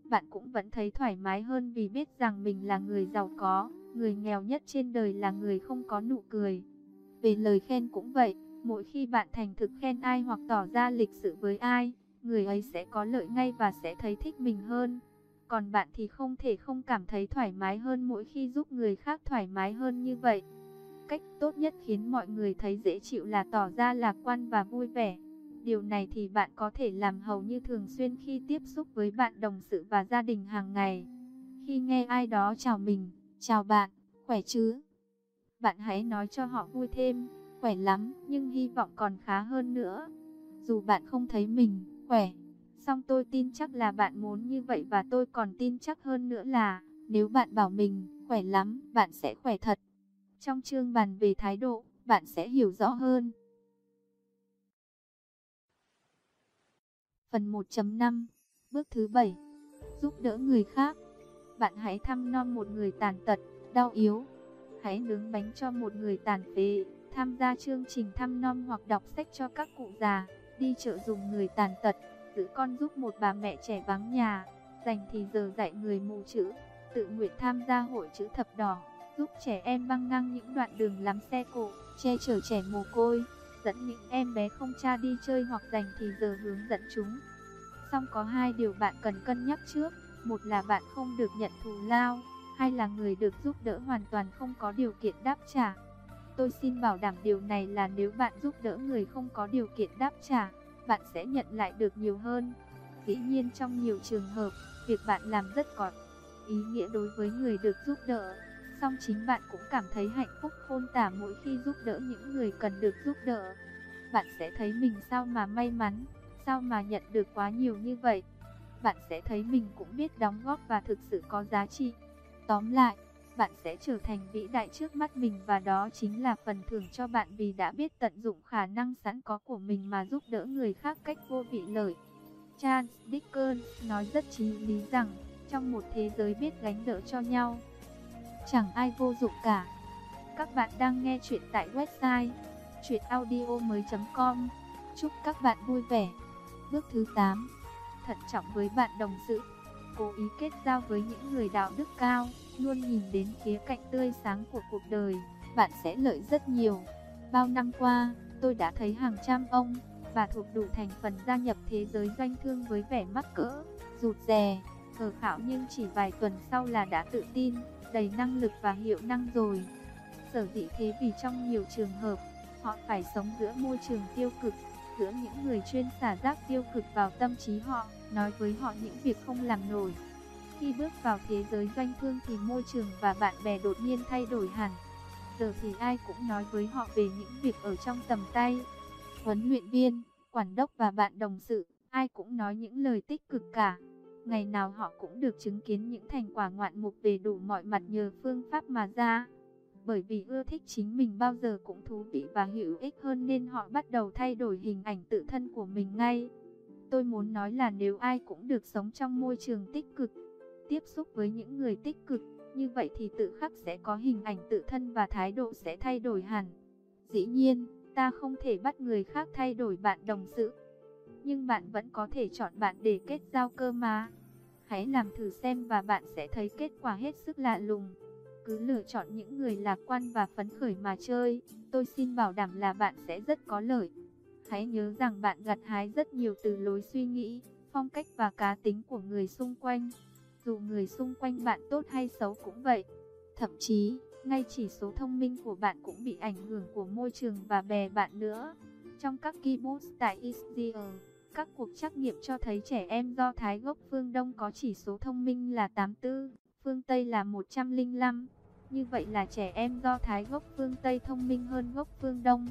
Speaker 1: Bạn cũng vẫn thấy thoải mái hơn vì biết rằng mình là người giàu có Người nghèo nhất trên đời là người không có nụ cười. Về lời khen cũng vậy, mỗi khi bạn thành thực khen ai hoặc tỏ ra lịch sự với ai, người ấy sẽ có lợi ngay và sẽ thấy thích mình hơn. Còn bạn thì không thể không cảm thấy thoải mái hơn mỗi khi giúp người khác thoải mái hơn như vậy. Cách tốt nhất khiến mọi người thấy dễ chịu là tỏ ra lạc quan và vui vẻ. Điều này thì bạn có thể làm hầu như thường xuyên khi tiếp xúc với bạn đồng sự và gia đình hàng ngày. Khi nghe ai đó chào mình, Chào bạn, khỏe chứ? Bạn hãy nói cho họ vui thêm, khỏe lắm, nhưng hy vọng còn khá hơn nữa. Dù bạn không thấy mình khỏe, song tôi tin chắc là bạn muốn như vậy và tôi còn tin chắc hơn nữa là nếu bạn bảo mình khỏe lắm, bạn sẽ khỏe thật. Trong chương bàn về thái độ, bạn sẽ hiểu rõ hơn. Phần 1.5 Bước thứ 7 Giúp đỡ người khác bạn hãy thăm non một người tàn tật, đau yếu. Hãy nướng bánh cho một người tàn phế, tham gia chương trình thăm non hoặc đọc sách cho các cụ già, đi chợ dùng người tàn tật, giữ con giúp một bà mẹ trẻ vắng nhà, dành thì giờ dạy người mù chữ, tự nguyện tham gia hội chữ thập đỏ, giúp trẻ em băng ngang những đoạn đường lắm xe cộ, che chở trẻ mồ côi, dẫn những em bé không cha đi chơi hoặc dành thì giờ hướng dẫn chúng. Xong có hai điều bạn cần cân nhắc trước. Một là bạn không được nhận thù lao, hai là người được giúp đỡ hoàn toàn không có điều kiện đáp trả. Tôi xin bảo đảm điều này là nếu bạn giúp đỡ người không có điều kiện đáp trả, bạn sẽ nhận lại được nhiều hơn. Dĩ nhiên trong nhiều trường hợp, việc bạn làm rất có ý nghĩa đối với người được giúp đỡ. Song chính bạn cũng cảm thấy hạnh phúc khôn tả mỗi khi giúp đỡ những người cần được giúp đỡ. Bạn sẽ thấy mình sao mà may mắn, sao mà nhận được quá nhiều như vậy bạn sẽ thấy mình cũng biết đóng góp và thực sự có giá trị. Tóm lại, bạn sẽ trở thành vĩ đại trước mắt mình và đó chính là phần thưởng cho bạn vì đã biết tận dụng khả năng sẵn có của mình mà giúp đỡ người khác cách vô vị lợi. Charles Dickens nói rất chí lý rằng, trong một thế giới biết gánh đỡ cho nhau, chẳng ai vô dụng cả. Các bạn đang nghe chuyện tại website chuyenaudio.com Chúc các bạn vui vẻ. Bước thứ 8 Thận trọng với bạn đồng sự Cố ý kết giao với những người đạo đức cao Luôn nhìn đến khía cạnh tươi sáng của cuộc đời Bạn sẽ lợi rất nhiều Bao năm qua, tôi đã thấy hàng trăm ông Bà thuộc đủ thành phần gia nhập thế giới doanh thương với vẻ mắc cỡ, rụt rè, khờ khảo nhưng chỉ vài tuần sau là đã tự tin, đầy năng lực và hiệu năng rồi. Sở dĩ thế vì trong nhiều trường hợp, họ phải sống giữa môi trường tiêu cực, giữa những người chuyên xả rác tiêu cực vào tâm trí họ, nói với họ những việc không làm nổi. Khi bước vào thế giới doanh thương thì môi trường và bạn bè đột nhiên thay đổi hẳn. Giờ thì ai cũng nói với họ về những việc ở trong tầm tay. Huấn luyện viên, quản đốc và bạn đồng sự, ai cũng nói những lời tích cực cả. Ngày nào họ cũng được chứng kiến những thành quả ngoạn mục về đủ mọi mặt nhờ phương pháp mà ra bởi vì ưa thích chính mình bao giờ cũng thú vị và hữu ích hơn nên họ bắt đầu thay đổi hình ảnh tự thân của mình ngay. Tôi muốn nói là nếu ai cũng được sống trong môi trường tích cực, tiếp xúc với những người tích cực, như vậy thì tự khắc sẽ có hình ảnh tự thân và thái độ sẽ thay đổi hẳn. Dĩ nhiên, ta không thể bắt người khác thay đổi bạn đồng sự, nhưng bạn vẫn có thể chọn bạn để kết giao cơ mà. Hãy làm thử xem và bạn sẽ thấy kết quả hết sức lạ lùng cứ lựa chọn những người lạc quan và phấn khởi mà chơi, tôi xin bảo đảm là bạn sẽ rất có lợi. Hãy nhớ rằng bạn gặt hái rất nhiều từ lối suy nghĩ, phong cách và cá tính của người xung quanh. Dù người xung quanh bạn tốt hay xấu cũng vậy. Thậm chí, ngay chỉ số thông minh của bạn cũng bị ảnh hưởng của môi trường và bè bạn nữa. Trong các kibbutz tại Israel, các cuộc trắc nghiệm cho thấy trẻ em do Thái gốc phương Đông có chỉ số thông minh là 84, phương Tây là 105. Như vậy là trẻ em do Thái gốc phương Tây thông minh hơn gốc phương Đông.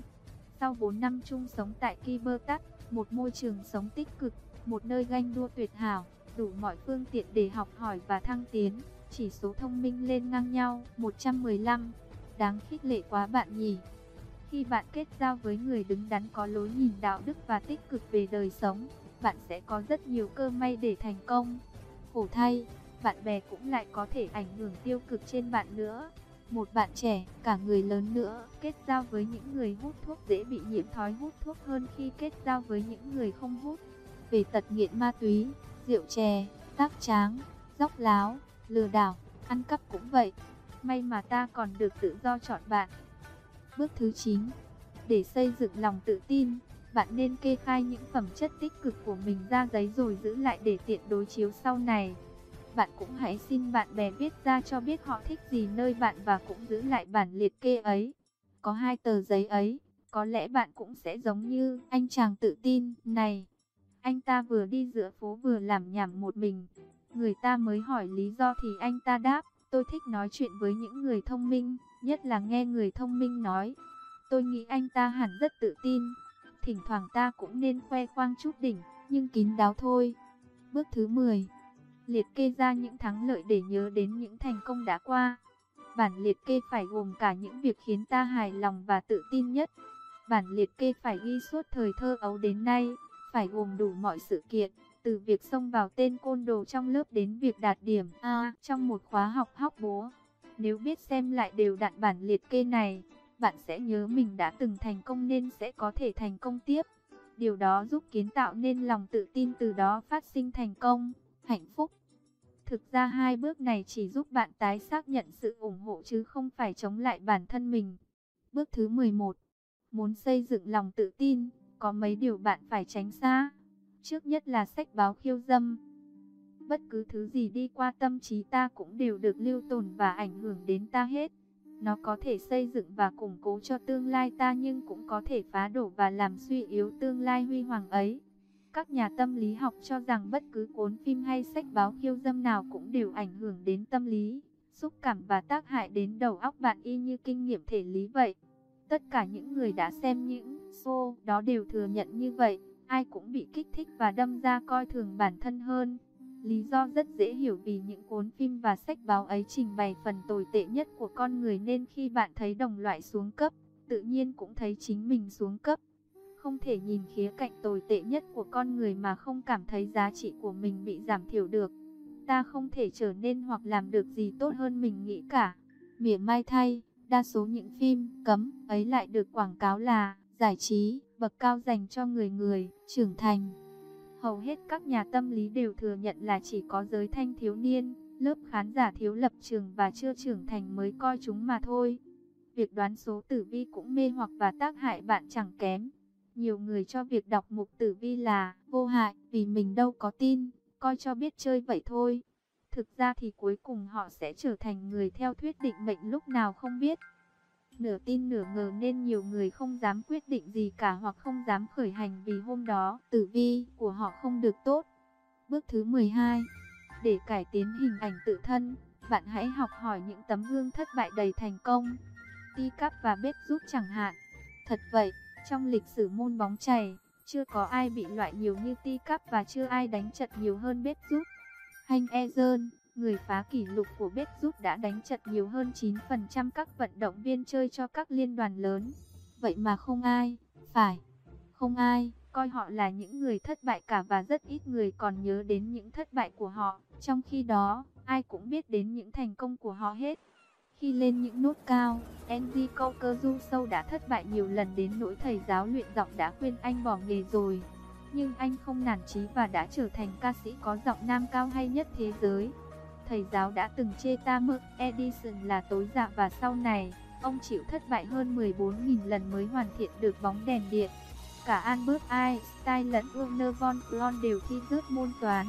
Speaker 1: Sau 4 năm chung sống tại Kibertat, một môi trường sống tích cực, một nơi ganh đua tuyệt hảo, đủ mọi phương tiện để học hỏi và thăng tiến, chỉ số thông minh lên ngang nhau, 115. Đáng khích lệ quá bạn nhỉ. Khi bạn kết giao với người đứng đắn có lối nhìn đạo đức và tích cực về đời sống, bạn sẽ có rất nhiều cơ may để thành công. Khổ thay, bạn bè cũng lại có thể ảnh hưởng tiêu cực trên bạn nữa. Một bạn trẻ, cả người lớn nữa, kết giao với những người hút thuốc dễ bị nhiễm thói hút thuốc hơn khi kết giao với những người không hút. Về tật nghiện ma túy, rượu chè, tác tráng, dốc láo, lừa đảo, ăn cắp cũng vậy. May mà ta còn được tự do chọn bạn. Bước thứ 9. Để xây dựng lòng tự tin, bạn nên kê khai những phẩm chất tích cực của mình ra giấy rồi giữ lại để tiện đối chiếu sau này. Bạn cũng hãy xin bạn bè viết ra cho biết họ thích gì nơi bạn và cũng giữ lại bản liệt kê ấy. Có hai tờ giấy ấy, có lẽ bạn cũng sẽ giống như anh chàng tự tin này. Anh ta vừa đi giữa phố vừa làm nhảm một mình. Người ta mới hỏi lý do thì anh ta đáp, tôi thích nói chuyện với những người thông minh, nhất là nghe người thông minh nói. Tôi nghĩ anh ta hẳn rất tự tin. Thỉnh thoảng ta cũng nên khoe khoang chút đỉnh, nhưng kín đáo thôi. Bước thứ 10 liệt kê ra những thắng lợi để nhớ đến những thành công đã qua. Bản liệt kê phải gồm cả những việc khiến ta hài lòng và tự tin nhất. Bản liệt kê phải ghi suốt thời thơ ấu đến nay, phải gồm đủ mọi sự kiện, từ việc xông vào tên côn đồ trong lớp đến việc đạt điểm A trong một khóa học hóc búa. Nếu biết xem lại đều đặn bản liệt kê này, bạn sẽ nhớ mình đã từng thành công nên sẽ có thể thành công tiếp. Điều đó giúp kiến tạo nên lòng tự tin từ đó phát sinh thành công hạnh phúc. Thực ra hai bước này chỉ giúp bạn tái xác nhận sự ủng hộ chứ không phải chống lại bản thân mình. Bước thứ 11. Muốn xây dựng lòng tự tin, có mấy điều bạn phải tránh xa. Trước nhất là sách báo khiêu dâm. Bất cứ thứ gì đi qua tâm trí ta cũng đều được lưu tồn và ảnh hưởng đến ta hết. Nó có thể xây dựng và củng cố cho tương lai ta nhưng cũng có thể phá đổ và làm suy yếu tương lai huy hoàng ấy. Các nhà tâm lý học cho rằng bất cứ cuốn phim hay sách báo khiêu dâm nào cũng đều ảnh hưởng đến tâm lý, xúc cảm và tác hại đến đầu óc bạn y như kinh nghiệm thể lý vậy. Tất cả những người đã xem những show đó đều thừa nhận như vậy, ai cũng bị kích thích và đâm ra coi thường bản thân hơn. Lý do rất dễ hiểu vì những cuốn phim và sách báo ấy trình bày phần tồi tệ nhất của con người nên khi bạn thấy đồng loại xuống cấp, tự nhiên cũng thấy chính mình xuống cấp. Không thể nhìn khía cạnh tồi tệ nhất của con người mà không cảm thấy giá trị của mình bị giảm thiểu được. Ta không thể trở nên hoặc làm được gì tốt hơn mình nghĩ cả. Mỉa mai thay, đa số những phim cấm ấy lại được quảng cáo là giải trí, bậc cao dành cho người người, trưởng thành. Hầu hết các nhà tâm lý đều thừa nhận là chỉ có giới thanh thiếu niên, lớp khán giả thiếu lập trường và chưa trưởng thành mới coi chúng mà thôi. Việc đoán số tử vi cũng mê hoặc và tác hại bạn chẳng kém. Nhiều người cho việc đọc mục tử vi là vô hại vì mình đâu có tin, coi cho biết chơi vậy thôi. Thực ra thì cuối cùng họ sẽ trở thành người theo thuyết định mệnh lúc nào không biết. Nửa tin nửa ngờ nên nhiều người không dám quyết định gì cả hoặc không dám khởi hành vì hôm đó tử vi của họ không được tốt. Bước thứ 12. Để cải tiến hình ảnh tự thân, bạn hãy học hỏi những tấm gương thất bại đầy thành công. Ti cắp và bếp giúp chẳng hạn. Thật vậy, trong lịch sử môn bóng chày, chưa có ai bị loại nhiều như ti cắp và chưa ai đánh trận nhiều hơn bếp giúp. Hành Ezern, người phá kỷ lục của bếp giúp đã đánh trận nhiều hơn 9% các vận động viên chơi cho các liên đoàn lớn. Vậy mà không ai, phải, không ai, coi họ là những người thất bại cả và rất ít người còn nhớ đến những thất bại của họ. Trong khi đó, ai cũng biết đến những thành công của họ hết. Khi lên những nốt cao, Andy Coker sâu đã thất bại nhiều lần đến nỗi thầy giáo luyện giọng đã khuyên anh bỏ nghề rồi. Nhưng anh không nản chí và đã trở thành ca sĩ có giọng nam cao hay nhất thế giới. Thầy giáo đã từng chê ta mơ Edison là tối dạ và sau này, ông chịu thất bại hơn 14.000 lần mới hoàn thiện được bóng đèn điện. Cả Albert Einstein lẫn Werner von Braun đều thi rớt môn toán.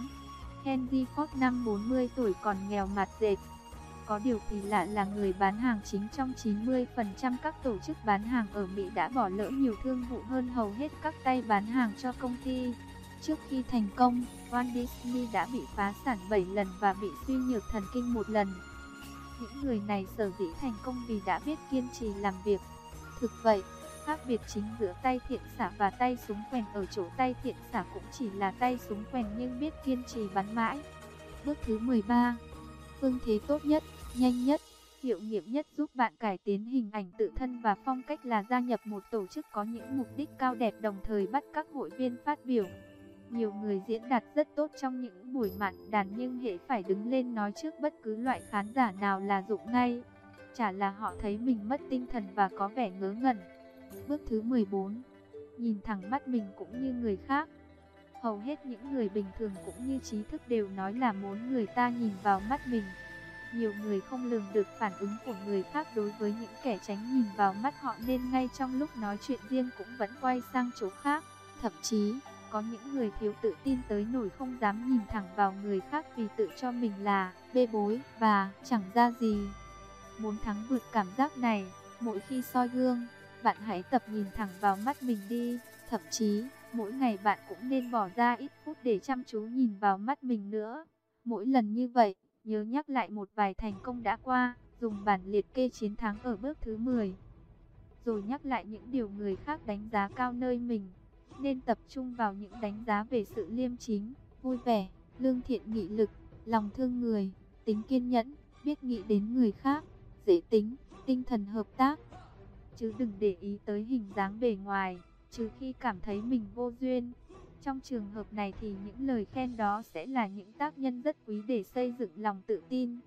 Speaker 1: Henry Ford năm 40 tuổi còn nghèo mặt dệt. Có điều kỳ lạ là người bán hàng chính trong 90% các tổ chức bán hàng ở Mỹ đã bỏ lỡ nhiều thương vụ hơn hầu hết các tay bán hàng cho công ty. Trước khi thành công, Walt Disney đã bị phá sản 7 lần và bị suy nhược thần kinh một lần. Những người này sở dĩ thành công vì đã biết kiên trì làm việc. Thực vậy, khác biệt chính giữa tay thiện xả và tay súng quèn ở chỗ tay thiện xả cũng chỉ là tay súng quèn nhưng biết kiên trì bắn mãi. Bước thứ 13 Phương thế tốt nhất, nhanh nhất, hiệu nghiệm nhất giúp bạn cải tiến hình ảnh tự thân và phong cách là gia nhập một tổ chức có những mục đích cao đẹp đồng thời bắt các hội viên phát biểu. Nhiều người diễn đạt rất tốt trong những buổi mạn đàn nhưng hệ phải đứng lên nói trước bất cứ loại khán giả nào là dụng ngay. Chả là họ thấy mình mất tinh thần và có vẻ ngớ ngẩn. Bước thứ 14. Nhìn thẳng mắt mình cũng như người khác. Hầu hết những người bình thường cũng như trí thức đều nói là muốn người ta nhìn vào mắt mình. Nhiều người không lường được phản ứng của người khác đối với những kẻ tránh nhìn vào mắt họ nên ngay trong lúc nói chuyện riêng cũng vẫn quay sang chỗ khác. Thậm chí, có những người thiếu tự tin tới nổi không dám nhìn thẳng vào người khác vì tự cho mình là bê bối và chẳng ra gì. Muốn thắng vượt cảm giác này, mỗi khi soi gương, bạn hãy tập nhìn thẳng vào mắt mình đi. Thậm chí, mỗi ngày bạn cũng nên bỏ ra ít phút để chăm chú nhìn vào mắt mình nữa. Mỗi lần như vậy, nhớ nhắc lại một vài thành công đã qua, dùng bản liệt kê chiến thắng ở bước thứ 10. Rồi nhắc lại những điều người khác đánh giá cao nơi mình nên tập trung vào những đánh giá về sự liêm chính, vui vẻ, lương thiện nghị lực, lòng thương người, tính kiên nhẫn, biết nghĩ đến người khác, dễ tính, tinh thần hợp tác. Chứ đừng để ý tới hình dáng bề ngoài, trừ khi cảm thấy mình vô duyên. Trong trường hợp này thì những lời khen đó sẽ là những tác nhân rất quý để xây dựng lòng tự tin.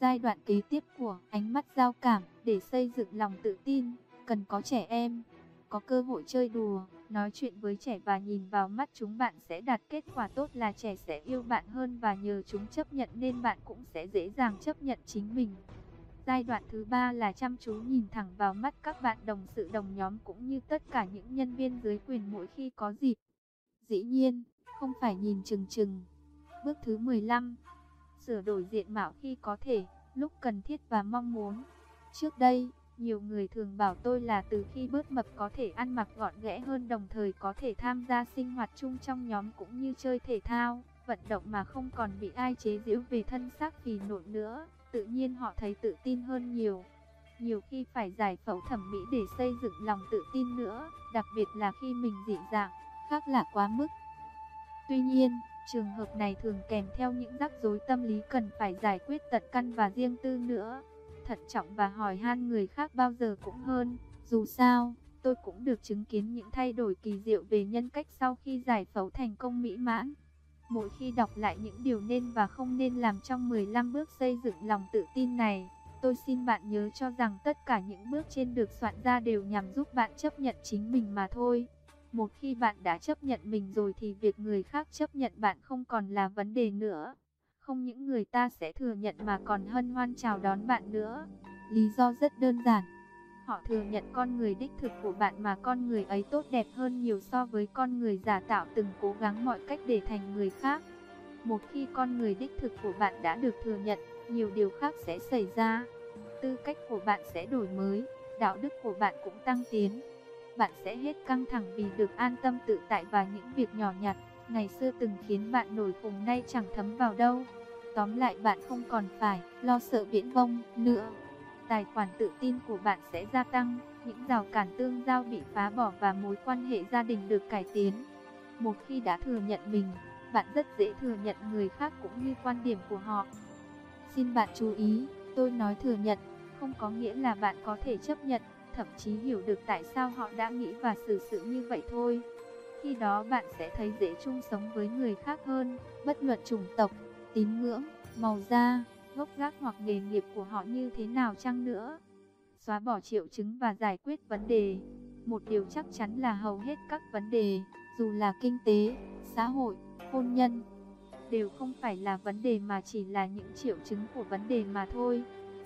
Speaker 1: Giai đoạn kế tiếp của ánh mắt giao cảm để xây dựng lòng tự tin, cần có trẻ em, có cơ hội chơi đùa, nói chuyện với trẻ và nhìn vào mắt chúng bạn sẽ đạt kết quả tốt là trẻ sẽ yêu bạn hơn và nhờ chúng chấp nhận nên bạn cũng sẽ dễ dàng chấp nhận chính mình. Giai đoạn thứ ba là chăm chú nhìn thẳng vào mắt các bạn đồng sự đồng nhóm cũng như tất cả những nhân viên dưới quyền mỗi khi có dịp. Dĩ nhiên, không phải nhìn chừng chừng. Bước thứ 15. Sửa đổi diện mạo khi có thể, lúc cần thiết và mong muốn. Trước đây, nhiều người thường bảo tôi là từ khi bớt mập có thể ăn mặc gọn ghẽ hơn đồng thời có thể tham gia sinh hoạt chung trong nhóm cũng như chơi thể thao, vận động mà không còn bị ai chế giễu về thân xác phì nộn nữa. Tự nhiên họ thấy tự tin hơn nhiều. Nhiều khi phải giải phẫu thẩm mỹ để xây dựng lòng tự tin nữa, đặc biệt là khi mình dị dạng, khác lạ quá mức. Tuy nhiên, Trường hợp này thường kèm theo những rắc rối tâm lý cần phải giải quyết tận căn và riêng tư nữa. Thận trọng và hỏi han người khác bao giờ cũng hơn. Dù sao, tôi cũng được chứng kiến những thay đổi kỳ diệu về nhân cách sau khi giải phẫu thành công mỹ mãn. Mỗi khi đọc lại những điều nên và không nên làm trong 15 bước xây dựng lòng tự tin này, tôi xin bạn nhớ cho rằng tất cả những bước trên được soạn ra đều nhằm giúp bạn chấp nhận chính mình mà thôi. Một khi bạn đã chấp nhận mình rồi thì việc người khác chấp nhận bạn không còn là vấn đề nữa. Không những người ta sẽ thừa nhận mà còn hân hoan chào đón bạn nữa. Lý do rất đơn giản. Họ thừa nhận con người đích thực của bạn mà con người ấy tốt đẹp hơn nhiều so với con người giả tạo từng cố gắng mọi cách để thành người khác. Một khi con người đích thực của bạn đã được thừa nhận, nhiều điều khác sẽ xảy ra. Tư cách của bạn sẽ đổi mới, đạo đức của bạn cũng tăng tiến. Bạn sẽ hết căng thẳng vì được an tâm tự tại và những việc nhỏ nhặt, ngày xưa từng khiến bạn nổi khùng nay chẳng thấm vào đâu. Tóm lại bạn không còn phải lo sợ viễn vông nữa tài khoản tự tin của bạn sẽ gia tăng, những rào cản tương giao bị phá bỏ và mối quan hệ gia đình được cải tiến. Một khi đã thừa nhận mình, bạn rất dễ thừa nhận người khác cũng như quan điểm của họ. Xin bạn chú ý, tôi nói thừa nhận, không có nghĩa là bạn có thể chấp nhận, thậm chí hiểu được tại sao họ đã nghĩ và xử sự như vậy thôi. Khi đó bạn sẽ thấy dễ chung sống với người khác hơn, bất luận chủng tộc, tín ngưỡng, màu da, gốc gác hoặc nghề nghiệp của họ như thế nào chăng nữa. Xóa bỏ triệu chứng và giải quyết vấn đề. Một điều chắc chắn là hầu hết các vấn đề, dù là kinh tế, xã hội, hôn nhân, đều không phải là vấn đề mà chỉ là những triệu chứng của vấn đề mà thôi.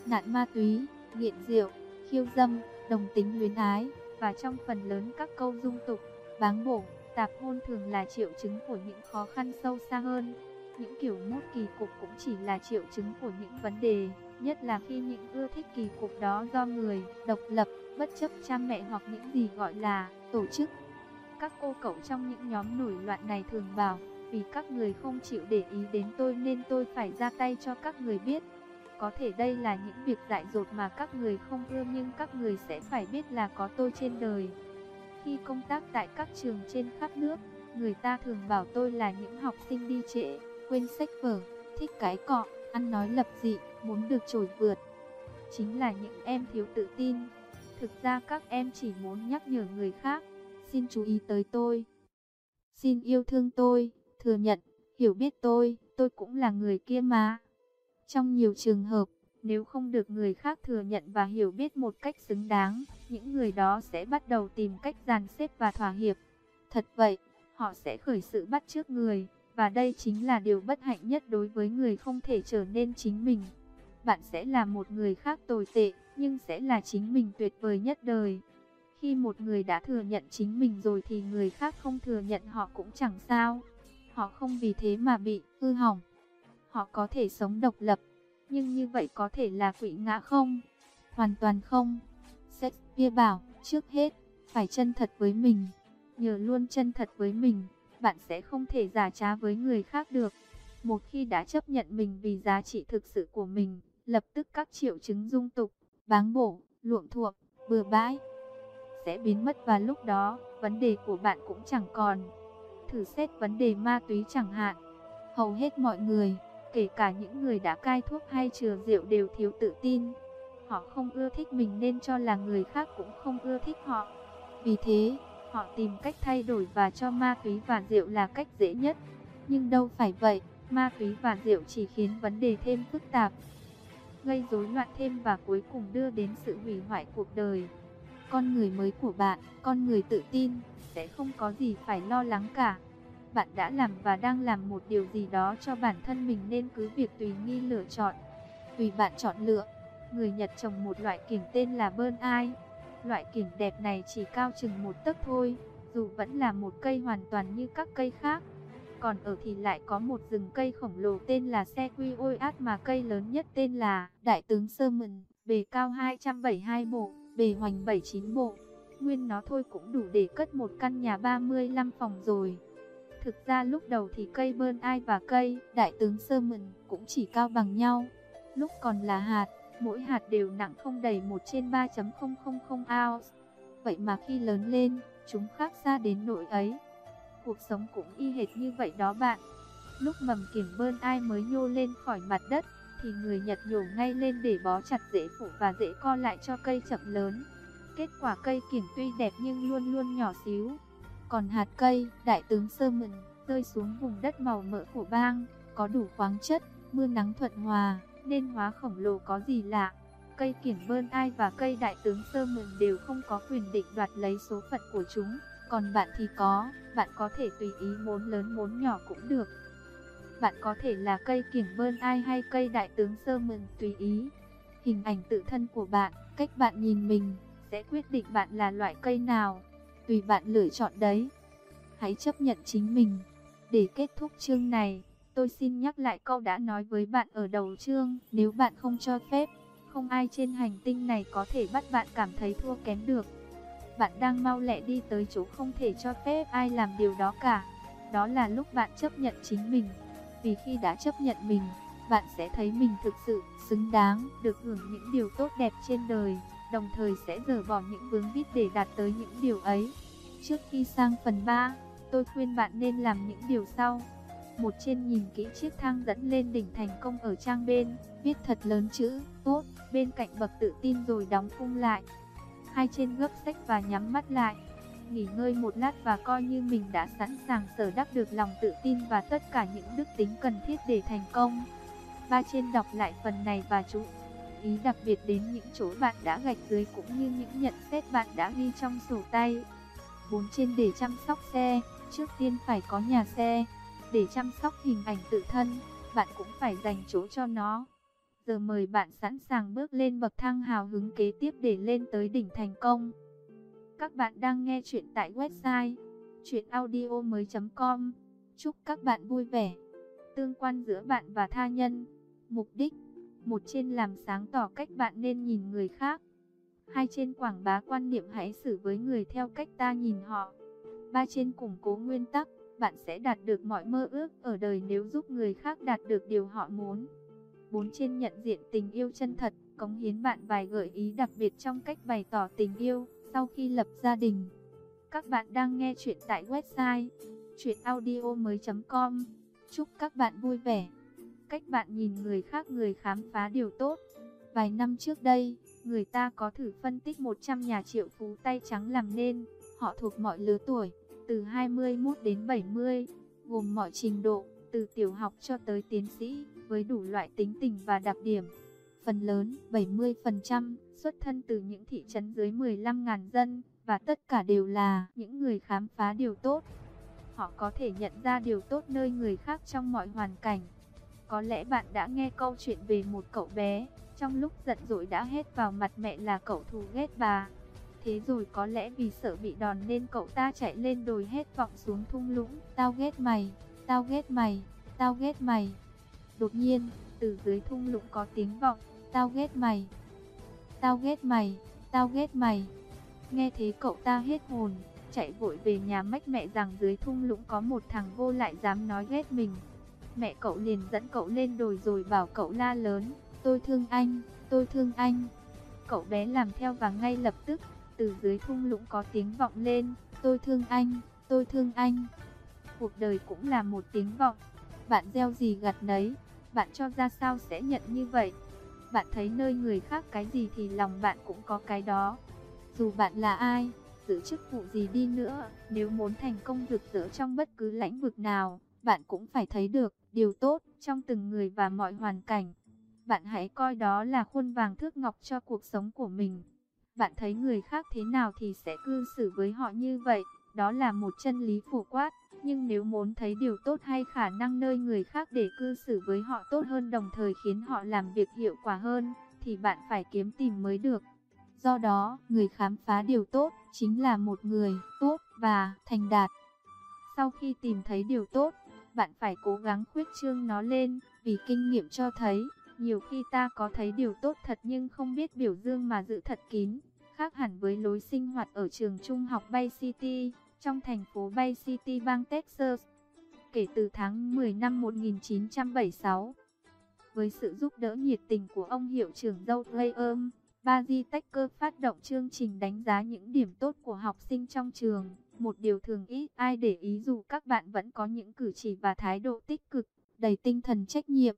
Speaker 1: Nạn ma túy, nghiện rượu, khiêu dâm, đồng tính luyến ái, và trong phần lớn các câu dung tục, báng bổ, tạp hôn thường là triệu chứng của những khó khăn sâu xa hơn. Những kiểu mốt kỳ cục cũng chỉ là triệu chứng của những vấn đề, nhất là khi những ưa thích kỳ cục đó do người độc lập, bất chấp cha mẹ hoặc những gì gọi là tổ chức. Các cô cậu trong những nhóm nổi loạn này thường bảo, vì các người không chịu để ý đến tôi nên tôi phải ra tay cho các người biết. Có thể đây là những việc dại dột mà các người không ưa nhưng các người sẽ phải biết là có tôi trên đời. Khi công tác tại các trường trên khắp nước, người ta thường bảo tôi là những học sinh đi trễ, quên sách vở, thích cái cọ, ăn nói lập dị, muốn được trồi vượt. Chính là những em thiếu tự tin. Thực ra các em chỉ muốn nhắc nhở người khác, xin chú ý tới tôi. Xin yêu thương tôi, thừa nhận, hiểu biết tôi, tôi cũng là người kia mà. Trong nhiều trường hợp, nếu không được người khác thừa nhận và hiểu biết một cách xứng đáng, những người đó sẽ bắt đầu tìm cách dàn xếp và thỏa hiệp. Thật vậy, họ sẽ khởi sự bắt trước người, và đây chính là điều bất hạnh nhất đối với người không thể trở nên chính mình. Bạn sẽ là một người khác tồi tệ, nhưng sẽ là chính mình tuyệt vời nhất đời. Khi một người đã thừa nhận chính mình rồi thì người khác không thừa nhận họ cũng chẳng sao. Họ không vì thế mà bị hư hỏng. Họ có thể sống độc lập, nhưng như vậy có thể là quỷ ngã không? Hoàn toàn không. Shakespeare bảo, trước hết, phải chân thật với mình. Nhờ luôn chân thật với mình, bạn sẽ không thể giả trá với người khác được. Một khi đã chấp nhận mình vì giá trị thực sự của mình, lập tức các triệu chứng dung tục, báng bổ, luộm thuộm, bừa bãi sẽ biến mất và lúc đó, vấn đề của bạn cũng chẳng còn. Thử xét vấn đề ma túy chẳng hạn. Hầu hết mọi người, kể cả những người đã cai thuốc hay chừa rượu đều thiếu tự tin. Họ không ưa thích mình nên cho là người khác cũng không ưa thích họ. Vì thế, Họ tìm cách thay đổi và cho ma túy và rượu là cách dễ nhất. Nhưng đâu phải vậy, ma túy và rượu chỉ khiến vấn đề thêm phức tạp, gây rối loạn thêm và cuối cùng đưa đến sự hủy hoại cuộc đời. Con người mới của bạn, con người tự tin, sẽ không có gì phải lo lắng cả. Bạn đã làm và đang làm một điều gì đó cho bản thân mình nên cứ việc tùy nghi lựa chọn. Tùy bạn chọn lựa, người Nhật trồng một loại kiểng tên là bơn ai. Loại kiểng đẹp này chỉ cao chừng một tấc thôi, dù vẫn là một cây hoàn toàn như các cây khác. Còn ở thì lại có một rừng cây khổng lồ tên là Sequoias mà cây lớn nhất tên là Đại tướng sermon bề cao 272 bộ, bề hoành 79 bộ. Nguyên nó thôi cũng đủ để cất một căn nhà 35 phòng rồi. Thực ra lúc đầu thì cây bơn ai và cây Đại tướng Sherman cũng chỉ cao bằng nhau. Lúc còn là hạt, mỗi hạt đều nặng không đầy 1 trên 3.000 ounce. Vậy mà khi lớn lên, chúng khác xa đến nỗi ấy. Cuộc sống cũng y hệt như vậy đó bạn. Lúc mầm kiểng bơn ai mới nhô lên khỏi mặt đất, thì người Nhật nhổ ngay lên để bó chặt rễ phụ và rễ co lại cho cây chậm lớn. Kết quả cây kiểng tuy đẹp nhưng luôn luôn nhỏ xíu. Còn hạt cây, đại tướng sơ rơi xuống vùng đất màu mỡ của bang, có đủ khoáng chất, mưa nắng thuận hòa, nên hóa khổng lồ có gì lạ. Cây kiểng bơn ai và cây đại tướng sơ đều không có quyền định đoạt lấy số phận của chúng. Còn bạn thì có, bạn có thể tùy ý muốn lớn muốn nhỏ cũng được. Bạn có thể là cây kiểng bơn ai hay cây đại tướng sơ tùy ý. Hình ảnh tự thân của bạn, cách bạn nhìn mình, sẽ quyết định bạn là loại cây nào. Tùy bạn lựa chọn đấy. Hãy chấp nhận chính mình. Để kết thúc chương này, tôi xin nhắc lại câu đã nói với bạn ở đầu chương. Nếu bạn không cho phép, không ai trên hành tinh này có thể bắt bạn cảm thấy thua kém được. Bạn đang mau lẹ đi tới chỗ không thể cho phép ai làm điều đó cả. Đó là lúc bạn chấp nhận chính mình. Vì khi đã chấp nhận mình, bạn sẽ thấy mình thực sự xứng đáng được hưởng những điều tốt đẹp trên đời, đồng thời sẽ dỡ bỏ những vướng víu để đạt tới những điều ấy. Trước khi sang phần 3, tôi khuyên bạn nên làm những điều sau. Một trên nhìn kỹ chiếc thang dẫn lên đỉnh thành công ở trang bên, viết thật lớn chữ, tốt, bên cạnh bậc tự tin rồi đóng khung lại. Hai trên gấp sách và nhắm mắt lại. Nghỉ ngơi một lát và coi như mình đã sẵn sàng sở đắc được lòng tự tin và tất cả những đức tính cần thiết để thành công. Ba trên đọc lại phần này và chú ý đặc biệt đến những chỗ bạn đã gạch dưới cũng như những nhận xét bạn đã ghi trong sổ tay. Bốn trên để chăm sóc xe, trước tiên phải có nhà xe. Để chăm sóc hình ảnh tự thân, bạn cũng phải dành chỗ cho nó. Giờ mời bạn sẵn sàng bước lên bậc thang hào hứng kế tiếp để lên tới đỉnh thành công. Các bạn đang nghe chuyện tại website chuyenaudio.com Chúc các bạn vui vẻ. Tương quan giữa bạn và tha nhân. Mục đích một trên làm sáng tỏ cách bạn nên nhìn người khác. Hai trên quảng bá quan niệm hãy xử với người theo cách ta nhìn họ. Ba trên củng cố nguyên tắc, bạn sẽ đạt được mọi mơ ước ở đời nếu giúp người khác đạt được điều họ muốn. 4 trên nhận diện tình yêu chân thật, cống hiến bạn vài gợi ý đặc biệt trong cách bày tỏ tình yêu sau khi lập gia đình. Các bạn đang nghe chuyện tại website chuyenaudio.com Chúc các bạn vui vẻ. Cách bạn nhìn người khác người khám phá điều tốt. Vài năm trước đây, người ta có thử phân tích 100 nhà triệu phú tay trắng làm nên. Họ thuộc mọi lứa tuổi, từ 21 đến 70, gồm mọi trình độ, từ tiểu học cho tới tiến sĩ, với đủ loại tính tình và đặc điểm. Phần lớn, 70%, xuất thân từ những thị trấn dưới 15.000 dân, và tất cả đều là những người khám phá điều tốt. Họ có thể nhận ra điều tốt nơi người khác trong mọi hoàn cảnh. Có lẽ bạn đã nghe câu chuyện về một cậu bé, trong lúc giận dỗi đã hét vào mặt mẹ là cậu thù ghét bà. Thế rồi có lẽ vì sợ bị đòn nên cậu ta chạy lên đồi hét vọng xuống thung lũng. Tao ghét mày, tao ghét mày, tao ghét mày. Đột nhiên, từ dưới thung lũng có tiếng vọng, tao ghét mày, tao ghét mày, tao ghét mày. Nghe thế cậu ta hết hồn, chạy vội về nhà mách mẹ rằng dưới thung lũng có một thằng vô lại dám nói ghét mình. Mẹ cậu liền dẫn cậu lên đồi rồi bảo cậu la lớn, tôi thương anh, tôi thương anh. Cậu bé làm theo và ngay lập tức, từ dưới thung lũng có tiếng vọng lên, tôi thương anh, tôi thương anh. Cuộc đời cũng là một tiếng vọng, bạn gieo gì gặt nấy bạn cho ra sao sẽ nhận như vậy. Bạn thấy nơi người khác cái gì thì lòng bạn cũng có cái đó. Dù bạn là ai, giữ chức vụ gì đi nữa, nếu muốn thành công rực rỡ trong bất cứ lĩnh vực nào, bạn cũng phải thấy được điều tốt trong từng người và mọi hoàn cảnh. Bạn hãy coi đó là khuôn vàng thước ngọc cho cuộc sống của mình. Bạn thấy người khác thế nào thì sẽ cư xử với họ như vậy, đó là một chân lý phổ quát. Nhưng nếu muốn thấy điều tốt hay khả năng nơi người khác để cư xử với họ tốt hơn đồng thời khiến họ làm việc hiệu quả hơn, thì bạn phải kiếm tìm mới được. Do đó, người khám phá điều tốt chính là một người tốt và thành đạt. Sau khi tìm thấy điều tốt, bạn phải cố gắng khuyết trương nó lên, vì kinh nghiệm cho thấy, nhiều khi ta có thấy điều tốt thật nhưng không biết biểu dương mà giữ thật kín, khác hẳn với lối sinh hoạt ở trường trung học Bay City trong thành phố Bay City bang Texas, kể từ tháng 10 năm 1976. Với sự giúp đỡ nhiệt tình của ông hiệu trưởng dâu Graham, Baji Tecker phát động chương trình đánh giá những điểm tốt của học sinh trong trường. Một điều thường ít ai để ý dù các bạn vẫn có những cử chỉ và thái độ tích cực, đầy tinh thần trách nhiệm.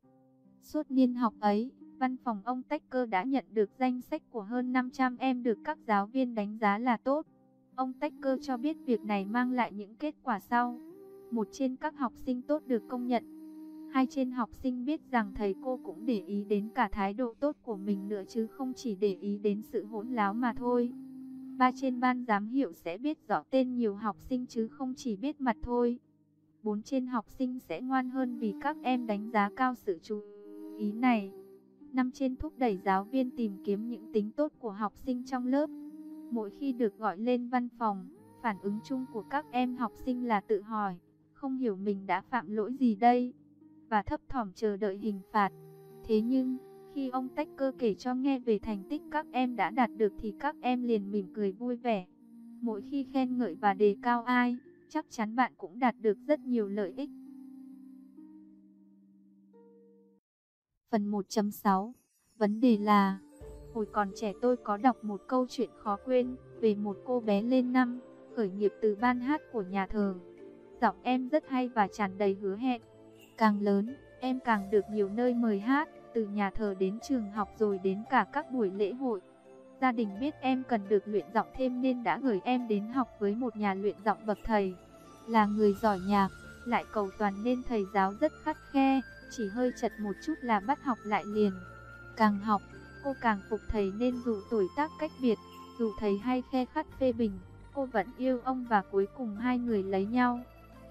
Speaker 1: Suốt niên học ấy, văn phòng ông Tecker đã nhận được danh sách của hơn 500 em được các giáo viên đánh giá là tốt. Ông Tecker cho biết việc này mang lại những kết quả sau. Một trên các học sinh tốt được công nhận. Hai trên học sinh biết rằng thầy cô cũng để ý đến cả thái độ tốt của mình nữa chứ không chỉ để ý đến sự hỗn láo mà thôi. Ba trên ban giám hiệu sẽ biết rõ tên nhiều học sinh chứ không chỉ biết mặt thôi. Bốn trên học sinh sẽ ngoan hơn vì các em đánh giá cao sự chú ý này. Năm trên thúc đẩy giáo viên tìm kiếm những tính tốt của học sinh trong lớp. Mỗi khi được gọi lên văn phòng, phản ứng chung của các em học sinh là tự hỏi, không hiểu mình đã phạm lỗi gì đây, và thấp thỏm chờ đợi hình phạt. Thế nhưng, khi ông Tách Cơ kể cho nghe về thành tích các em đã đạt được thì các em liền mỉm cười vui vẻ. Mỗi khi khen ngợi và đề cao ai, chắc chắn bạn cũng đạt được rất nhiều lợi ích. Phần 1.6 Vấn đề là Hồi còn trẻ tôi có đọc một câu chuyện khó quên về một cô bé lên năm, khởi nghiệp từ ban hát của nhà thờ. Giọng em rất hay và tràn đầy hứa hẹn. Càng lớn, em càng được nhiều nơi mời hát, từ nhà thờ đến trường học rồi đến cả các buổi lễ hội. Gia đình biết em cần được luyện giọng thêm nên đã gửi em đến học với một nhà luyện giọng bậc thầy. Là người giỏi nhạc, lại cầu toàn nên thầy giáo rất khắt khe, chỉ hơi chật một chút là bắt học lại liền. Càng học, cô càng phục thầy nên dù tuổi tác cách biệt, dù thầy hay khe khắt phê bình, cô vẫn yêu ông và cuối cùng hai người lấy nhau.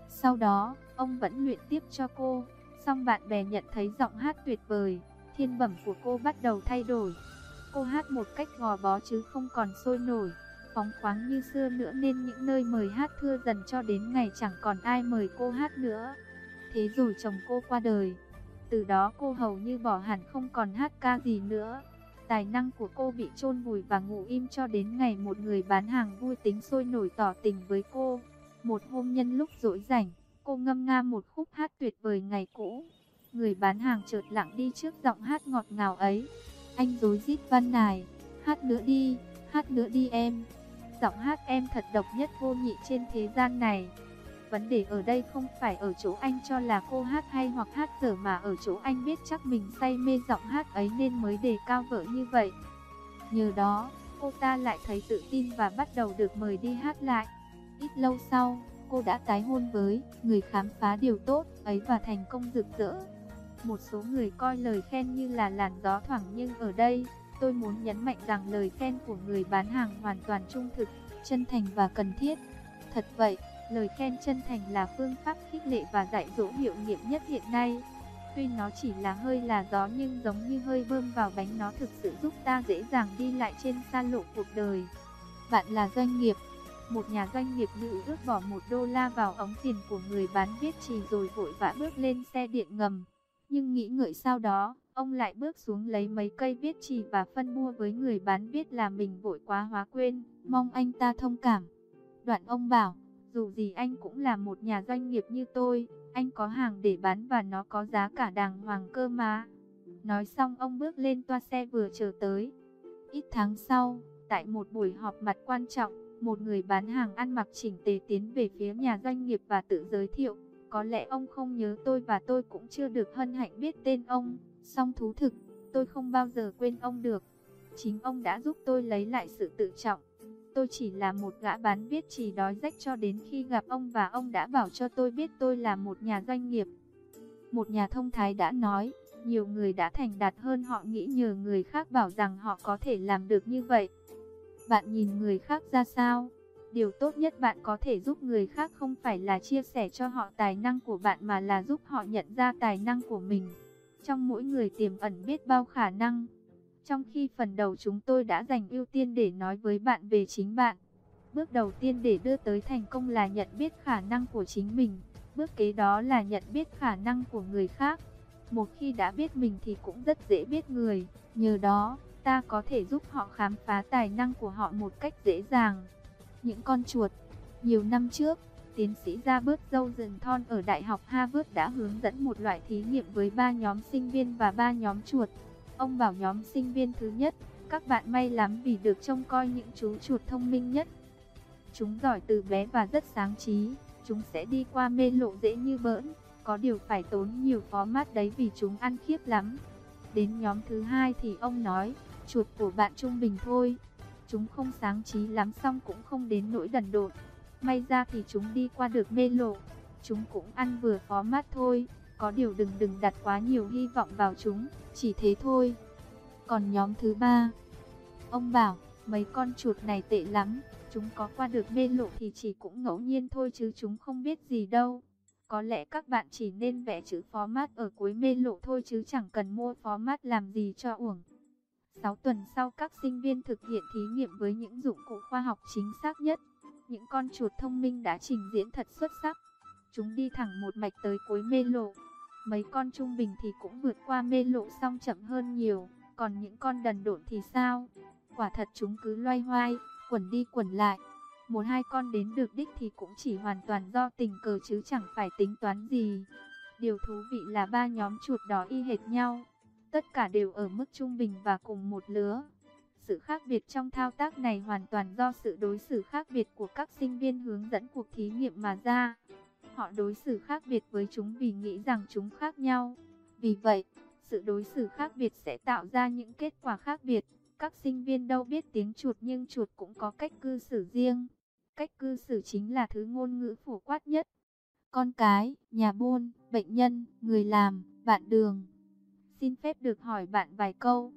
Speaker 1: Sau đó, ông vẫn luyện tiếp cho cô, song bạn bè nhận thấy giọng hát tuyệt vời, thiên bẩm của cô bắt đầu thay đổi. Cô hát một cách gò bó chứ không còn sôi nổi, phóng khoáng như xưa nữa nên những nơi mời hát thưa dần cho đến ngày chẳng còn ai mời cô hát nữa. Thế rồi chồng cô qua đời. Từ đó cô hầu như bỏ hẳn không còn hát ca gì nữa. Tài năng của cô bị chôn vùi và ngủ im cho đến ngày một người bán hàng vui tính sôi nổi tỏ tình với cô. Một hôm nhân lúc rỗi rảnh, cô ngâm nga một khúc hát tuyệt vời ngày cũ. Người bán hàng chợt lặng đi trước giọng hát ngọt ngào ấy. Anh dối rít văn nài, hát nữa đi, hát nữa đi em. Giọng hát em thật độc nhất vô nhị trên thế gian này. Vấn đề ở đây không phải ở chỗ anh cho là cô hát hay hoặc hát dở mà ở chỗ anh biết chắc mình say mê giọng hát ấy nên mới đề cao vợ như vậy. Nhờ đó, cô ta lại thấy tự tin và bắt đầu được mời đi hát lại. Ít lâu sau, cô đã tái hôn với người khám phá điều tốt ấy và thành công rực rỡ. Một số người coi lời khen như là làn gió thoảng nhưng ở đây, tôi muốn nhấn mạnh rằng lời khen của người bán hàng hoàn toàn trung thực, chân thành và cần thiết. Thật vậy, lời khen chân thành là phương pháp khích lệ và dạy dỗ hiệu nghiệm nhất hiện nay. Tuy nó chỉ là hơi là gió nhưng giống như hơi bơm vào bánh nó thực sự giúp ta dễ dàng đi lại trên xa lộ cuộc đời. Bạn là doanh nghiệp, một nhà doanh nghiệp nữ ước bỏ một đô la vào ống tiền của người bán viết trì rồi vội vã bước lên xe điện ngầm. Nhưng nghĩ ngợi sau đó, ông lại bước xuống lấy mấy cây viết chỉ và phân mua với người bán viết là mình vội quá hóa quên, mong anh ta thông cảm. Đoạn ông bảo, dù gì anh cũng là một nhà doanh nghiệp như tôi, anh có hàng để bán và nó có giá cả đàng hoàng cơ mà. Nói xong ông bước lên toa xe vừa chờ tới. Ít tháng sau, tại một buổi họp mặt quan trọng, một người bán hàng ăn mặc chỉnh tề tiến về phía nhà doanh nghiệp và tự giới thiệu. Có lẽ ông không nhớ tôi và tôi cũng chưa được hân hạnh biết tên ông. Song thú thực, tôi không bao giờ quên ông được. Chính ông đã giúp tôi lấy lại sự tự trọng. Tôi chỉ là một gã bán biết chỉ đói rách cho đến khi gặp ông và ông đã bảo cho tôi biết tôi là một nhà doanh nghiệp. Một nhà thông thái đã nói, nhiều người đã thành đạt hơn họ nghĩ nhờ người khác bảo rằng họ có thể làm được như vậy. Bạn nhìn người khác ra sao? Điều tốt nhất bạn có thể giúp người khác không phải là chia sẻ cho họ tài năng của bạn mà là giúp họ nhận ra tài năng của mình. Trong mỗi người tiềm ẩn biết bao khả năng. Trong khi phần đầu chúng tôi đã dành ưu tiên để nói với bạn về chính bạn. Bước đầu tiên để đưa tới thành công là nhận biết khả năng của chính mình. Bước kế đó là nhận biết khả năng của người khác. Một khi đã biết mình thì cũng rất dễ biết người. Nhờ đó, ta có thể giúp họ khám phá tài năng của họ một cách dễ dàng. Những con chuột Nhiều năm trước, tiến sĩ Robert Thon ở Đại học Harvard đã hướng dẫn một loại thí nghiệm với ba nhóm sinh viên và ba nhóm chuột. Ông bảo nhóm sinh viên thứ nhất, các bạn may lắm vì được trông coi những chú chuột thông minh nhất. Chúng giỏi từ bé và rất sáng trí, chúng sẽ đi qua mê lộ dễ như bỡn, có điều phải tốn nhiều phó mát đấy vì chúng ăn khiếp lắm. Đến nhóm thứ hai thì ông nói, chuột của bạn trung bình thôi, chúng không sáng trí lắm xong cũng không đến nỗi đần độn. May ra thì chúng đi qua được mê lộ, chúng cũng ăn vừa phó mát thôi, có điều đừng đừng đặt quá nhiều hy vọng vào chúng, chỉ thế thôi. Còn nhóm thứ ba, ông bảo, mấy con chuột này tệ lắm, chúng có qua được mê lộ thì chỉ cũng ngẫu nhiên thôi chứ chúng không biết gì đâu. Có lẽ các bạn chỉ nên vẽ chữ format ở cuối mê lộ thôi chứ chẳng cần mua format làm gì cho uổng. 6 tuần sau các sinh viên thực hiện thí nghiệm với những dụng cụ khoa học chính xác nhất. Những con chuột thông minh đã trình diễn thật xuất sắc. Chúng đi thẳng một mạch tới cuối mê lộ. Mấy con trung bình thì cũng vượt qua mê lộ xong chậm hơn nhiều. Còn những con đần độn thì sao? Quả thật chúng cứ loay hoay, quẩn đi quẩn lại. Một hai con đến được đích thì cũng chỉ hoàn toàn do tình cờ chứ chẳng phải tính toán gì. Điều thú vị là ba nhóm chuột đó y hệt nhau. Tất cả đều ở mức trung bình và cùng một lứa. Sự khác biệt trong thao tác này hoàn toàn do sự đối xử khác biệt của các sinh viên hướng dẫn cuộc thí nghiệm mà ra. Họ đối xử khác biệt với chúng vì nghĩ rằng chúng khác nhau. Vì vậy, sự đối xử khác biệt sẽ tạo ra những kết quả khác biệt. Các sinh viên đâu biết tiếng chuột nhưng chuột cũng có cách cư xử riêng. Cách cư xử chính là thứ ngôn ngữ phổ quát nhất. Con cái, nhà buôn, bệnh nhân, người làm, bạn đường. Xin phép được hỏi bạn vài câu.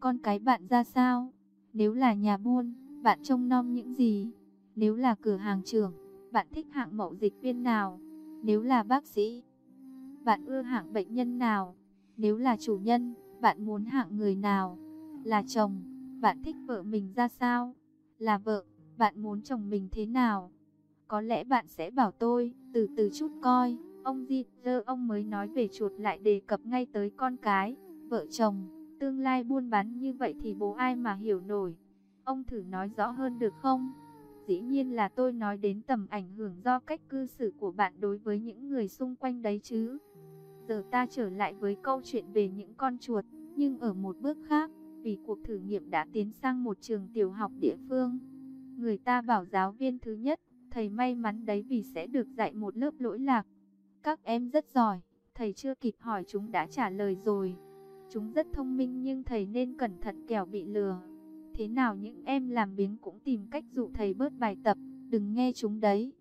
Speaker 1: Con cái bạn ra sao? Nếu là nhà buôn, bạn trông nom những gì? Nếu là cửa hàng trưởng, bạn thích hạng mẫu dịch viên nào? Nếu là bác sĩ, bạn ưa hạng bệnh nhân nào? Nếu là chủ nhân, bạn muốn hạng người nào? Là chồng, bạn thích vợ mình ra sao? Là vợ, bạn muốn chồng mình thế nào? Có lẽ bạn sẽ bảo tôi, từ từ chút coi. Ông Di Dơ ông mới nói về chuột lại đề cập ngay tới con cái, vợ chồng, tương lai buôn bán như vậy thì bố ai mà hiểu nổi. Ông thử nói rõ hơn được không? Dĩ nhiên là tôi nói đến tầm ảnh hưởng do cách cư xử của bạn đối với những người xung quanh đấy chứ. Giờ ta trở lại với câu chuyện về những con chuột, nhưng ở một bước khác, vì cuộc thử nghiệm đã tiến sang một trường tiểu học địa phương. Người ta bảo giáo viên thứ nhất, thầy may mắn đấy vì sẽ được dạy một lớp lỗi lạc. Các em rất giỏi, thầy chưa kịp hỏi chúng đã trả lời rồi. Chúng rất thông minh nhưng thầy nên cẩn thận kẻo bị lừa. Thế nào những em làm biếng cũng tìm cách dụ thầy bớt bài tập, đừng nghe chúng đấy.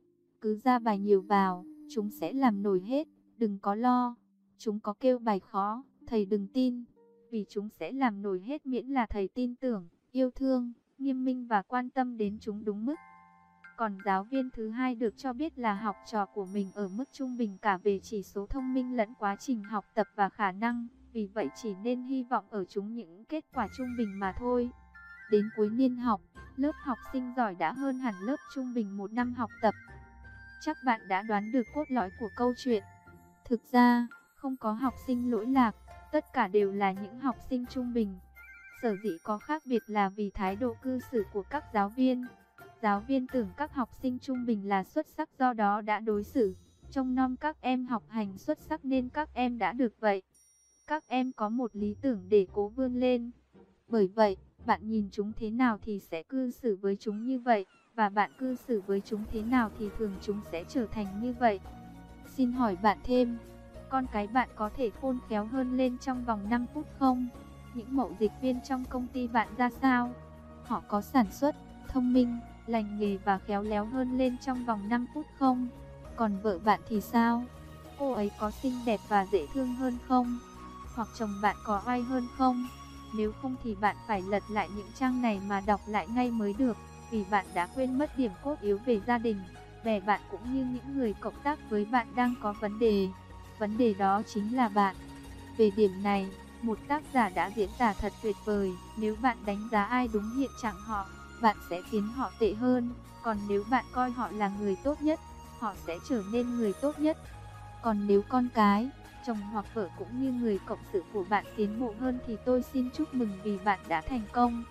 Speaker 1: Cứ ra bài nhiều vào, chúng sẽ làm nổi hết, đừng có lo. Chúng có kêu bài khó, thầy đừng tin, vì chúng sẽ làm nổi hết miễn là thầy tin tưởng, yêu thương, nghiêm minh và quan tâm đến chúng đúng mức. Còn giáo viên thứ hai được cho biết là học trò của mình ở mức trung bình cả về chỉ số thông minh lẫn quá trình học tập và khả năng, vì vậy chỉ nên hy vọng ở chúng những kết quả trung bình mà thôi. Đến cuối niên học, lớp học sinh giỏi đã hơn hẳn lớp trung bình một năm học tập. Chắc bạn đã đoán được cốt lõi của câu chuyện. Thực ra, không có học sinh lỗi lạc, tất cả đều là những học sinh trung bình. Sở dĩ có khác biệt là vì thái độ cư xử của các giáo viên. Giáo viên tưởng các học sinh trung bình là xuất sắc do đó đã đối xử, trông nom các em học hành xuất sắc nên các em đã được vậy. Các em có một lý tưởng để cố vươn lên. Bởi vậy, bạn nhìn chúng thế nào thì sẽ cư xử với chúng như vậy, và bạn cư xử với chúng thế nào thì thường chúng sẽ trở thành như vậy. Xin hỏi bạn thêm, con cái bạn có thể khôn khéo hơn lên trong vòng 5 phút không? Những mẫu dịch viên trong công ty bạn ra sao? Họ có sản xuất, thông minh, lành nghề và khéo léo hơn lên trong vòng 5 phút không? Còn vợ bạn thì sao? Cô ấy có xinh đẹp và dễ thương hơn không? Hoặc chồng bạn có oai hơn không? Nếu không thì bạn phải lật lại những trang này mà đọc lại ngay mới được, vì bạn đã quên mất điểm cốt yếu về gia đình. Bè bạn cũng như những người cộng tác với bạn đang có vấn đề. Vấn đề đó chính là bạn. Về điểm này, một tác giả đã diễn tả thật tuyệt vời. Nếu bạn đánh giá ai đúng hiện trạng họ, bạn sẽ khiến họ tệ hơn. Còn nếu bạn coi họ là người tốt nhất, họ sẽ trở nên người tốt nhất. Còn nếu con cái, chồng hoặc vợ cũng như người cộng sự của bạn tiến bộ hơn thì tôi xin chúc mừng vì bạn đã thành công.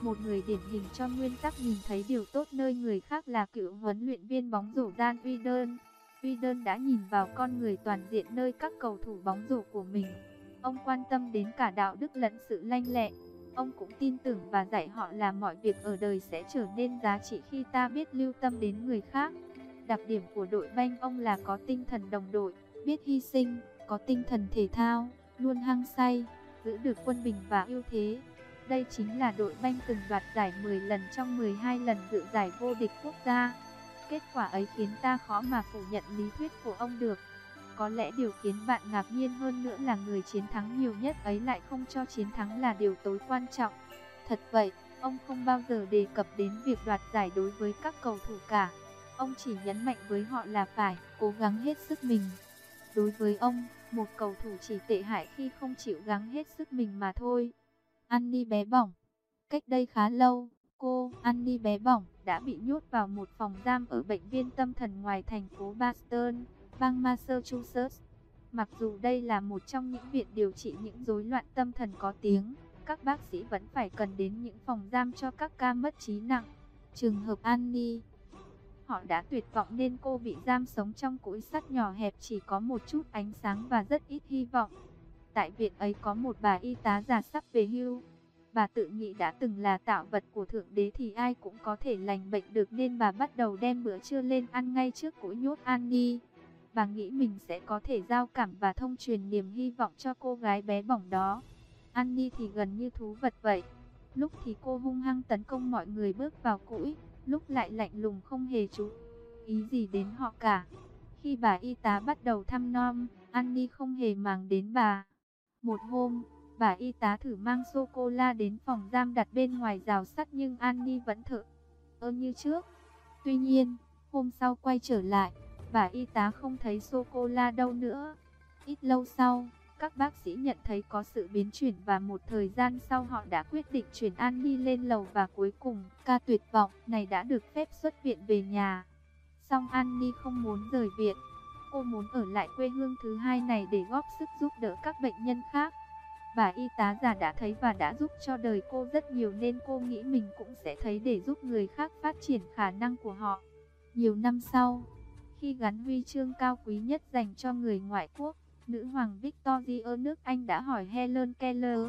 Speaker 1: Một người điển hình cho nguyên tắc nhìn thấy điều tốt nơi người khác là cựu huấn luyện viên bóng rổ Dan Whedon. Whedon đã nhìn vào con người toàn diện nơi các cầu thủ bóng rổ của mình. Ông quan tâm đến cả đạo đức lẫn sự lanh lẹ. Ông cũng tin tưởng và dạy họ là mọi việc ở đời sẽ trở nên giá trị khi ta biết lưu tâm đến người khác. Đặc điểm của đội banh ông là có tinh thần đồng đội, biết hy sinh, có tinh thần thể thao, luôn hăng say, giữ được quân bình và ưu thế. Đây chính là đội banh từng đoạt giải 10 lần trong 12 lần dự giải vô địch quốc gia. Kết quả ấy khiến ta khó mà phủ nhận lý thuyết của ông được. Có lẽ điều khiến bạn ngạc nhiên hơn nữa là người chiến thắng nhiều nhất ấy lại không cho chiến thắng là điều tối quan trọng. Thật vậy, ông không bao giờ đề cập đến việc đoạt giải đối với các cầu thủ cả. Ông chỉ nhấn mạnh với họ là phải cố gắng hết sức mình. Đối với ông, một cầu thủ chỉ tệ hại khi không chịu gắng hết sức mình mà thôi. Annie bé bỏng Cách đây khá lâu, cô Annie bé bỏng đã bị nhốt vào một phòng giam ở bệnh viện tâm thần ngoài thành phố Boston bang Massachusetts. Mặc dù đây là một trong những viện điều trị những rối loạn tâm thần có tiếng, các bác sĩ vẫn phải cần đến những phòng giam cho các ca mất trí nặng. Trường hợp Annie, họ đã tuyệt vọng nên cô bị giam sống trong cối sắt nhỏ hẹp chỉ có một chút ánh sáng và rất ít hy vọng. Tại viện ấy có một bà y tá già sắp về hưu. Bà tự nghĩ đã từng là tạo vật của Thượng Đế thì ai cũng có thể lành bệnh được nên bà bắt đầu đem bữa trưa lên ăn ngay trước cối nhốt Annie. Bà nghĩ mình sẽ có thể giao cảm và thông truyền niềm hy vọng cho cô gái bé bỏng đó. Annie thì gần như thú vật vậy. Lúc thì cô hung hăng tấn công mọi người bước vào cũi, lúc lại lạnh lùng không hề chú ý gì đến họ cả. Khi bà y tá bắt đầu thăm nom, Annie không hề màng đến bà. Một hôm, bà y tá thử mang sô-cô-la đến phòng giam đặt bên ngoài rào sắt nhưng Annie vẫn thở ơ như trước. Tuy nhiên, hôm sau quay trở lại, bà y tá không thấy sô-cô-la đâu nữa. Ít lâu sau, các bác sĩ nhận thấy có sự biến chuyển và một thời gian sau họ đã quyết định chuyển Annie lên lầu và cuối cùng, ca tuyệt vọng này đã được phép xuất viện về nhà. Song Annie không muốn rời viện, cô muốn ở lại quê hương thứ hai này để góp sức giúp đỡ các bệnh nhân khác. Bà y tá già đã thấy và đã giúp cho đời cô rất nhiều nên cô nghĩ mình cũng sẽ thấy để giúp người khác phát triển khả năng của họ. Nhiều năm sau, khi gắn huy chương cao quý nhất dành cho người ngoại quốc, nữ hoàng Victoria nước Anh đã hỏi Helen Keller.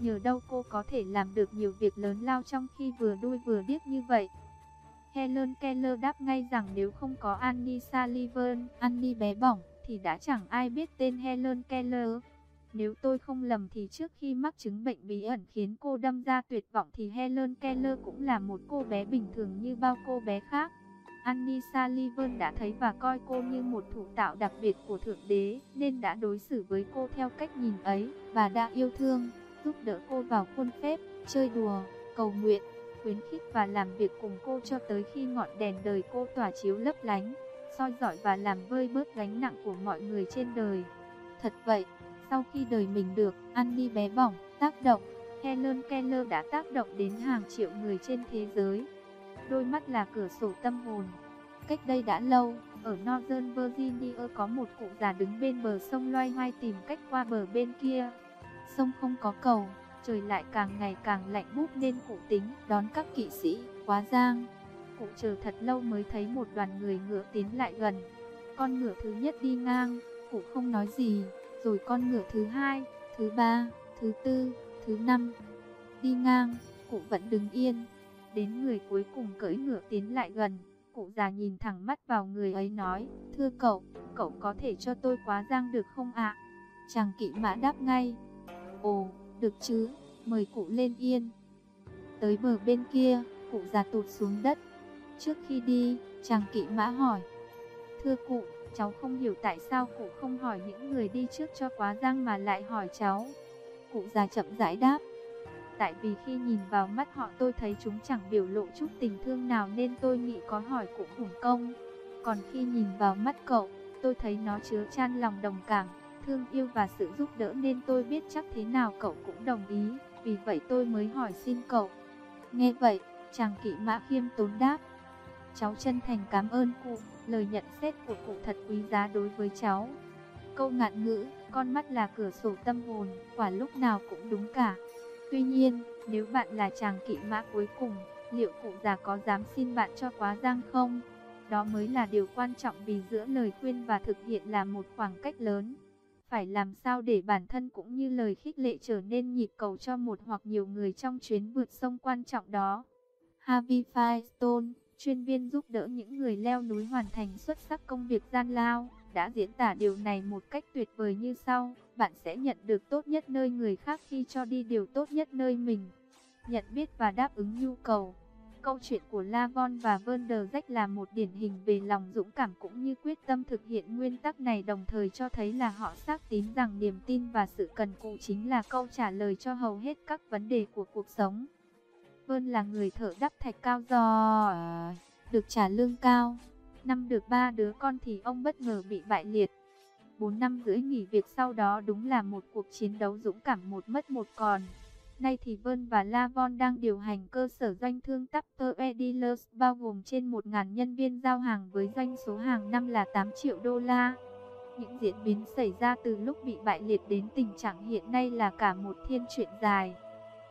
Speaker 1: Nhờ đâu cô có thể làm được nhiều việc lớn lao trong khi vừa đuôi vừa điếc như vậy? Helen Keller đáp ngay rằng nếu không có Annie Sullivan, Annie bé bỏng, thì đã chẳng ai biết tên Helen Keller. Nếu tôi không lầm thì trước khi mắc chứng bệnh bí ẩn khiến cô đâm ra tuyệt vọng thì Helen Keller cũng là một cô bé bình thường như bao cô bé khác. Annie Sullivan đã thấy và coi cô như một thủ tạo đặc biệt của Thượng Đế, nên đã đối xử với cô theo cách nhìn ấy, và đã yêu thương, giúp đỡ cô vào khuôn phép, chơi đùa, cầu nguyện, khuyến khích và làm việc cùng cô cho tới khi ngọn đèn đời cô tỏa chiếu lấp lánh, soi dọi và làm vơi bớt gánh nặng của mọi người trên đời. Thật vậy, sau khi đời mình được, Annie bé bỏng, tác động, Helen Keller đã tác động đến hàng triệu người trên thế giới đôi mắt là cửa sổ tâm hồn. Cách đây đã lâu, ở Northern Virginia có một cụ già đứng bên bờ sông loay hoay tìm cách qua bờ bên kia. Sông không có cầu, trời lại càng ngày càng lạnh bút nên cụ tính đón các kỵ sĩ, quá giang. Cụ chờ thật lâu mới thấy một đoàn người ngựa tiến lại gần. Con ngựa thứ nhất đi ngang, cụ không nói gì, rồi con ngựa thứ hai, thứ ba, thứ tư, thứ năm đi ngang, cụ vẫn đứng yên, Đến người cuối cùng cưỡi ngựa tiến lại gần, cụ già nhìn thẳng mắt vào người ấy nói, thưa cậu, cậu có thể cho tôi quá giang được không ạ? Chàng kỵ mã đáp ngay, ồ, được chứ, mời cụ lên yên. Tới bờ bên kia, cụ già tụt xuống đất. Trước khi đi, chàng kỵ mã hỏi, thưa cụ, cháu không hiểu tại sao cụ không hỏi những người đi trước cho quá giang mà lại hỏi cháu. Cụ già chậm rãi đáp, Tại vì khi nhìn vào mắt họ tôi thấy chúng chẳng biểu lộ chút tình thương nào nên tôi nghĩ có hỏi cũng hủng công. Còn khi nhìn vào mắt cậu, tôi thấy nó chứa chan lòng đồng cảm, thương yêu và sự giúp đỡ nên tôi biết chắc thế nào cậu cũng đồng ý, vì vậy tôi mới hỏi xin cậu. Nghe vậy, chàng kỵ mã khiêm tốn đáp. Cháu chân thành cảm ơn cụ, lời nhận xét của cụ thật quý giá đối với cháu. Câu ngạn ngữ, con mắt là cửa sổ tâm hồn, quả lúc nào cũng đúng cả. Tuy nhiên, nếu bạn là chàng kỵ mã cuối cùng, liệu cụ già có dám xin bạn cho quá giang không? Đó mới là điều quan trọng vì giữa lời khuyên và thực hiện là một khoảng cách lớn. phải làm sao để bản thân cũng như lời khích lệ trở nên nhịp cầu cho một hoặc nhiều người trong chuyến vượt sông quan trọng đó. Harvey Firestone, chuyên viên giúp đỡ những người leo núi hoàn thành xuất sắc công việc gian lao, đã diễn tả điều này một cách tuyệt vời như sau. Bạn sẽ nhận được tốt nhất nơi người khác khi cho đi điều tốt nhất nơi mình. Nhận biết và đáp ứng nhu cầu. Câu chuyện của Lavon và Vanderjack là một điển hình về lòng dũng cảm cũng như quyết tâm thực hiện nguyên tắc này, đồng thời cho thấy là họ xác tín rằng niềm tin và sự cần cù chính là câu trả lời cho hầu hết các vấn đề của cuộc sống. Vơn là người thợ đắp thạch cao do được trả lương cao. Năm được ba đứa con thì ông bất ngờ bị bại liệt. 4 năm rưỡi nghỉ việc sau đó đúng là một cuộc chiến đấu dũng cảm một mất một còn. Nay thì Vân và Lavon đang điều hành cơ sở doanh thương Tapter Dealers bao gồm trên 1.000 nhân viên giao hàng với doanh số hàng năm là 8 triệu đô la. Những diễn biến xảy ra từ lúc bị bại liệt đến tình trạng hiện nay là cả một thiên chuyện dài.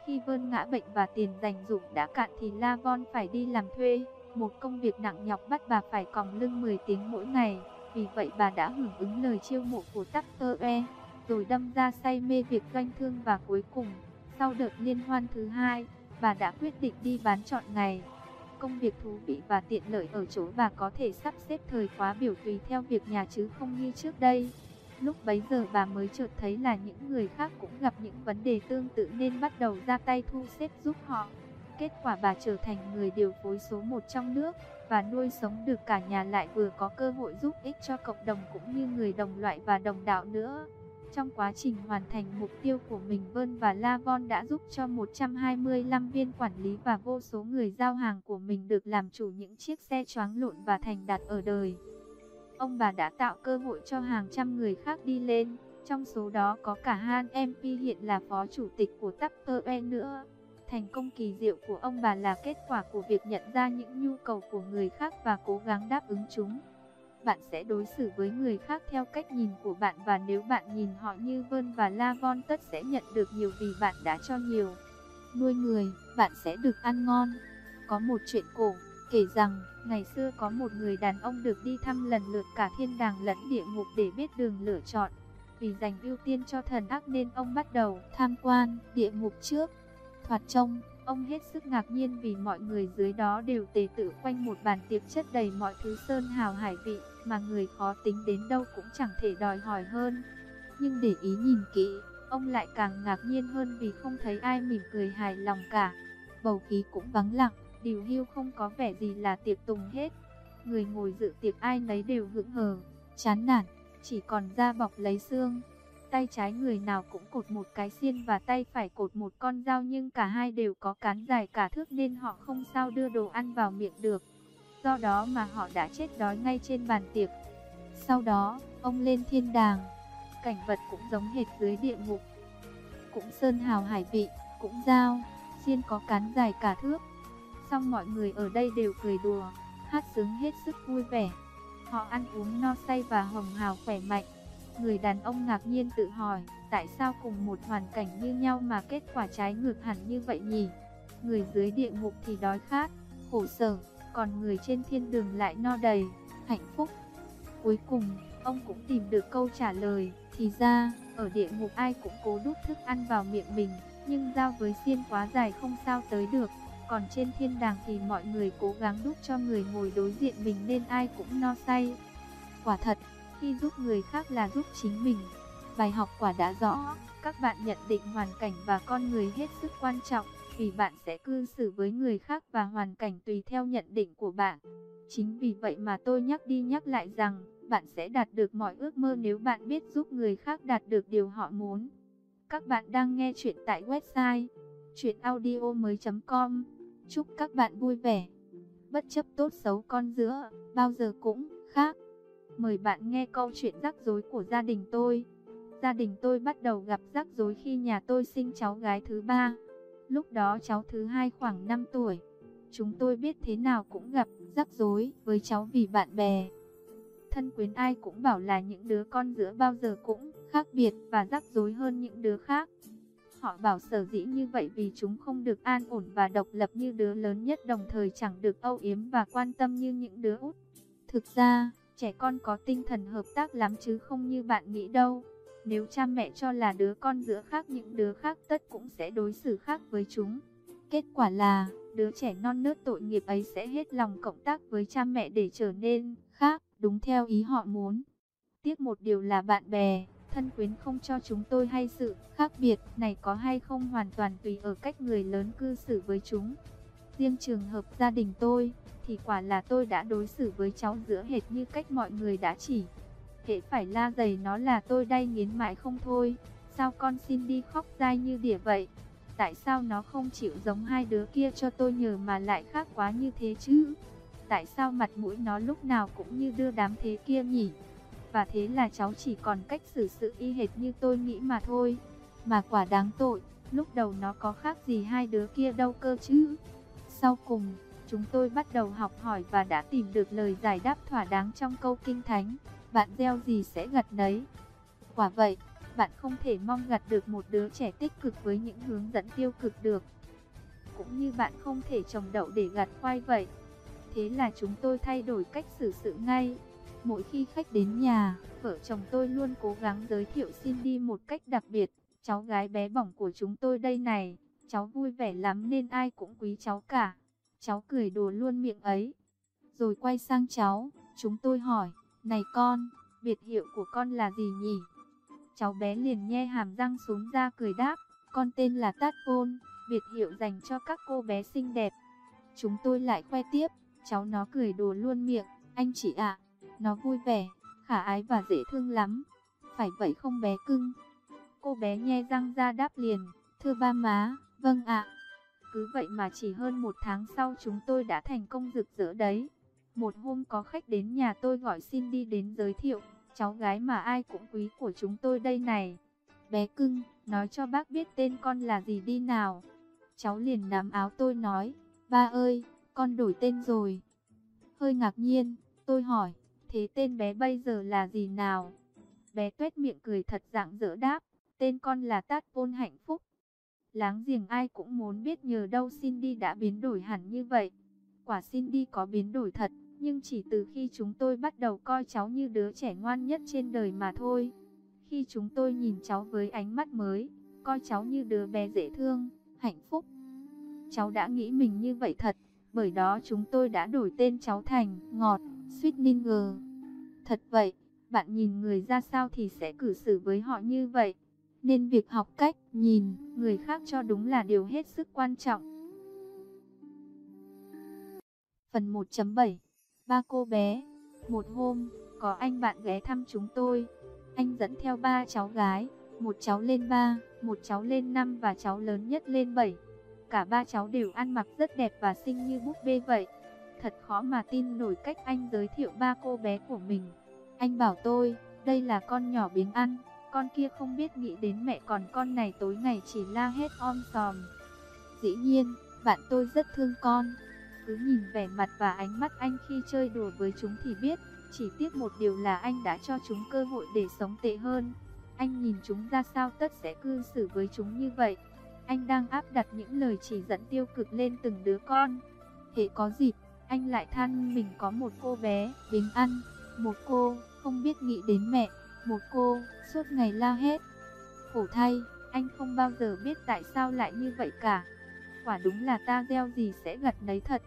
Speaker 1: Khi Vân ngã bệnh và tiền dành dụng đã cạn thì Lavon phải đi làm thuê. Một công việc nặng nhọc bắt bà phải còng lưng 10 tiếng mỗi ngày. Vì vậy bà đã hưởng ứng lời chiêu mộ của Tapter E, rồi đâm ra say mê việc doanh thương và cuối cùng sau đợt liên hoan thứ hai, bà đã quyết định đi bán trọn ngày. Công việc thú vị và tiện lợi ở chỗ bà có thể sắp xếp thời khóa biểu tùy theo việc nhà chứ không như trước đây. Lúc bấy giờ bà mới chợt thấy là những người khác cũng gặp những vấn đề tương tự nên bắt đầu ra tay thu xếp giúp họ. Kết quả bà trở thành người điều phối số 1 trong nước và nuôi sống được cả nhà lại vừa có cơ hội giúp ích cho cộng đồng cũng như người đồng loại và đồng đạo nữa. Trong quá trình hoàn thành mục tiêu của mình Vân và Lavon đã giúp cho 125 viên quản lý và vô số người giao hàng của mình được làm chủ những chiếc xe choáng lộn và thành đạt ở đời. Ông bà đã tạo cơ hội cho hàng trăm người khác đi lên, trong số đó có cả Han MP hiện là phó chủ tịch của Tupper E nữa. Thành công kỳ diệu của ông bà là kết quả của việc nhận ra những nhu cầu của người khác và cố gắng đáp ứng chúng bạn sẽ đối xử với người khác theo cách nhìn của bạn và nếu bạn nhìn họ như Vân và Lavon tất sẽ nhận được nhiều vì bạn đã cho nhiều. Nuôi người, bạn sẽ được ăn ngon. Có một chuyện cổ, kể rằng, ngày xưa có một người đàn ông được đi thăm lần lượt cả thiên đàng lẫn địa ngục để biết đường lựa chọn. Vì dành ưu tiên cho thần ác nên ông bắt đầu tham quan địa ngục trước. Thoạt trông, Ông hết sức ngạc nhiên vì mọi người dưới đó đều tề tự quanh một bàn tiệc chất đầy mọi thứ sơn hào hải vị, mà người khó tính đến đâu cũng chẳng thể đòi hỏi hơn. Nhưng để ý nhìn kỹ, ông lại càng ngạc nhiên hơn vì không thấy ai mỉm cười hài lòng cả. Bầu khí cũng vắng lặng, điều hưu không có vẻ gì là tiệc tùng hết. Người ngồi dự tiệc ai nấy đều hững hờ, chán nản, chỉ còn da bọc lấy xương. Tay trái người nào cũng cột một cái xiên và tay phải cột một con dao nhưng cả hai đều có cán dài cả thước nên họ không sao đưa đồ ăn vào miệng được. Do đó mà họ đã chết đói ngay trên bàn tiệc. Sau đó, ông lên thiên đàng. Cảnh vật cũng giống hệt dưới địa ngục. Cũng sơn hào hải vị, cũng dao, xiên có cán dài cả thước. Xong mọi người ở đây đều cười đùa, hát sướng hết sức vui vẻ. Họ ăn uống no say và hồng hào khỏe mạnh. Người đàn ông ngạc nhiên tự hỏi, tại sao cùng một hoàn cảnh như nhau mà kết quả trái ngược hẳn như vậy nhỉ? Người dưới địa ngục thì đói khát, khổ sở, còn người trên thiên đường lại no đầy, hạnh phúc. Cuối cùng, ông cũng tìm được câu trả lời, thì ra, ở địa ngục ai cũng cố đút thức ăn vào miệng mình, nhưng dao với xiên quá dài không sao tới được. Còn trên thiên đàng thì mọi người cố gắng đút cho người ngồi đối diện mình nên ai cũng no say. Quả thật, khi giúp người khác là giúp chính mình. Bài học quả đã rõ, các bạn nhận định hoàn cảnh và con người hết sức quan trọng, vì bạn sẽ cư xử với người khác và hoàn cảnh tùy theo nhận định của bạn. Chính vì vậy mà tôi nhắc đi nhắc lại rằng, bạn sẽ đạt được mọi ước mơ nếu bạn biết giúp người khác đạt được điều họ muốn. Các bạn đang nghe chuyện tại website chuyenaudio.com Chúc các bạn vui vẻ. Bất chấp tốt xấu con giữa, bao giờ cũng khác. Mời bạn nghe câu chuyện rắc rối của gia đình tôi. Gia đình tôi bắt đầu gặp rắc rối khi nhà tôi sinh cháu gái thứ ba. Lúc đó cháu thứ hai khoảng 5 tuổi. Chúng tôi biết thế nào cũng gặp rắc rối với cháu vì bạn bè. Thân quyến ai cũng bảo là những đứa con giữa bao giờ cũng khác biệt và rắc rối hơn những đứa khác. Họ bảo sở dĩ như vậy vì chúng không được an ổn và độc lập như đứa lớn nhất đồng thời chẳng được âu yếm và quan tâm như những đứa út. Thực ra, Trẻ con có tinh thần hợp tác lắm chứ không như bạn nghĩ đâu. Nếu cha mẹ cho là đứa con giữa khác những đứa khác tất cũng sẽ đối xử khác với chúng. Kết quả là, đứa trẻ non nớt tội nghiệp ấy sẽ hết lòng cộng tác với cha mẹ để trở nên khác, đúng theo ý họ muốn. Tiếc một điều là bạn bè, thân quyến không cho chúng tôi hay sự khác biệt này có hay không hoàn toàn tùy ở cách người lớn cư xử với chúng. Riêng trường hợp gia đình tôi, thì quả là tôi đã đối xử với cháu giữa hệt như cách mọi người đã chỉ. Hệ phải la dày nó là tôi đay nghiến mãi không thôi, sao con xin đi khóc dai như đỉa vậy? Tại sao nó không chịu giống hai đứa kia cho tôi nhờ mà lại khác quá như thế chứ? Tại sao mặt mũi nó lúc nào cũng như đưa đám thế kia nhỉ? Và thế là cháu chỉ còn cách xử sự y hệt như tôi nghĩ mà thôi. Mà quả đáng tội, lúc đầu nó có khác gì hai đứa kia đâu cơ chứ? Sau cùng, chúng tôi bắt đầu học hỏi và đã tìm được lời giải đáp thỏa đáng trong câu kinh thánh. Bạn gieo gì sẽ gặt nấy. Quả vậy, bạn không thể mong gặt được một đứa trẻ tích cực với những hướng dẫn tiêu cực được. Cũng như bạn không thể trồng đậu để gặt khoai vậy. Thế là chúng tôi thay đổi cách xử sự ngay. Mỗi khi khách đến nhà, vợ chồng tôi luôn cố gắng giới thiệu Cindy một cách đặc biệt. Cháu gái bé bỏng của chúng tôi đây này, cháu vui vẻ lắm nên ai cũng quý cháu cả. Cháu cười đùa luôn miệng ấy. Rồi quay sang cháu, chúng tôi hỏi, này con, biệt hiệu của con là gì nhỉ? Cháu bé liền nhe hàm răng xuống ra cười đáp, con tên là Tát Côn, biệt hiệu dành cho các cô bé xinh đẹp. Chúng tôi lại khoe tiếp, cháu nó cười đùa luôn miệng, anh chị ạ, nó vui vẻ, khả ái và dễ thương lắm. Phải vậy không bé cưng? Cô bé nhe răng ra đáp liền, thưa ba má, vâng ạ. Cứ vậy mà chỉ hơn một tháng sau chúng tôi đã thành công rực rỡ đấy. Một hôm có khách đến nhà tôi gọi xin đi đến giới thiệu, cháu gái mà ai cũng quý của chúng tôi đây này. Bé cưng, nói cho bác biết tên con là gì đi nào. Cháu liền nắm áo tôi nói, ba ơi, con đổi tên rồi. Hơi ngạc nhiên, tôi hỏi, thế tên bé bây giờ là gì nào? Bé tuét miệng cười thật dạng dỡ đáp, tên con là Tát Pôn Hạnh Phúc. Láng giềng ai cũng muốn biết nhờ đâu Cindy đã biến đổi hẳn như vậy. Quả Cindy có biến đổi thật, nhưng chỉ từ khi chúng tôi bắt đầu coi cháu như đứa trẻ ngoan nhất trên đời mà thôi. Khi chúng tôi nhìn cháu với ánh mắt mới, coi cháu như đứa bé dễ thương, hạnh phúc. Cháu đã nghĩ mình như vậy thật, bởi đó chúng tôi đã đổi tên cháu thành Ngọt, Sweetninger. Thật vậy, bạn nhìn người ra sao thì sẽ cử xử với họ như vậy. Nên việc học cách nhìn người khác cho đúng là điều hết sức quan trọng. Phần 1.7 Ba cô bé Một hôm, có anh bạn ghé thăm chúng tôi. Anh dẫn theo ba cháu gái, một cháu lên ba, một cháu lên năm và cháu lớn nhất lên bảy. Cả ba cháu đều ăn mặc rất đẹp và xinh như búp bê vậy. Thật khó mà tin nổi cách anh giới thiệu ba cô bé của mình. Anh bảo tôi, đây là con nhỏ biến ăn, con kia không biết nghĩ đến mẹ còn con này tối ngày chỉ la hết om sòm. Dĩ nhiên, bạn tôi rất thương con. Cứ nhìn vẻ mặt và ánh mắt anh khi chơi đùa với chúng thì biết, chỉ tiếc một điều là anh đã cho chúng cơ hội để sống tệ hơn. Anh nhìn chúng ra sao tất sẽ cư xử với chúng như vậy. Anh đang áp đặt những lời chỉ dẫn tiêu cực lên từng đứa con. Hệ có dịp, anh lại than mình có một cô bé, bình ăn, một cô, không biết nghĩ đến mẹ, một cô, suốt ngày la hết. Khổ thay, anh không bao giờ biết tại sao lại như vậy cả. Quả đúng là ta gieo gì sẽ gặt nấy thật.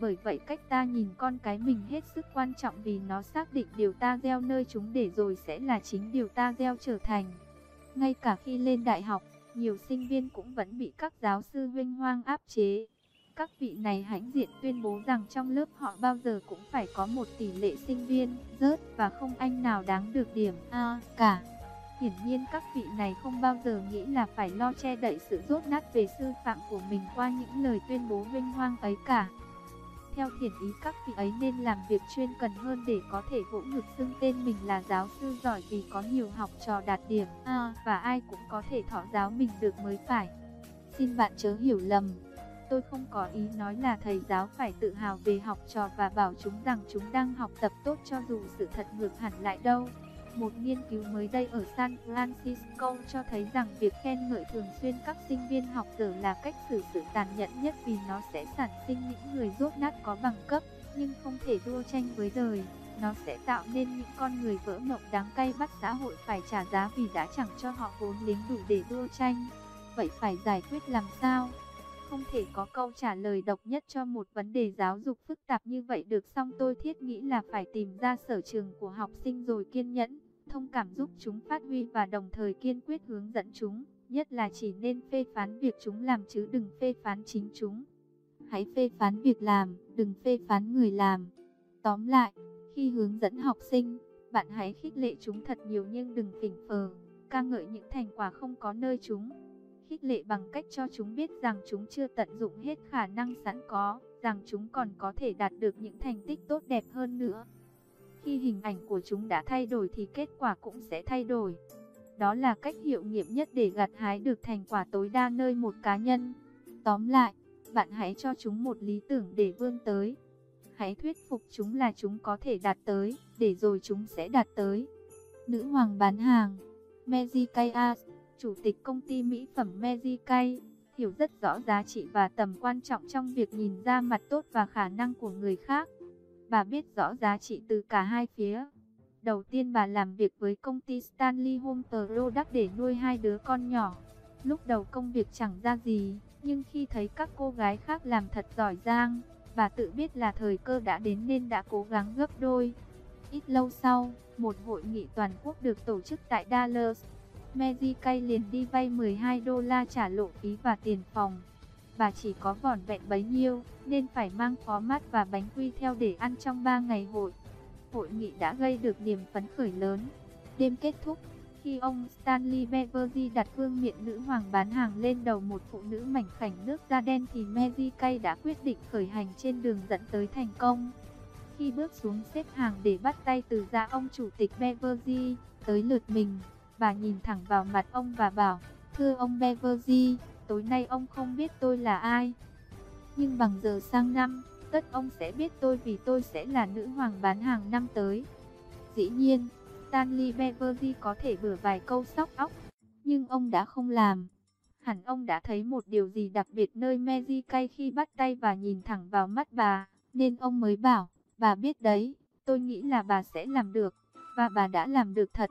Speaker 1: Bởi vậy cách ta nhìn con cái mình hết sức quan trọng vì nó xác định điều ta gieo nơi chúng để rồi sẽ là chính điều ta gieo trở thành. Ngay cả khi lên đại học, nhiều sinh viên cũng vẫn bị các giáo sư huynh hoang áp chế. Các vị này hãnh diện tuyên bố rằng trong lớp họ bao giờ cũng phải có một tỷ lệ sinh viên rớt và không anh nào đáng được điểm A cả. Hiển nhiên các vị này không bao giờ nghĩ là phải lo che đậy sự rốt nát về sư phạm của mình qua những lời tuyên bố vinh hoang ấy cả. Theo thiền ý các vị ấy nên làm việc chuyên cần hơn để có thể vỗ ngực xưng tên mình là giáo sư giỏi vì có nhiều học trò đạt điểm A và ai cũng có thể thọ giáo mình được mới phải. Xin bạn chớ hiểu lầm, tôi không có ý nói là thầy giáo phải tự hào về học trò và bảo chúng rằng chúng đang học tập tốt cho dù sự thật ngược hẳn lại đâu. Một nghiên cứu mới đây ở San Francisco cho thấy rằng việc khen ngợi thường xuyên các sinh viên học dở là cách xử sự tàn nhẫn nhất vì nó sẽ sản sinh những người rốt nát có bằng cấp, nhưng không thể đua tranh với đời. Nó sẽ tạo nên những con người vỡ mộng đáng cay bắt xã hội phải trả giá vì đã chẳng cho họ vốn liếng đủ để đua tranh. Vậy phải giải quyết làm sao? Không thể có câu trả lời độc nhất cho một vấn đề giáo dục phức tạp như vậy được song tôi thiết nghĩ là phải tìm ra sở trường của học sinh rồi kiên nhẫn, thông cảm giúp chúng phát huy và đồng thời kiên quyết hướng dẫn chúng, nhất là chỉ nên phê phán việc chúng làm chứ đừng phê phán chính chúng. Hãy phê phán việc làm, đừng phê phán người làm. Tóm lại, khi hướng dẫn học sinh, bạn hãy khích lệ chúng thật nhiều nhưng đừng phỉnh phờ, ca ngợi những thành quả không có nơi chúng. Khích lệ bằng cách cho chúng biết rằng chúng chưa tận dụng hết khả năng sẵn có, rằng chúng còn có thể đạt được những thành tích tốt đẹp hơn nữa. Khi hình ảnh của chúng đã thay đổi thì kết quả cũng sẽ thay đổi. Đó là cách hiệu nghiệm nhất để gặt hái được thành quả tối đa nơi một cá nhân. Tóm lại, bạn hãy cho chúng một lý tưởng để vươn tới. Hãy thuyết phục chúng là chúng có thể đạt tới, để rồi chúng sẽ đạt tới. Nữ hoàng bán hàng Mary Chủ tịch công ty mỹ phẩm Mary hiểu rất rõ giá trị và tầm quan trọng trong việc nhìn ra mặt tốt và khả năng của người khác. Bà biết rõ giá trị từ cả hai phía. Đầu tiên bà làm việc với công ty Stanley Home Product để nuôi hai đứa con nhỏ. Lúc đầu công việc chẳng ra gì, nhưng khi thấy các cô gái khác làm thật giỏi giang, bà tự biết là thời cơ đã đến nên đã cố gắng gấp đôi. Ít lâu sau, một hội nghị toàn quốc được tổ chức tại Dallas. Mary liền đi vay 12 đô la trả lộ phí và tiền phòng. Bà chỉ có vỏn vẹn bấy nhiêu, nên phải mang phó mát và bánh quy theo để ăn trong 3 ngày hội. Hội nghị đã gây được niềm phấn khởi lớn. Đêm kết thúc, khi ông Stanley Beverly đặt vương miện nữ hoàng bán hàng lên đầu một phụ nữ mảnh khảnh nước da đen thì Mary đã quyết định khởi hành trên đường dẫn tới thành công. Khi bước xuống xếp hàng để bắt tay từ ra ông chủ tịch Beverly, tới lượt mình, bà nhìn thẳng vào mặt ông và bảo, Thưa ông Beverly, tối nay ông không biết tôi là ai. Nhưng bằng giờ sang năm, tất ông sẽ biết tôi vì tôi sẽ là nữ hoàng bán hàng năm tới. Dĩ nhiên, Stanley Beverly có thể bừa vài câu sóc óc, nhưng ông đã không làm. Hẳn ông đã thấy một điều gì đặc biệt nơi Mary Kay khi bắt tay và nhìn thẳng vào mắt bà, nên ông mới bảo, bà biết đấy, tôi nghĩ là bà sẽ làm được, và bà đã làm được thật.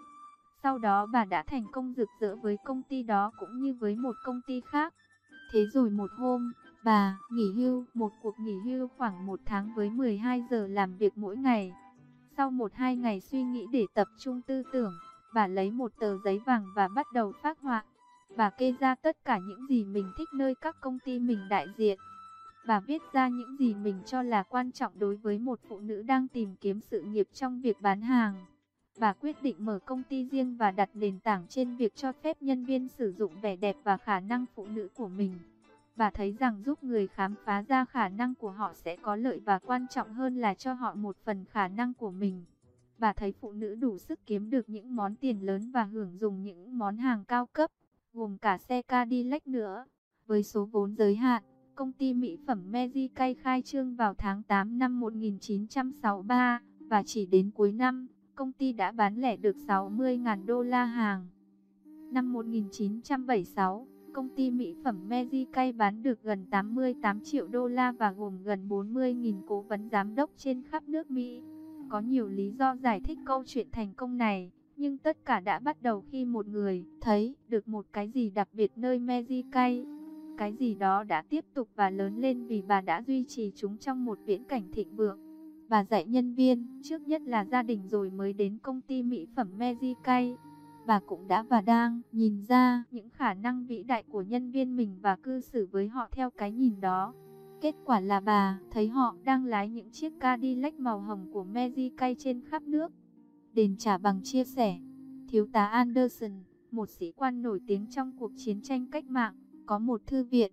Speaker 1: Sau đó bà đã thành công rực rỡ với công ty đó cũng như với một công ty khác. Thế rồi một hôm, bà nghỉ hưu, một cuộc nghỉ hưu khoảng một tháng với 12 giờ làm việc mỗi ngày. Sau một hai ngày suy nghĩ để tập trung tư tưởng, bà lấy một tờ giấy vàng và bắt đầu phát họa. Bà kê ra tất cả những gì mình thích nơi các công ty mình đại diện. Bà viết ra những gì mình cho là quan trọng đối với một phụ nữ đang tìm kiếm sự nghiệp trong việc bán hàng. Bà quyết định mở công ty riêng và đặt nền tảng trên việc cho phép nhân viên sử dụng vẻ đẹp và khả năng phụ nữ của mình. Bà thấy rằng giúp người khám phá ra khả năng của họ sẽ có lợi và quan trọng hơn là cho họ một phần khả năng của mình. Bà thấy phụ nữ đủ sức kiếm được những món tiền lớn và hưởng dùng những món hàng cao cấp, gồm cả xe Cadillac nữa. Với số vốn giới hạn, công ty mỹ phẩm Mary khai trương vào tháng 8 năm 1963 và chỉ đến cuối năm, công ty đã bán lẻ được 60.000 đô la hàng. Năm 1976, công ty mỹ phẩm Mary bán được gần 88 triệu đô la và gồm gần 40.000 cố vấn giám đốc trên khắp nước Mỹ. Có nhiều lý do giải thích câu chuyện thành công này, nhưng tất cả đã bắt đầu khi một người thấy được một cái gì đặc biệt nơi Mary Cái gì đó đã tiếp tục và lớn lên vì bà đã duy trì chúng trong một viễn cảnh thịnh vượng. Bà dạy nhân viên, trước nhất là gia đình rồi mới đến công ty mỹ phẩm Mary và cũng đã và đang nhìn ra những khả năng vĩ đại của nhân viên mình và cư xử với họ theo cái nhìn đó. Kết quả là bà thấy họ đang lái những chiếc Cadillac màu hồng của Mary trên khắp nước. Đền trả bằng chia sẻ, Thiếu tá Anderson, một sĩ quan nổi tiếng trong cuộc chiến tranh cách mạng, có một thư viện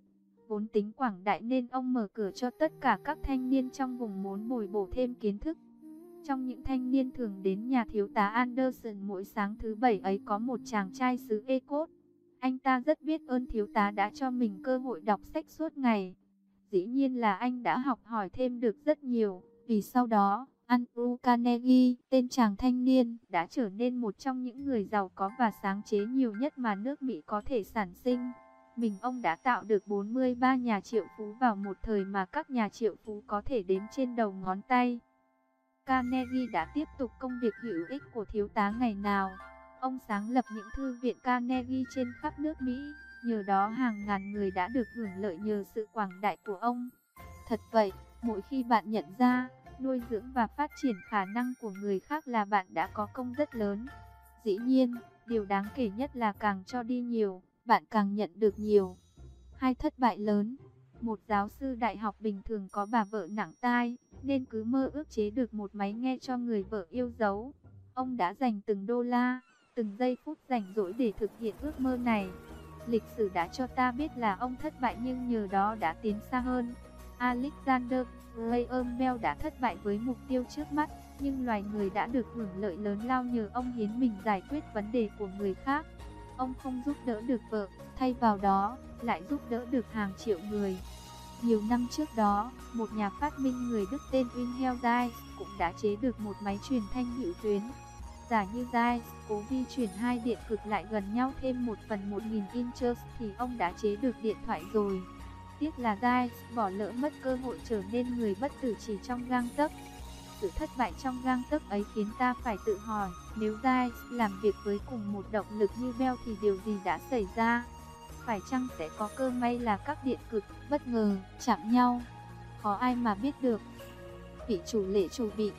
Speaker 1: Vốn tính quảng đại nên ông mở cửa cho tất cả các thanh niên trong vùng muốn bồi bổ thêm kiến thức. Trong những thanh niên thường đến nhà thiếu tá Anderson mỗi sáng thứ bảy ấy có một chàng trai xứ Ecot. Anh ta rất biết ơn thiếu tá đã cho mình cơ hội đọc sách suốt ngày. Dĩ nhiên là anh đã học hỏi thêm được rất nhiều, vì sau đó, Andrew Carnegie, tên chàng thanh niên, đã trở nên một trong những người giàu có và sáng chế nhiều nhất mà nước Mỹ có thể sản sinh. Mình ông đã tạo được 43 nhà triệu phú vào một thời mà các nhà triệu phú có thể đếm trên đầu ngón tay. Carnegie đã tiếp tục công việc hữu ích của thiếu tá ngày nào. Ông sáng lập những thư viện Carnegie trên khắp nước Mỹ, nhờ đó hàng ngàn người đã được hưởng lợi nhờ sự quảng đại của ông. Thật vậy, mỗi khi bạn nhận ra, nuôi dưỡng và phát triển khả năng của người khác là bạn đã có công rất lớn. Dĩ nhiên, điều đáng kể nhất là càng cho đi nhiều, bạn càng nhận được nhiều. Hai thất bại lớn một giáo sư đại học bình thường có bà vợ nặng tai, nên cứ mơ ước chế được một máy nghe cho người vợ yêu dấu. Ông đã dành từng đô la, từng giây phút rảnh rỗi để thực hiện ước mơ này. Lịch sử đã cho ta biết là ông thất bại nhưng nhờ đó đã tiến xa hơn. Alexander Graham Bell đã thất bại với mục tiêu trước mắt, nhưng loài người đã được hưởng lợi lớn lao nhờ ông hiến mình giải quyết vấn đề của người khác. Ông không giúp đỡ được vợ, thay vào đó, lại giúp đỡ được hàng triệu người. Nhiều năm trước đó, một nhà phát minh người Đức tên Wilhelm Dai cũng đã chế được một máy truyền thanh hữu tuyến. Giả như Dai, cố vi chuyển hai điện cực lại gần nhau thêm một phần 1000 inches thì ông đã chế được điện thoại rồi. Tiếc là Dai bỏ lỡ mất cơ hội trở nên người bất tử chỉ trong gang tấc. Sự thất bại trong gang tấc ấy khiến ta phải tự hỏi, nếu dai làm việc với cùng một động lực như Bell thì điều gì đã xảy ra? phải chăng sẽ có cơ may là các điện cực bất ngờ chạm nhau? Có ai mà biết được? Vị chủ lễ chủ bị,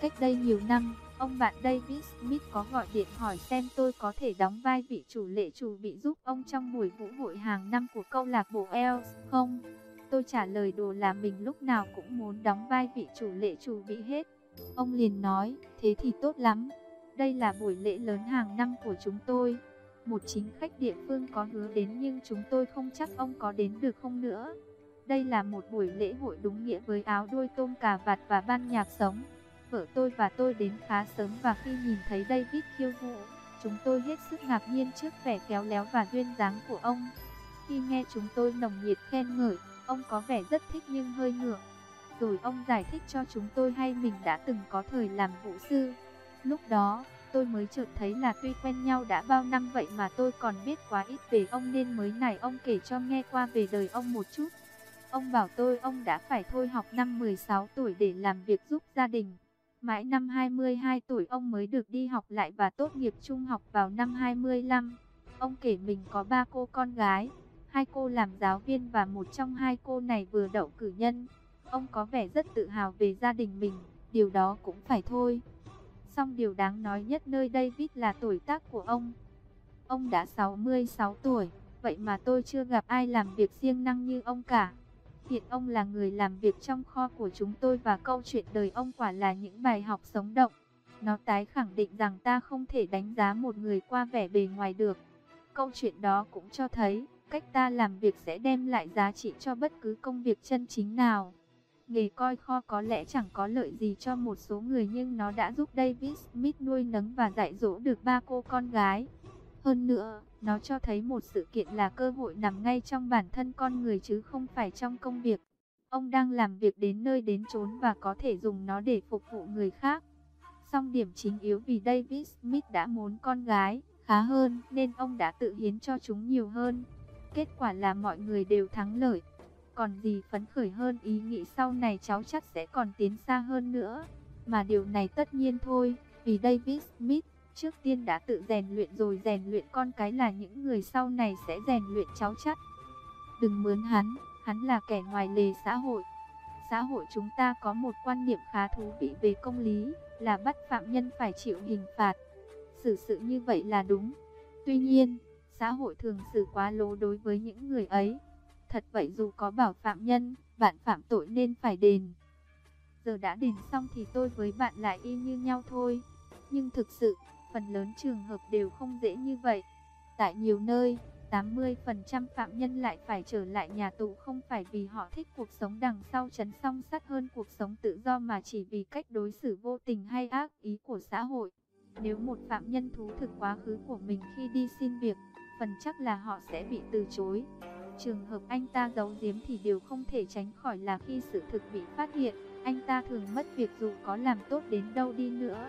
Speaker 1: cách đây nhiều năm, ông bạn David Smith có gọi điện hỏi xem tôi có thể đóng vai vị chủ lễ chủ bị giúp ông trong buổi vũ hội hàng năm của câu lạc bộ Els không? Tôi trả lời đồ là mình lúc nào cũng muốn đóng vai vị chủ lễ chủ bị hết. Ông liền nói, thế thì tốt lắm. Đây là buổi lễ lớn hàng năm của chúng tôi. Một chính khách địa phương có hứa đến nhưng chúng tôi không chắc ông có đến được không nữa. Đây là một buổi lễ hội đúng nghĩa với áo đôi tôm cà vạt và ban nhạc sống. Vợ tôi và tôi đến khá sớm và khi nhìn thấy David khiêu vũ, chúng tôi hết sức ngạc nhiên trước vẻ khéo léo và duyên dáng của ông. Khi nghe chúng tôi nồng nhiệt khen ngợi, ông có vẻ rất thích nhưng hơi ngượng. Rồi ông giải thích cho chúng tôi hay mình đã từng có thời làm vũ sư. Lúc đó, tôi mới chợt thấy là tuy quen nhau đã bao năm vậy mà tôi còn biết quá ít về ông nên mới này ông kể cho nghe qua về đời ông một chút. Ông bảo tôi ông đã phải thôi học năm 16 tuổi để làm việc giúp gia đình. Mãi năm 22 tuổi ông mới được đi học lại và tốt nghiệp trung học vào năm 25. Ông kể mình có ba cô con gái, hai cô làm giáo viên và một trong hai cô này vừa đậu cử nhân. Ông có vẻ rất tự hào về gia đình mình, điều đó cũng phải thôi. Song điều đáng nói nhất nơi David là tuổi tác của ông. Ông đã 66 tuổi, vậy mà tôi chưa gặp ai làm việc siêng năng như ông cả. Hiện ông là người làm việc trong kho của chúng tôi và câu chuyện đời ông quả là những bài học sống động. Nó tái khẳng định rằng ta không thể đánh giá một người qua vẻ bề ngoài được. Câu chuyện đó cũng cho thấy, cách ta làm việc sẽ đem lại giá trị cho bất cứ công việc chân chính nào. Nghề coi kho có lẽ chẳng có lợi gì cho một số người nhưng nó đã giúp David Smith nuôi nấng và dạy dỗ được ba cô con gái. Hơn nữa, nó cho thấy một sự kiện là cơ hội nằm ngay trong bản thân con người chứ không phải trong công việc. Ông đang làm việc đến nơi đến chốn và có thể dùng nó để phục vụ người khác. Song điểm chính yếu vì David Smith đã muốn con gái khá hơn nên ông đã tự hiến cho chúng nhiều hơn. Kết quả là mọi người đều thắng lợi còn gì phấn khởi hơn ý nghĩ sau này cháu chắc sẽ còn tiến xa hơn nữa. Mà điều này tất nhiên thôi, vì David Smith trước tiên đã tự rèn luyện rồi rèn luyện con cái là những người sau này sẽ rèn luyện cháu chắc. Đừng mướn hắn, hắn là kẻ ngoài lề xã hội. Xã hội chúng ta có một quan niệm khá thú vị về công lý, là bắt phạm nhân phải chịu hình phạt. Xử sự như vậy là đúng. Tuy nhiên, xã hội thường xử quá lố đối với những người ấy. Thật vậy dù có bảo phạm nhân, bạn phạm tội nên phải đền. Giờ đã đền xong thì tôi với bạn lại y như nhau thôi. Nhưng thực sự, phần lớn trường hợp đều không dễ như vậy. Tại nhiều nơi, 80% phạm nhân lại phải trở lại nhà tù không phải vì họ thích cuộc sống đằng sau chấn song sắt hơn cuộc sống tự do mà chỉ vì cách đối xử vô tình hay ác ý của xã hội. Nếu một phạm nhân thú thực quá khứ của mình khi đi xin việc, phần chắc là họ sẽ bị từ chối. Trường hợp anh ta giấu giếm thì điều không thể tránh khỏi là khi sự thực bị phát hiện, anh ta thường mất việc dù có làm tốt đến đâu đi nữa.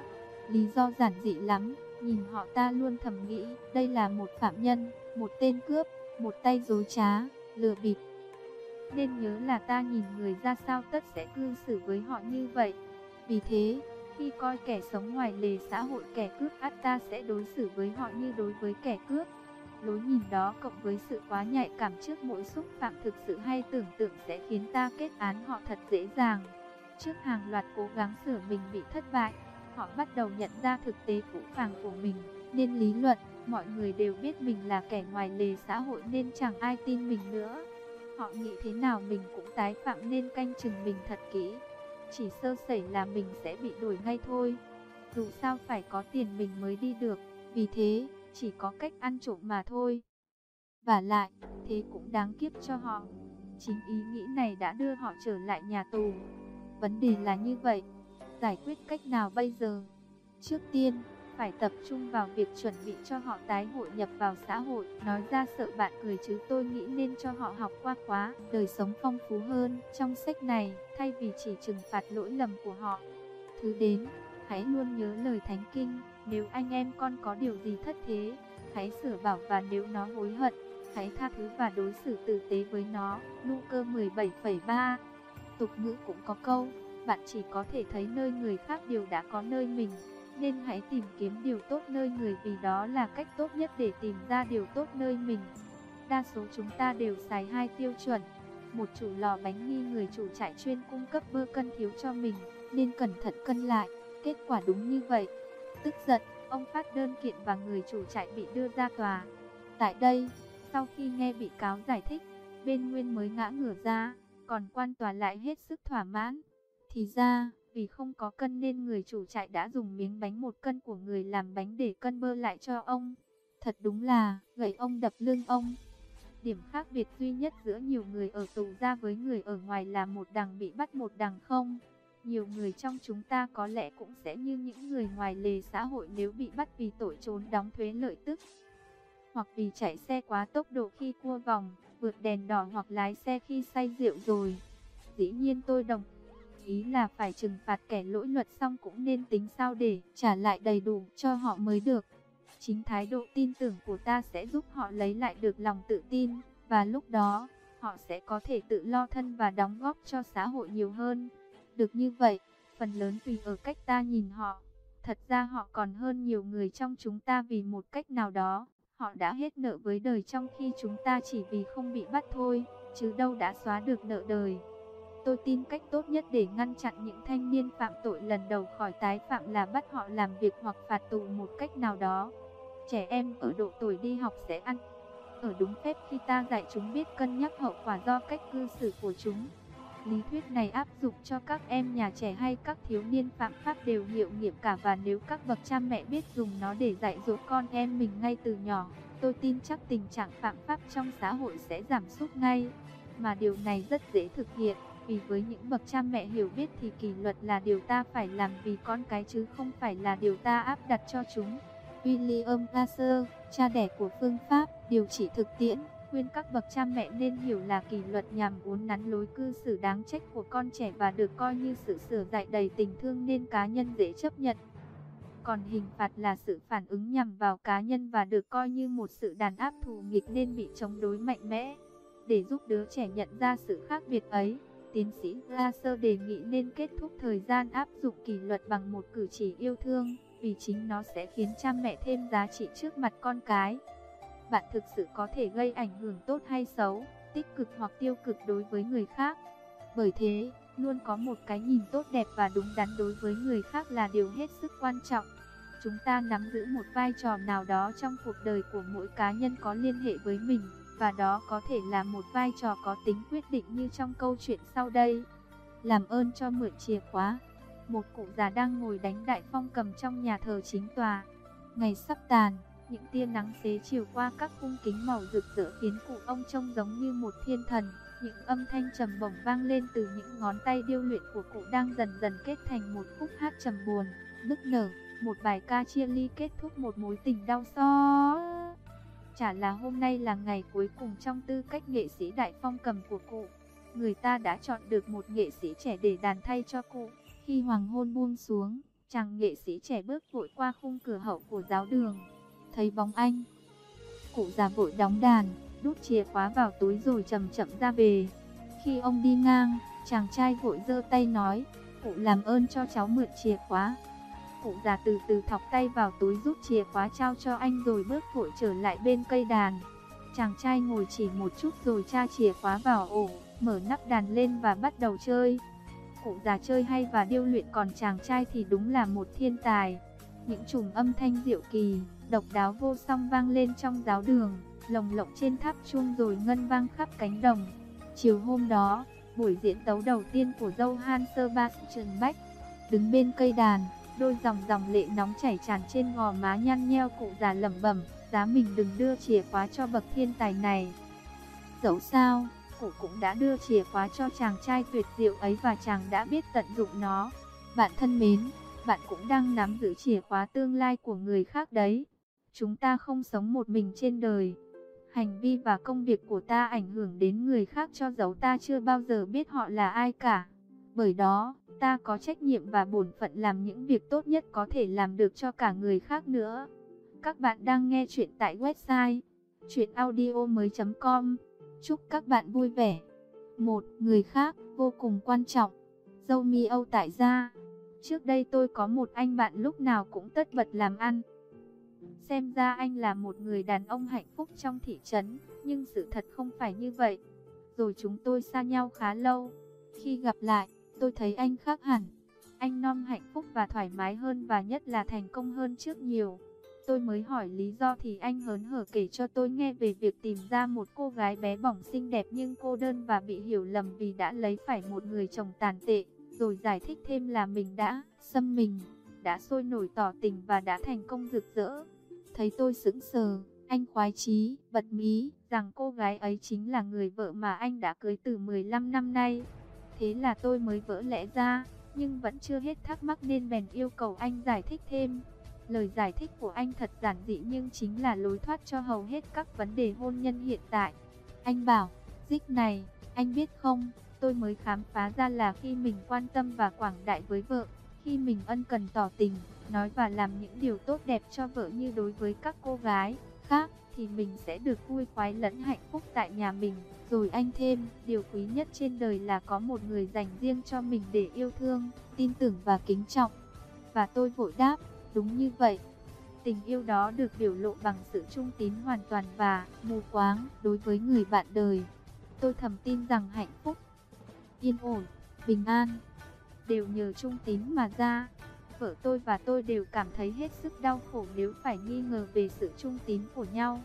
Speaker 1: Lý do giản dị lắm, nhìn họ ta luôn thầm nghĩ, đây là một phạm nhân, một tên cướp, một tay dối trá, lừa bịp. Nên nhớ là ta nhìn người ra sao tất sẽ cư xử với họ như vậy. Vì thế, khi coi kẻ sống ngoài lề xã hội kẻ cướp ắt ta sẽ đối xử với họ như đối với kẻ cướp. Lối nhìn đó cộng với sự quá nhạy cảm trước mỗi xúc phạm thực sự hay tưởng tượng sẽ khiến ta kết án họ thật dễ dàng. Trước hàng loạt cố gắng sửa mình bị thất bại, họ bắt đầu nhận ra thực tế cũ phàng của mình, nên lý luận, mọi người đều biết mình là kẻ ngoài lề xã hội nên chẳng ai tin mình nữa. Họ nghĩ thế nào mình cũng tái phạm nên canh chừng mình thật kỹ. Chỉ sơ sẩy là mình sẽ bị đuổi ngay thôi. Dù sao phải có tiền mình mới đi được, vì thế chỉ có cách ăn trộm mà thôi. Và lại, thế cũng đáng kiếp cho họ. Chính ý nghĩ này đã đưa họ trở lại nhà tù. Vấn đề là như vậy, giải quyết cách nào bây giờ? Trước tiên, phải tập trung vào việc chuẩn bị cho họ tái hội nhập vào xã hội. Nói ra sợ bạn cười chứ tôi nghĩ nên cho họ học qua khóa, đời sống phong phú hơn trong sách này, thay vì chỉ trừng phạt lỗi lầm của họ. Thứ đến, hãy luôn nhớ lời Thánh Kinh, nếu anh em con có điều gì thất thế, hãy sửa bảo và nếu nó hối hận, hãy tha thứ và đối xử tử tế với nó. Luca 17,3 Tục ngữ cũng có câu, bạn chỉ có thể thấy nơi người khác điều đã có nơi mình, nên hãy tìm kiếm điều tốt nơi người vì đó là cách tốt nhất để tìm ra điều tốt nơi mình. Đa số chúng ta đều xài hai tiêu chuẩn. Một chủ lò bánh nghi người chủ trại chuyên cung cấp bơ cân thiếu cho mình, nên cẩn thận cân lại. Kết quả đúng như vậy. Tức giận, ông phát đơn kiện và người chủ trại bị đưa ra tòa. Tại đây, sau khi nghe bị cáo giải thích, bên Nguyên mới ngã ngửa ra, còn quan tòa lại hết sức thỏa mãn. Thì ra, vì không có cân nên người chủ trại đã dùng miếng bánh một cân của người làm bánh để cân bơ lại cho ông. Thật đúng là, gậy ông đập lưng ông. Điểm khác biệt duy nhất giữa nhiều người ở tù ra với người ở ngoài là một đằng bị bắt một đằng không. Nhiều người trong chúng ta có lẽ cũng sẽ như những người ngoài lề xã hội nếu bị bắt vì tội trốn đóng thuế lợi tức. Hoặc vì chạy xe quá tốc độ khi cua vòng, vượt đèn đỏ hoặc lái xe khi say rượu rồi. Dĩ nhiên tôi đồng ý là phải trừng phạt kẻ lỗi luật xong cũng nên tính sao để trả lại đầy đủ cho họ mới được. Chính thái độ tin tưởng của ta sẽ giúp họ lấy lại được lòng tự tin, và lúc đó, họ sẽ có thể tự lo thân và đóng góp cho xã hội nhiều hơn. Được như vậy, phần lớn tùy ở cách ta nhìn họ. Thật ra họ còn hơn nhiều người trong chúng ta vì một cách nào đó, họ đã hết nợ với đời trong khi chúng ta chỉ vì không bị bắt thôi, chứ đâu đã xóa được nợ đời. Tôi tin cách tốt nhất để ngăn chặn những thanh niên phạm tội lần đầu khỏi tái phạm là bắt họ làm việc hoặc phạt tù một cách nào đó. Trẻ em ở độ tuổi đi học sẽ ăn ở đúng phép khi ta dạy chúng biết cân nhắc hậu quả do cách cư xử của chúng. Lý thuyết này áp dụng cho các em nhà trẻ hay các thiếu niên phạm pháp đều hiệu nghiệm cả và nếu các bậc cha mẹ biết dùng nó để dạy dỗ con em mình ngay từ nhỏ, tôi tin chắc tình trạng phạm pháp trong xã hội sẽ giảm sút ngay. Mà điều này rất dễ thực hiện. Vì với những bậc cha mẹ hiểu biết thì kỷ luật là điều ta phải làm vì con cái chứ không phải là điều ta áp đặt cho chúng. William Gasser, cha đẻ của phương pháp, điều trị thực tiễn, khuyên các bậc cha mẹ nên hiểu là kỷ luật nhằm uốn nắn lối cư xử đáng trách của con trẻ và được coi như sự sửa dạy đầy tình thương nên cá nhân dễ chấp nhận. Còn hình phạt là sự phản ứng nhằm vào cá nhân và được coi như một sự đàn áp thù nghịch nên bị chống đối mạnh mẽ. Để giúp đứa trẻ nhận ra sự khác biệt ấy, Tiến sĩ Glaser đề nghị nên kết thúc thời gian áp dụng kỷ luật bằng một cử chỉ yêu thương, vì chính nó sẽ khiến cha mẹ thêm giá trị trước mặt con cái. Bạn thực sự có thể gây ảnh hưởng tốt hay xấu, tích cực hoặc tiêu cực đối với người khác. Bởi thế, luôn có một cái nhìn tốt đẹp và đúng đắn đối với người khác là điều hết sức quan trọng. Chúng ta nắm giữ một vai trò nào đó trong cuộc đời của mỗi cá nhân có liên hệ với mình và đó có thể là một vai trò có tính quyết định như trong câu chuyện sau đây. Làm ơn cho mượn chìa khóa. Một cụ già đang ngồi đánh đại phong cầm trong nhà thờ chính tòa. Ngày sắp tàn, những tia nắng xế chiều qua các khung kính màu rực rỡ khiến cụ ông trông giống như một thiên thần. Những âm thanh trầm bổng vang lên từ những ngón tay điêu luyện của cụ đang dần dần kết thành một khúc hát trầm buồn, nức nở. Một bài ca chia ly kết thúc một mối tình đau xót. Chả là hôm nay là ngày cuối cùng trong tư cách nghệ sĩ đại phong cầm của cụ. Người ta đã chọn được một nghệ sĩ trẻ để đàn thay cho cụ. Khi hoàng hôn buông xuống, chàng nghệ sĩ trẻ bước vội qua khung cửa hậu của giáo đường. Thấy bóng anh, cụ già vội đóng đàn, đút chìa khóa vào túi rồi chậm chậm ra về. Khi ông đi ngang, chàng trai vội giơ tay nói, Cụ làm ơn cho cháu mượn chìa khóa. Cụ già từ từ thọc tay vào túi rút chìa khóa trao cho anh rồi bước vội trở lại bên cây đàn. Chàng trai ngồi chỉ một chút rồi tra chìa khóa vào ổ, mở nắp đàn lên và bắt đầu chơi. Cụ già chơi hay và điêu luyện còn chàng trai thì đúng là một thiên tài. Những chùm âm thanh diệu kỳ, độc đáo vô song vang lên trong giáo đường, lồng lộng trên tháp chuông rồi ngân vang khắp cánh đồng. Chiều hôm đó, buổi diễn tấu đầu tiên của dâu Han Sebastian Bach, đứng bên cây đàn, đôi dòng dòng lệ nóng chảy tràn trên gò má nhăn nheo cụ già lẩm bẩm, giá mình đừng đưa chìa khóa cho bậc thiên tài này. Dẫu sao, cụ cũng đã đưa chìa khóa cho chàng trai tuyệt diệu ấy và chàng đã biết tận dụng nó. Bạn thân mến, bạn cũng đang nắm giữ chìa khóa tương lai của người khác đấy. Chúng ta không sống một mình trên đời. Hành vi và công việc của ta ảnh hưởng đến người khác cho dấu ta chưa bao giờ biết họ là ai cả. Bởi đó, ta có trách nhiệm và bổn phận làm những việc tốt nhất có thể làm được cho cả người khác nữa. Các bạn đang nghe chuyện tại website chuyenaudio.com Chúc các bạn vui vẻ. Một người khác vô cùng quan trọng. Dâu mi Âu tại gia. Trước đây tôi có một anh bạn lúc nào cũng tất bật làm ăn. Xem ra anh là một người đàn ông hạnh phúc trong thị trấn, nhưng sự thật không phải như vậy. Rồi chúng tôi xa nhau khá lâu. Khi gặp lại, tôi thấy anh khác hẳn. Anh non hạnh phúc và thoải mái hơn và nhất là thành công hơn trước nhiều. Tôi mới hỏi lý do thì anh hớn hở kể cho tôi nghe về việc tìm ra một cô gái bé bỏng xinh đẹp nhưng cô đơn và bị hiểu lầm vì đã lấy phải một người chồng tàn tệ. Rồi giải thích thêm là mình đã xâm mình, đã sôi nổi tỏ tình và đã thành công rực rỡ. Thấy tôi sững sờ, anh khoái chí, bật mí rằng cô gái ấy chính là người vợ mà anh đã cưới từ 15 năm nay. Thế là tôi mới vỡ lẽ ra, nhưng vẫn chưa hết thắc mắc nên bèn yêu cầu anh giải thích thêm. Lời giải thích của anh thật giản dị nhưng chính là lối thoát cho hầu hết các vấn đề hôn nhân hiện tại. Anh bảo, dích này, anh biết không, tôi mới khám phá ra là khi mình quan tâm và quảng đại với vợ, khi mình ân cần tỏ tình, nói và làm những điều tốt đẹp cho vợ như đối với các cô gái khác, thì mình sẽ được vui khoái lẫn hạnh phúc tại nhà mình. Rồi anh thêm, điều quý nhất trên đời là có một người dành riêng cho mình để yêu thương, tin tưởng và kính trọng. Và tôi vội đáp, đúng như vậy. Tình yêu đó được biểu lộ bằng sự trung tín hoàn toàn và mù quáng đối với người bạn đời. Tôi thầm tin rằng hạnh phúc, yên ổn, bình an đều nhờ trung tín mà ra. Vợ tôi và tôi đều cảm thấy hết sức đau khổ nếu phải nghi ngờ về sự trung tín của nhau.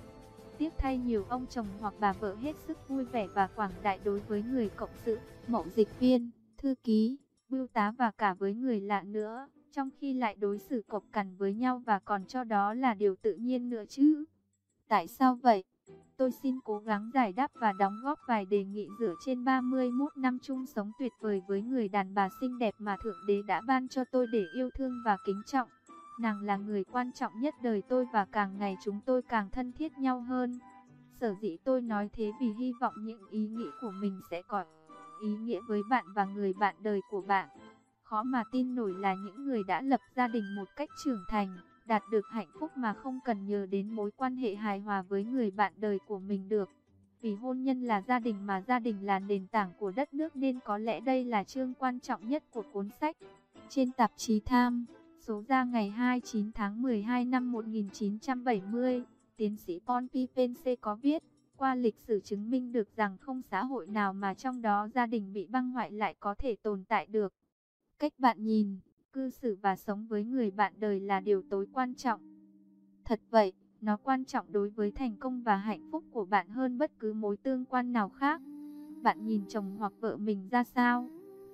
Speaker 1: Tiếc thay nhiều ông chồng hoặc bà vợ hết sức vui vẻ và quảng đại đối với người cộng sự, mẫu dịch viên, thư ký, bưu tá và cả với người lạ nữa, trong khi lại đối xử cộc cằn với nhau và còn cho đó là điều tự nhiên nữa chứ. Tại sao vậy? Tôi xin cố gắng giải đáp và đóng góp vài đề nghị dựa trên 31 năm chung sống tuyệt vời với người đàn bà xinh đẹp mà Thượng Đế đã ban cho tôi để yêu thương và kính trọng. Nàng là người quan trọng nhất đời tôi và càng ngày chúng tôi càng thân thiết nhau hơn. Sở dĩ tôi nói thế vì hy vọng những ý nghĩ của mình sẽ có ý nghĩa với bạn và người bạn đời của bạn. Khó mà tin nổi là những người đã lập gia đình một cách trưởng thành đạt được hạnh phúc mà không cần nhờ đến mối quan hệ hài hòa với người bạn đời của mình được. Vì hôn nhân là gia đình mà gia đình là nền tảng của đất nước nên có lẽ đây là chương quan trọng nhất của cuốn sách. Trên tạp chí Tham, số ra ngày 29 tháng 12 năm 1970, tiến sĩ Paul Pence có viết, qua lịch sử chứng minh được rằng không xã hội nào mà trong đó gia đình bị băng hoại lại có thể tồn tại được. Cách bạn nhìn cư xử và sống với người bạn đời là điều tối quan trọng. Thật vậy, nó quan trọng đối với thành công và hạnh phúc của bạn hơn bất cứ mối tương quan nào khác. Bạn nhìn chồng hoặc vợ mình ra sao?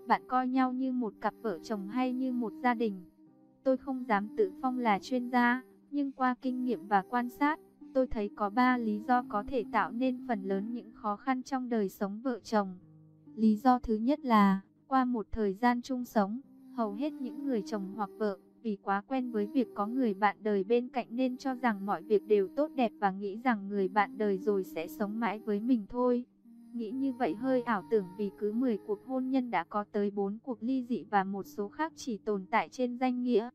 Speaker 1: Bạn coi nhau như một cặp vợ chồng hay như một gia đình? Tôi không dám tự phong là chuyên gia, nhưng qua kinh nghiệm và quan sát, tôi thấy có ba lý do có thể tạo nên phần lớn những khó khăn trong đời sống vợ chồng. Lý do thứ nhất là, qua một thời gian chung sống, Hầu hết những người chồng hoặc vợ, vì quá quen với việc có người bạn đời bên cạnh nên cho rằng mọi việc đều tốt đẹp và nghĩ rằng người bạn đời rồi sẽ sống mãi với mình thôi. Nghĩ như vậy hơi ảo tưởng vì cứ 10 cuộc hôn nhân đã có tới 4 cuộc ly dị và một số khác chỉ tồn tại trên danh nghĩa.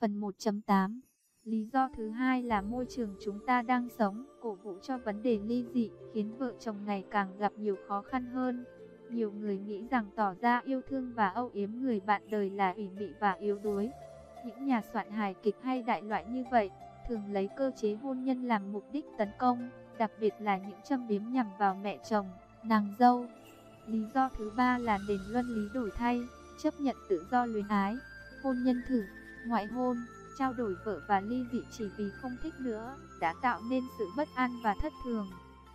Speaker 1: Phần 1.8 Lý do thứ hai là môi trường chúng ta đang sống, cổ vũ cho vấn đề ly dị, khiến vợ chồng ngày càng gặp nhiều khó khăn hơn. Nhiều người nghĩ rằng tỏ ra yêu thương và âu yếm người bạn đời là ủy mị và yếu đuối. Những nhà soạn hài kịch hay đại loại như vậy, thường lấy cơ chế hôn nhân làm mục đích tấn công, đặc biệt là những châm biếm nhằm vào mẹ chồng, nàng dâu. Lý do thứ ba là nền luân lý đổi thay, chấp nhận tự do luyến ái, hôn nhân thử, ngoại hôn, trao đổi vợ và ly dị chỉ vì không thích nữa, đã tạo nên sự bất an và thất thường.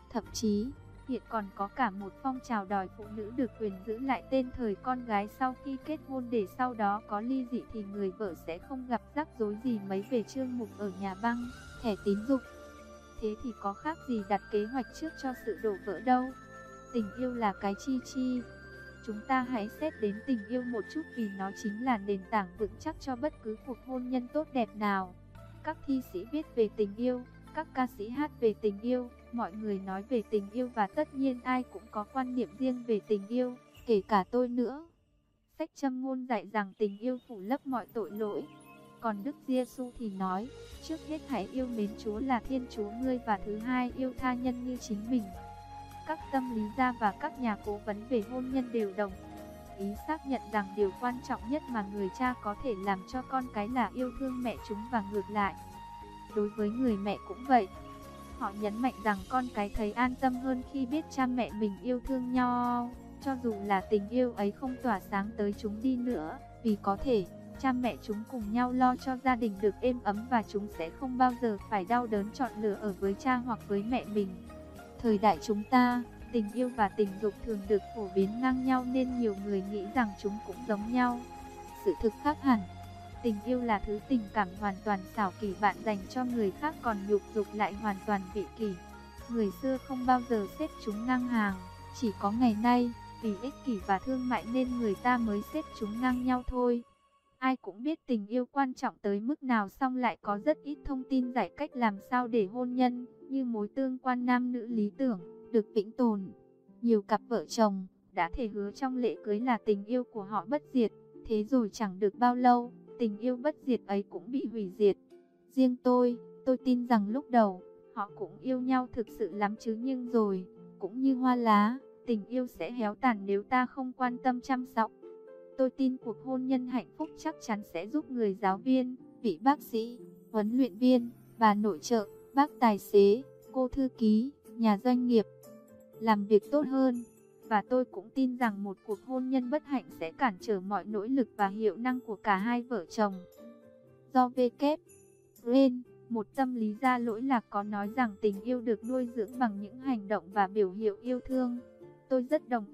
Speaker 1: Thậm chí, hiện còn có cả một phong trào đòi phụ nữ được quyền giữ lại tên thời con gái sau khi kết hôn để sau đó có ly dị thì người vợ sẽ không gặp rắc rối gì mấy về chương mục ở nhà băng, thẻ tín dụng. Thế thì có khác gì đặt kế hoạch trước cho sự đổ vỡ đâu. Tình yêu là cái chi chi. Chúng ta hãy xét đến tình yêu một chút vì nó chính là nền tảng vững chắc cho bất cứ cuộc hôn nhân tốt đẹp nào. Các thi sĩ viết về tình yêu, các ca sĩ hát về tình yêu, mọi người nói về tình yêu và tất nhiên ai cũng có quan niệm riêng về tình yêu, kể cả tôi nữa. Sách châm ngôn dạy rằng tình yêu phủ lấp mọi tội lỗi. Còn Đức Giêsu thì nói, trước hết hãy yêu mến Chúa là Thiên Chúa ngươi và thứ hai yêu tha nhân như chính mình. Các tâm lý gia và các nhà cố vấn về hôn nhân đều đồng ý xác nhận rằng điều quan trọng nhất mà người cha có thể làm cho con cái là yêu thương mẹ chúng và ngược lại. Đối với người mẹ cũng vậy. Họ nhấn mạnh rằng con cái thấy an tâm hơn khi biết cha mẹ mình yêu thương nhau, cho dù là tình yêu ấy không tỏa sáng tới chúng đi nữa, vì có thể cha mẹ chúng cùng nhau lo cho gia đình được êm ấm và chúng sẽ không bao giờ phải đau đớn chọn lựa ở với cha hoặc với mẹ mình. Thời đại chúng ta, tình yêu và tình dục thường được phổ biến ngang nhau nên nhiều người nghĩ rằng chúng cũng giống nhau. Sự thực khác hẳn. Tình yêu là thứ tình cảm hoàn toàn xảo kỳ bạn dành cho người khác còn nhục dục lại hoàn toàn vị kỷ. Người xưa không bao giờ xếp chúng ngang hàng, chỉ có ngày nay, vì ích kỷ và thương mại nên người ta mới xếp chúng ngang nhau thôi. Ai cũng biết tình yêu quan trọng tới mức nào xong lại có rất ít thông tin giải cách làm sao để hôn nhân, như mối tương quan nam nữ lý tưởng, được vĩnh tồn. Nhiều cặp vợ chồng đã thể hứa trong lễ cưới là tình yêu của họ bất diệt, thế rồi chẳng được bao lâu, tình yêu bất diệt ấy cũng bị hủy diệt. Riêng tôi, tôi tin rằng lúc đầu, họ cũng yêu nhau thực sự lắm chứ nhưng rồi, cũng như hoa lá, tình yêu sẽ héo tàn nếu ta không quan tâm chăm sóc. Tôi tin cuộc hôn nhân hạnh phúc chắc chắn sẽ giúp người giáo viên, vị bác sĩ, huấn luyện viên, bà nội trợ, bác tài xế, cô thư ký, nhà doanh nghiệp làm việc tốt hơn. Và tôi cũng tin rằng một cuộc hôn nhân bất hạnh sẽ cản trở mọi nỗ lực và hiệu năng của cả hai vợ chồng. Do V. Kép, Green, một tâm lý gia lỗi lạc có nói rằng tình yêu được nuôi dưỡng bằng những hành động và biểu hiệu yêu thương. Tôi rất đồng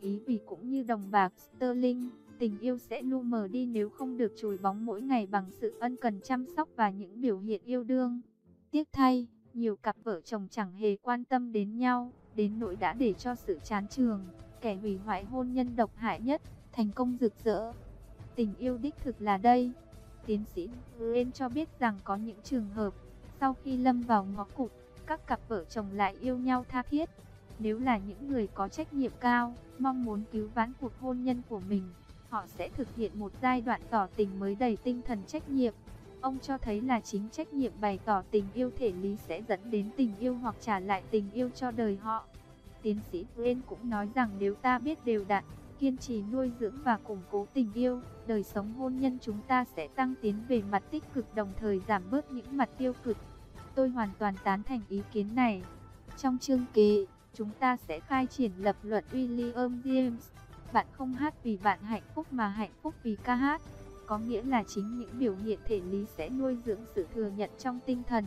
Speaker 1: ý vì cũng như đồng bạc Sterling, tình yêu sẽ lu mờ đi nếu không được chùi bóng mỗi ngày bằng sự ân cần chăm sóc và những biểu hiện yêu đương. Tiếc thay, nhiều cặp vợ chồng chẳng hề quan tâm đến nhau, đến nỗi đã để cho sự chán trường, kẻ hủy hoại hôn nhân độc hại nhất, thành công rực rỡ. Tình yêu đích thực là đây. Tiến sĩ Ren cho biết rằng có những trường hợp, sau khi lâm vào ngõ cụt, các cặp vợ chồng lại yêu nhau tha thiết. Nếu là những người có trách nhiệm cao, mong muốn cứu vãn cuộc hôn nhân của mình, họ sẽ thực hiện một giai đoạn tỏ tình mới đầy tinh thần trách nhiệm. Ông cho thấy là chính trách nhiệm bày tỏ tình yêu thể lý sẽ dẫn đến tình yêu hoặc trả lại tình yêu cho đời họ. Tiến sĩ Green cũng nói rằng nếu ta biết đều đặn, kiên trì nuôi dưỡng và củng cố tình yêu, đời sống hôn nhân chúng ta sẽ tăng tiến về mặt tích cực đồng thời giảm bớt những mặt tiêu cực. Tôi hoàn toàn tán thành ý kiến này. Trong chương kỳ, chúng ta sẽ khai triển lập luận William James. Bạn không hát vì bạn hạnh phúc mà hạnh phúc vì ca hát có nghĩa là chính những biểu hiện thể lý sẽ nuôi dưỡng sự thừa nhận trong tinh thần.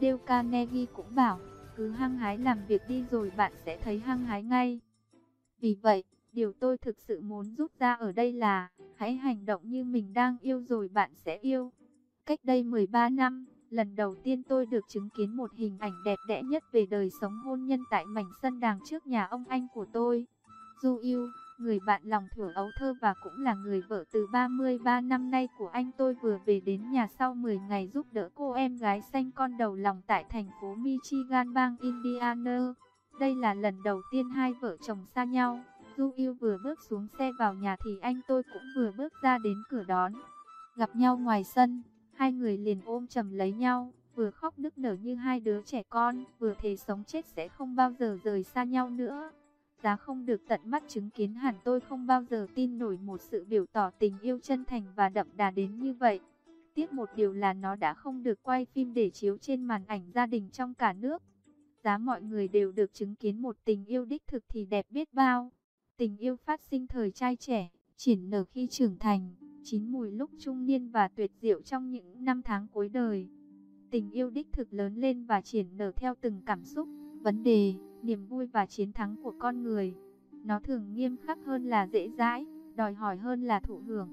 Speaker 1: Dale Carnegie cũng bảo, cứ hăng hái làm việc đi rồi bạn sẽ thấy hăng hái ngay. Vì vậy, điều tôi thực sự muốn rút ra ở đây là, hãy hành động như mình đang yêu rồi bạn sẽ yêu. Cách đây 13 năm, lần đầu tiên tôi được chứng kiến một hình ảnh đẹp đẽ nhất về đời sống hôn nhân tại mảnh sân đàng trước nhà ông anh của tôi. Du yêu, Người bạn lòng thủa ấu thơ và cũng là người vợ từ 33 năm nay của anh tôi vừa về đến nhà sau 10 ngày giúp đỡ cô em gái xanh con đầu lòng tại thành phố Michigan bang Indiana. Đây là lần đầu tiên hai vợ chồng xa nhau. Du yêu vừa bước xuống xe vào nhà thì anh tôi cũng vừa bước ra đến cửa đón. Gặp nhau ngoài sân, hai người liền ôm chầm lấy nhau, vừa khóc nức nở như hai đứa trẻ con, vừa thề sống chết sẽ không bao giờ rời xa nhau nữa. Giá không được tận mắt chứng kiến hẳn tôi không bao giờ tin nổi một sự biểu tỏ tình yêu chân thành và đậm đà đến như vậy. Tiếc một điều là nó đã không được quay phim để chiếu trên màn ảnh gia đình trong cả nước. Giá mọi người đều được chứng kiến một tình yêu đích thực thì đẹp biết bao. Tình yêu phát sinh thời trai trẻ, triển nở khi trưởng thành, chín mùi lúc trung niên và tuyệt diệu trong những năm tháng cuối đời. Tình yêu đích thực lớn lên và triển nở theo từng cảm xúc, vấn đề, niềm vui và chiến thắng của con người. Nó thường nghiêm khắc hơn là dễ dãi, đòi hỏi hơn là thụ hưởng.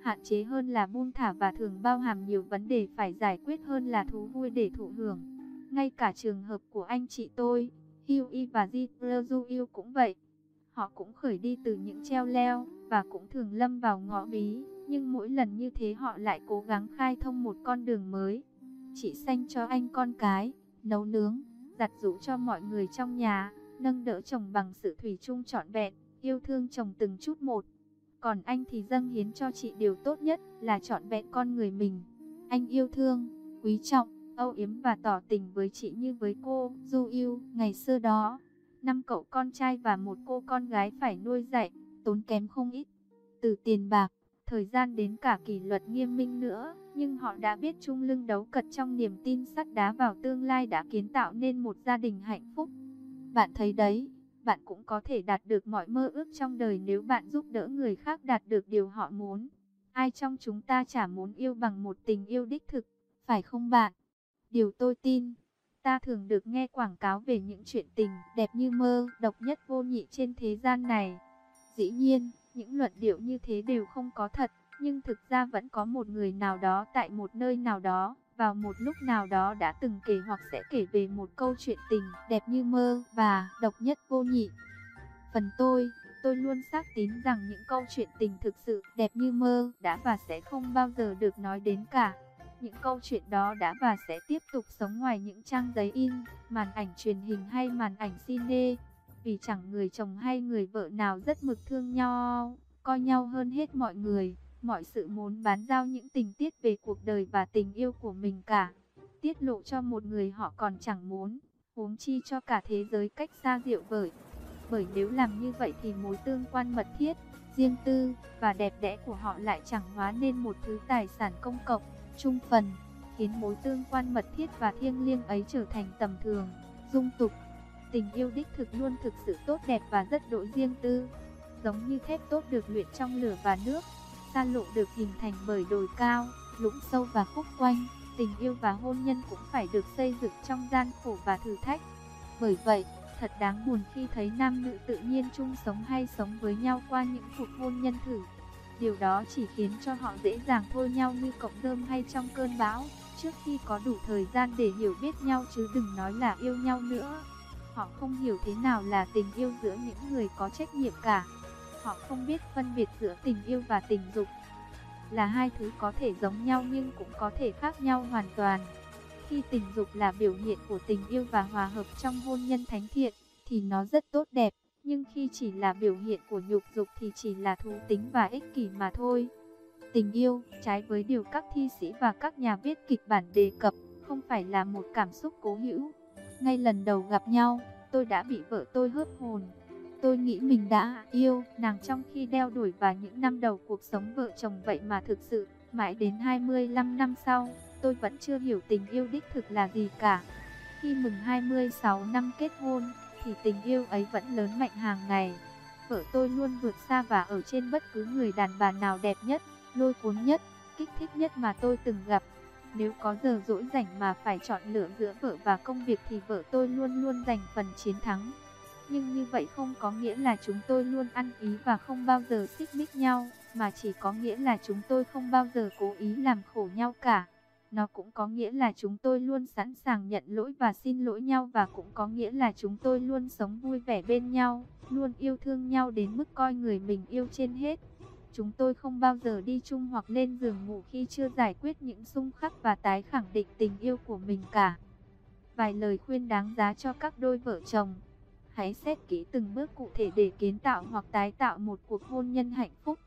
Speaker 1: Hạn chế hơn là buông thả và thường bao hàm nhiều vấn đề phải giải quyết hơn là thú vui để thụ hưởng. Ngay cả trường hợp của anh chị tôi, Hughie và Zitler cũng vậy. Họ cũng khởi đi từ những treo leo và cũng thường lâm vào ngõ bí, nhưng mỗi lần như thế họ lại cố gắng khai thông một con đường mới. Chị xanh cho anh con cái, nấu nướng, giặt rũ cho mọi người trong nhà, nâng đỡ chồng bằng sự thủy chung trọn vẹn, yêu thương chồng từng chút một. Còn anh thì dâng hiến cho chị điều tốt nhất là trọn vẹn con người mình. Anh yêu thương, quý trọng, âu yếm và tỏ tình với chị như với cô, Du yêu, ngày xưa đó. Năm cậu con trai và một cô con gái phải nuôi dạy, tốn kém không ít. Từ tiền bạc, thời gian đến cả kỷ luật nghiêm minh nữa, nhưng họ đã biết chung lưng đấu cật trong niềm tin sắt đá vào tương lai đã kiến tạo nên một gia đình hạnh phúc. Bạn thấy đấy, bạn cũng có thể đạt được mọi mơ ước trong đời nếu bạn giúp đỡ người khác đạt được điều họ muốn. Ai trong chúng ta chả muốn yêu bằng một tình yêu đích thực, phải không bạn? Điều tôi tin, ta thường được nghe quảng cáo về những chuyện tình đẹp như mơ, độc nhất vô nhị trên thế gian này. Dĩ nhiên, những luận điệu như thế đều không có thật, nhưng thực ra vẫn có một người nào đó tại một nơi nào đó, vào một lúc nào đó đã từng kể hoặc sẽ kể về một câu chuyện tình đẹp như mơ và độc nhất vô nhị. Phần tôi, tôi luôn xác tín rằng những câu chuyện tình thực sự đẹp như mơ đã và sẽ không bao giờ được nói đến cả. Những câu chuyện đó đã và sẽ tiếp tục sống ngoài những trang giấy in, màn ảnh truyền hình hay màn ảnh cine vì chẳng người chồng hay người vợ nào rất mực thương nhau, coi nhau hơn hết mọi người, mọi sự muốn bán giao những tình tiết về cuộc đời và tình yêu của mình cả. Tiết lộ cho một người họ còn chẳng muốn, huống chi cho cả thế giới cách xa rượu vời. Bởi nếu làm như vậy thì mối tương quan mật thiết, riêng tư và đẹp đẽ của họ lại chẳng hóa nên một thứ tài sản công cộng, trung phần, khiến mối tương quan mật thiết và thiêng liêng ấy trở thành tầm thường, dung tục. Tình yêu đích thực luôn thực sự tốt đẹp và rất độ riêng tư. Giống như thép tốt được luyện trong lửa và nước, xa lộ được hình thành bởi đồi cao, lũng sâu và khúc quanh. Tình yêu và hôn nhân cũng phải được xây dựng trong gian khổ và thử thách. Bởi vậy, thật đáng buồn khi thấy nam nữ tự nhiên chung sống hay sống với nhau qua những cuộc hôn nhân thử. Điều đó chỉ khiến cho họ dễ dàng thôi nhau như cọng rơm hay trong cơn bão, trước khi có đủ thời gian để hiểu biết nhau chứ đừng nói là yêu nhau nữa. Họ không hiểu thế nào là tình yêu giữa những người có trách nhiệm cả. Họ không biết phân biệt giữa tình yêu và tình dục. Là hai thứ có thể giống nhau nhưng cũng có thể khác nhau hoàn toàn. Khi tình dục là biểu hiện của tình yêu và hòa hợp trong hôn nhân thánh thiện, thì nó rất tốt đẹp. Nhưng khi chỉ là biểu hiện của nhục dục thì chỉ là thú tính và ích kỷ mà thôi. Tình yêu, trái với điều các thi sĩ và các nhà viết kịch bản đề cập, không phải là một cảm xúc cố hữu, ngay lần đầu gặp nhau, tôi đã bị vợ tôi hớp hồn. Tôi nghĩ mình đã yêu nàng trong khi đeo đuổi và những năm đầu cuộc sống vợ chồng vậy mà thực sự, mãi đến 25 năm sau, tôi vẫn chưa hiểu tình yêu đích thực là gì cả. Khi mừng 26 năm kết hôn, thì tình yêu ấy vẫn lớn mạnh hàng ngày. Vợ tôi luôn vượt xa và ở trên bất cứ người đàn bà nào đẹp nhất, lôi cuốn nhất, kích thích nhất mà tôi từng gặp. Nếu có giờ rỗi rảnh mà phải chọn lựa giữa vợ và công việc thì vợ tôi luôn luôn giành phần chiến thắng. Nhưng như vậy không có nghĩa là chúng tôi luôn ăn ý và không bao giờ xích mích nhau, mà chỉ có nghĩa là chúng tôi không bao giờ cố ý làm khổ nhau cả. Nó cũng có nghĩa là chúng tôi luôn sẵn sàng nhận lỗi và xin lỗi nhau và cũng có nghĩa là chúng tôi luôn sống vui vẻ bên nhau, luôn yêu thương nhau đến mức coi người mình yêu trên hết. Chúng tôi không bao giờ đi chung hoặc lên giường ngủ khi chưa giải quyết những xung khắc và tái khẳng định tình yêu của mình cả. Vài lời khuyên đáng giá cho các đôi vợ chồng. Hãy xét kỹ từng bước cụ thể để kiến tạo hoặc tái tạo một cuộc hôn nhân hạnh phúc.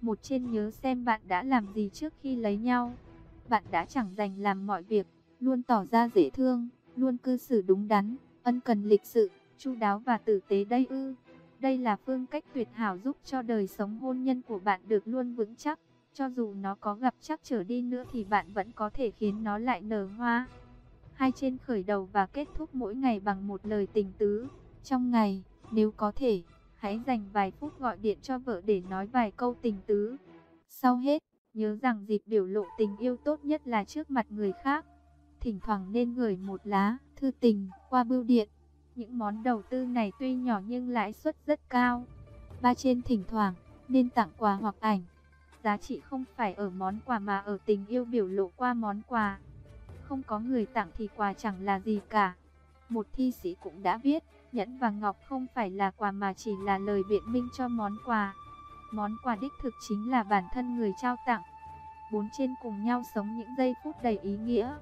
Speaker 1: Một trên nhớ xem bạn đã làm gì trước khi lấy nhau. Bạn đã chẳng dành làm mọi việc, luôn tỏ ra dễ thương, luôn cư xử đúng đắn, ân cần lịch sự, chu đáo và tử tế đây ư. Đây là phương cách tuyệt hảo giúp cho đời sống hôn nhân của bạn được luôn vững chắc. Cho dù nó có gặp chắc trở đi nữa thì bạn vẫn có thể khiến nó lại nở hoa. Hai trên khởi đầu và kết thúc mỗi ngày bằng một lời tình tứ. Trong ngày, nếu có thể, hãy dành vài phút gọi điện cho vợ để nói vài câu tình tứ. Sau hết, nhớ rằng dịp biểu lộ tình yêu tốt nhất là trước mặt người khác. Thỉnh thoảng nên gửi một lá thư tình qua bưu điện. Những món đầu tư này tuy nhỏ nhưng lãi suất rất cao. Ba trên thỉnh thoảng nên tặng quà hoặc ảnh. Giá trị không phải ở món quà mà ở tình yêu biểu lộ qua món quà. Không có người tặng thì quà chẳng là gì cả. Một thi sĩ cũng đã viết, nhẫn và ngọc không phải là quà mà chỉ là lời biện minh cho món quà. Món quà đích thực chính là bản thân người trao tặng. Bốn trên cùng nhau sống những giây phút đầy ý nghĩa.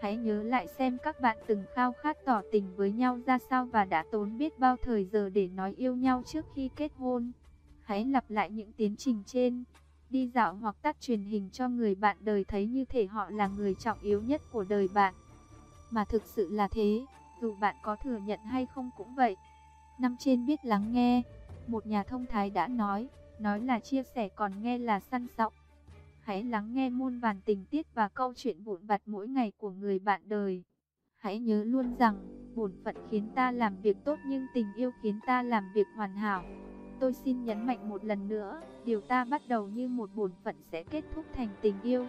Speaker 1: Hãy nhớ lại xem các bạn từng khao khát tỏ tình với nhau ra sao và đã tốn biết bao thời giờ để nói yêu nhau trước khi kết hôn. Hãy lặp lại những tiến trình trên. Đi dạo hoặc tắt truyền hình cho người bạn đời thấy như thể họ là người trọng yếu nhất của đời bạn. Mà thực sự là thế, dù bạn có thừa nhận hay không cũng vậy. Năm trên biết lắng nghe, một nhà thông thái đã nói, nói là chia sẻ còn nghe là săn sóc. Hãy lắng nghe muôn vàn tình tiết và câu chuyện vụn vặt mỗi ngày của người bạn đời. Hãy nhớ luôn rằng, bổn phận khiến ta làm việc tốt nhưng tình yêu khiến ta làm việc hoàn hảo. Tôi xin nhấn mạnh một lần nữa, điều ta bắt đầu như một bổn phận sẽ kết thúc thành tình yêu.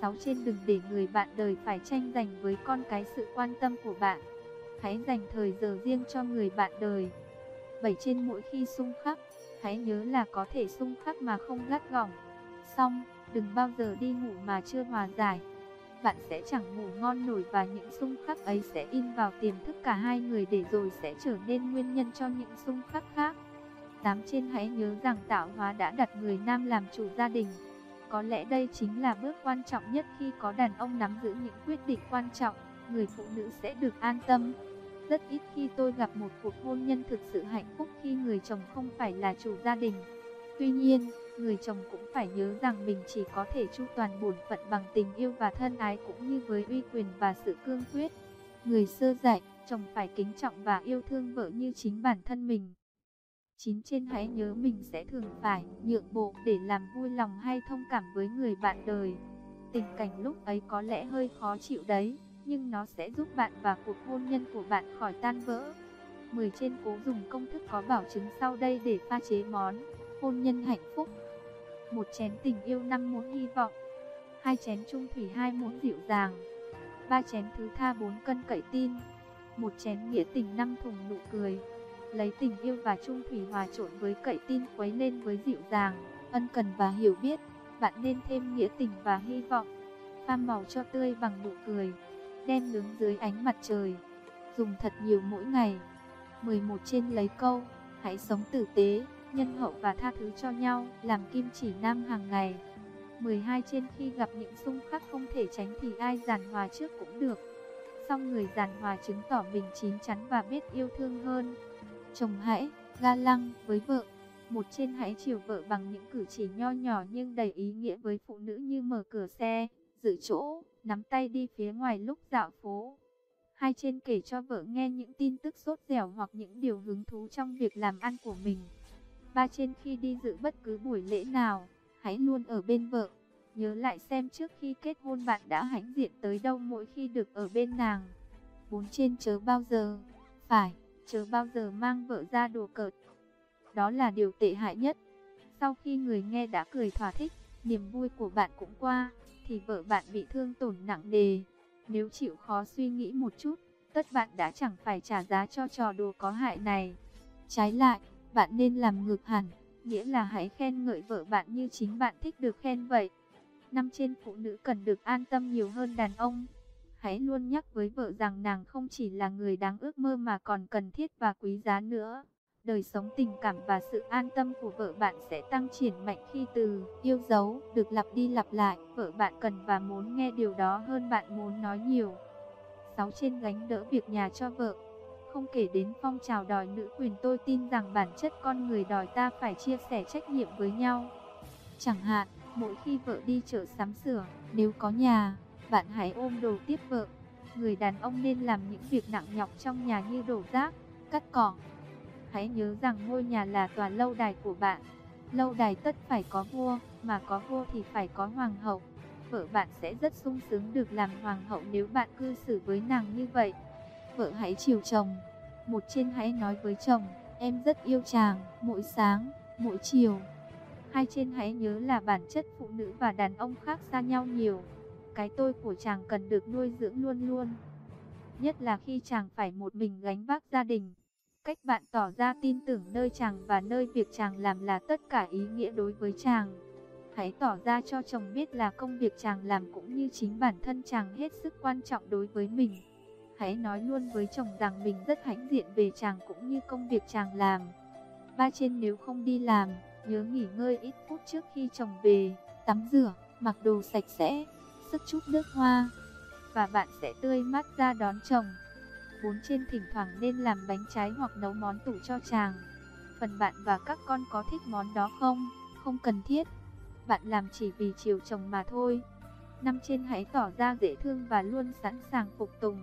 Speaker 1: Sáu trên đừng để người bạn đời phải tranh giành với con cái sự quan tâm của bạn. Hãy dành thời giờ riêng cho người bạn đời. Bảy trên mỗi khi xung khắc, hãy nhớ là có thể xung khắc mà không gắt gỏng. Xong, đừng bao giờ đi ngủ mà chưa hòa giải. Bạn sẽ chẳng ngủ ngon nổi và những xung khắc ấy sẽ in vào tiềm thức cả hai người để rồi sẽ trở nên nguyên nhân cho những xung khắc khác. Tám trên hãy nhớ rằng tạo hóa đã đặt người nam làm chủ gia đình. Có lẽ đây chính là bước quan trọng nhất khi có đàn ông nắm giữ những quyết định quan trọng, người phụ nữ sẽ được an tâm. Rất ít khi tôi gặp một cuộc hôn nhân thực sự hạnh phúc khi người chồng không phải là chủ gia đình. Tuy nhiên, người chồng cũng phải nhớ rằng mình chỉ có thể chu toàn bổn phận bằng tình yêu và thân ái cũng như với uy quyền và sự cương quyết. Người sơ dạy, chồng phải kính trọng và yêu thương vợ như chính bản thân mình. Chín trên hãy nhớ mình sẽ thường phải nhượng bộ để làm vui lòng hay thông cảm với người bạn đời. Tình cảnh lúc ấy có lẽ hơi khó chịu đấy, nhưng nó sẽ giúp bạn và cuộc hôn nhân của bạn khỏi tan vỡ. 10 trên cố dùng công thức có bảo chứng sau đây để pha chế món hôn nhân hạnh phúc. Một chén tình yêu năm muốn hy vọng, hai chén trung thủy hai muốn dịu dàng, ba chén thứ tha bốn cân cậy tin, một chén nghĩa tình năm thùng nụ cười. Lấy tình yêu và trung thủy hòa trộn với cậy tin quấy lên với dịu dàng, ân cần và hiểu biết. Bạn nên thêm nghĩa tình và hy vọng. Pha màu cho tươi bằng nụ cười, đem nướng dưới ánh mặt trời. Dùng thật nhiều mỗi ngày. 11 trên lấy câu, hãy sống tử tế, nhân hậu và tha thứ cho nhau, làm kim chỉ nam hàng ngày. 12 trên khi gặp những xung khắc không thể tránh thì ai giàn hòa trước cũng được. Song người giàn hòa chứng tỏ mình chín chắn và biết yêu thương hơn. Chồng hãy ga lăng với vợ. Một trên hãy chiều vợ bằng những cử chỉ nho nhỏ nhưng đầy ý nghĩa với phụ nữ như mở cửa xe, giữ chỗ, nắm tay đi phía ngoài lúc dạo phố. Hai trên kể cho vợ nghe những tin tức sốt dẻo hoặc những điều hứng thú trong việc làm ăn của mình. Ba trên khi đi dự bất cứ buổi lễ nào, hãy luôn ở bên vợ. Nhớ lại xem trước khi kết hôn bạn đã hãnh diện tới đâu mỗi khi được ở bên nàng. Bốn trên chớ bao giờ, phải chớ bao giờ mang vợ ra đùa cợt. Đó là điều tệ hại nhất. Sau khi người nghe đã cười thỏa thích, niềm vui của bạn cũng qua, thì vợ bạn bị thương tổn nặng nề. Nếu chịu khó suy nghĩ một chút, tất bạn đã chẳng phải trả giá cho trò đùa có hại này. Trái lại, bạn nên làm ngược hẳn, nghĩa là hãy khen ngợi vợ bạn như chính bạn thích được khen vậy. Năm trên phụ nữ cần được an tâm nhiều hơn đàn ông. Hãy luôn nhắc với vợ rằng nàng không chỉ là người đáng ước mơ mà còn cần thiết và quý giá nữa. Đời sống tình cảm và sự an tâm của vợ bạn sẽ tăng triển mạnh khi từ yêu dấu được lặp đi lặp lại. Vợ bạn cần và muốn nghe điều đó hơn bạn muốn nói nhiều. Sáu trên gánh đỡ việc nhà cho vợ. Không kể đến phong trào đòi nữ quyền tôi tin rằng bản chất con người đòi ta phải chia sẻ trách nhiệm với nhau. Chẳng hạn, mỗi khi vợ đi chợ sắm sửa, nếu có nhà, bạn hãy ôm đồ tiếp vợ. Người đàn ông nên làm những việc nặng nhọc trong nhà như đổ rác, cắt cỏ. Hãy nhớ rằng ngôi nhà là tòa lâu đài của bạn. Lâu đài tất phải có vua, mà có vua thì phải có hoàng hậu. Vợ bạn sẽ rất sung sướng được làm hoàng hậu nếu bạn cư xử với nàng như vậy. Vợ hãy chiều chồng. Một trên hãy nói với chồng, em rất yêu chàng, mỗi sáng, mỗi chiều. Hai trên hãy nhớ là bản chất phụ nữ và đàn ông khác xa nhau nhiều. Cái tôi của chàng cần được nuôi dưỡng luôn luôn. Nhất là khi chàng phải một mình gánh vác gia đình. Cách bạn tỏ ra tin tưởng nơi chàng và nơi việc chàng làm là tất cả ý nghĩa đối với chàng. Hãy tỏ ra cho chồng biết là công việc chàng làm cũng như chính bản thân chàng hết sức quan trọng đối với mình. Hãy nói luôn với chồng rằng mình rất hãnh diện về chàng cũng như công việc chàng làm. Ba trên nếu không đi làm, nhớ nghỉ ngơi ít phút trước khi chồng về, tắm rửa, mặc đồ sạch sẽ, sức chút nước hoa, và bạn sẽ tươi mắt ra đón chồng. Bốn trên thỉnh thoảng nên làm bánh trái hoặc nấu món tủ cho chàng. Phần bạn và các con có thích món đó không? Không cần thiết. Bạn làm chỉ vì chiều chồng mà thôi. Năm trên hãy tỏ ra dễ thương và luôn sẵn sàng phục tùng.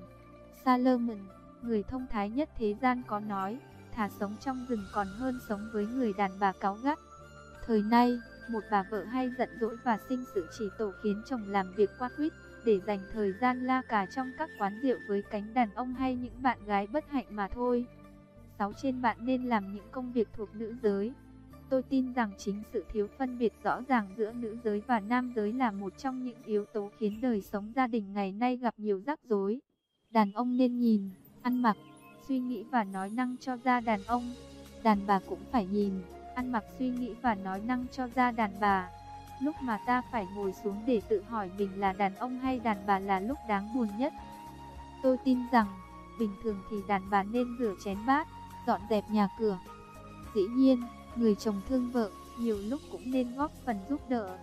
Speaker 1: Salomon, người thông thái nhất thế gian có nói, thà sống trong rừng còn hơn sống với người đàn bà cáu gắt. Thời nay, một bà vợ hay giận dỗi và sinh sự chỉ tổ khiến chồng làm việc qua quýt để dành thời gian la cà trong các quán rượu với cánh đàn ông hay những bạn gái bất hạnh mà thôi. Sáu trên bạn nên làm những công việc thuộc nữ giới. Tôi tin rằng chính sự thiếu phân biệt rõ ràng giữa nữ giới và nam giới là một trong những yếu tố khiến đời sống gia đình ngày nay gặp nhiều rắc rối. Đàn ông nên nhìn, ăn mặc, suy nghĩ và nói năng cho ra đàn ông. Đàn bà cũng phải nhìn, ăn mặc suy nghĩ và nói năng cho ra đàn bà. Lúc mà ta phải ngồi xuống để tự hỏi mình là đàn ông hay đàn bà là lúc đáng buồn nhất. Tôi tin rằng, bình thường thì đàn bà nên rửa chén bát, dọn dẹp nhà cửa. Dĩ nhiên, người chồng thương vợ, nhiều lúc cũng nên góp phần giúp đỡ.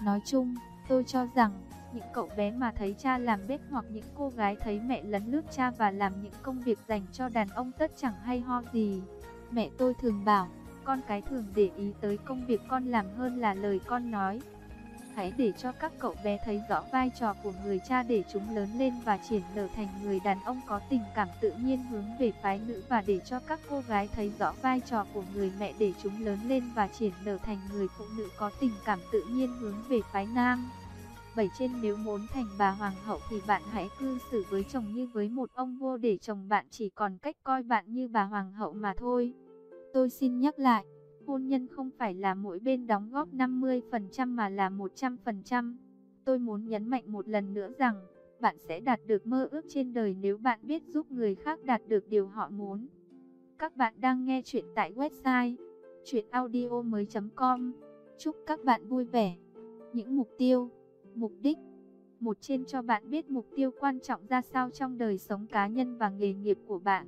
Speaker 1: Nói chung, tôi cho rằng, những cậu bé mà thấy cha làm bếp hoặc những cô gái thấy mẹ lấn lướt cha và làm những công việc dành cho đàn ông tất chẳng hay ho gì. Mẹ tôi thường bảo, con cái thường để ý tới công việc con làm hơn là lời con nói. Hãy để cho các cậu bé thấy rõ vai trò của người cha để chúng lớn lên và triển nở thành người đàn ông có tình cảm tự nhiên hướng về phái nữ và để cho các cô gái thấy rõ vai trò của người mẹ để chúng lớn lên và triển nở thành người phụ nữ có tình cảm tự nhiên hướng về phái nam. Vậy trên nếu muốn thành bà hoàng hậu thì bạn hãy cư xử với chồng như với một ông vua để chồng bạn chỉ còn cách coi bạn như bà hoàng hậu mà thôi. Tôi xin nhắc lại, hôn nhân không phải là mỗi bên đóng góp 50% mà là 100%. Tôi muốn nhấn mạnh một lần nữa rằng, bạn sẽ đạt được mơ ước trên đời nếu bạn biết giúp người khác đạt được điều họ muốn. Các bạn đang nghe chuyện tại website chuyenaudio.com Chúc các bạn vui vẻ. Những mục tiêu, mục đích Một trên cho bạn biết mục tiêu quan trọng ra sao trong đời sống cá nhân và nghề nghiệp của bạn.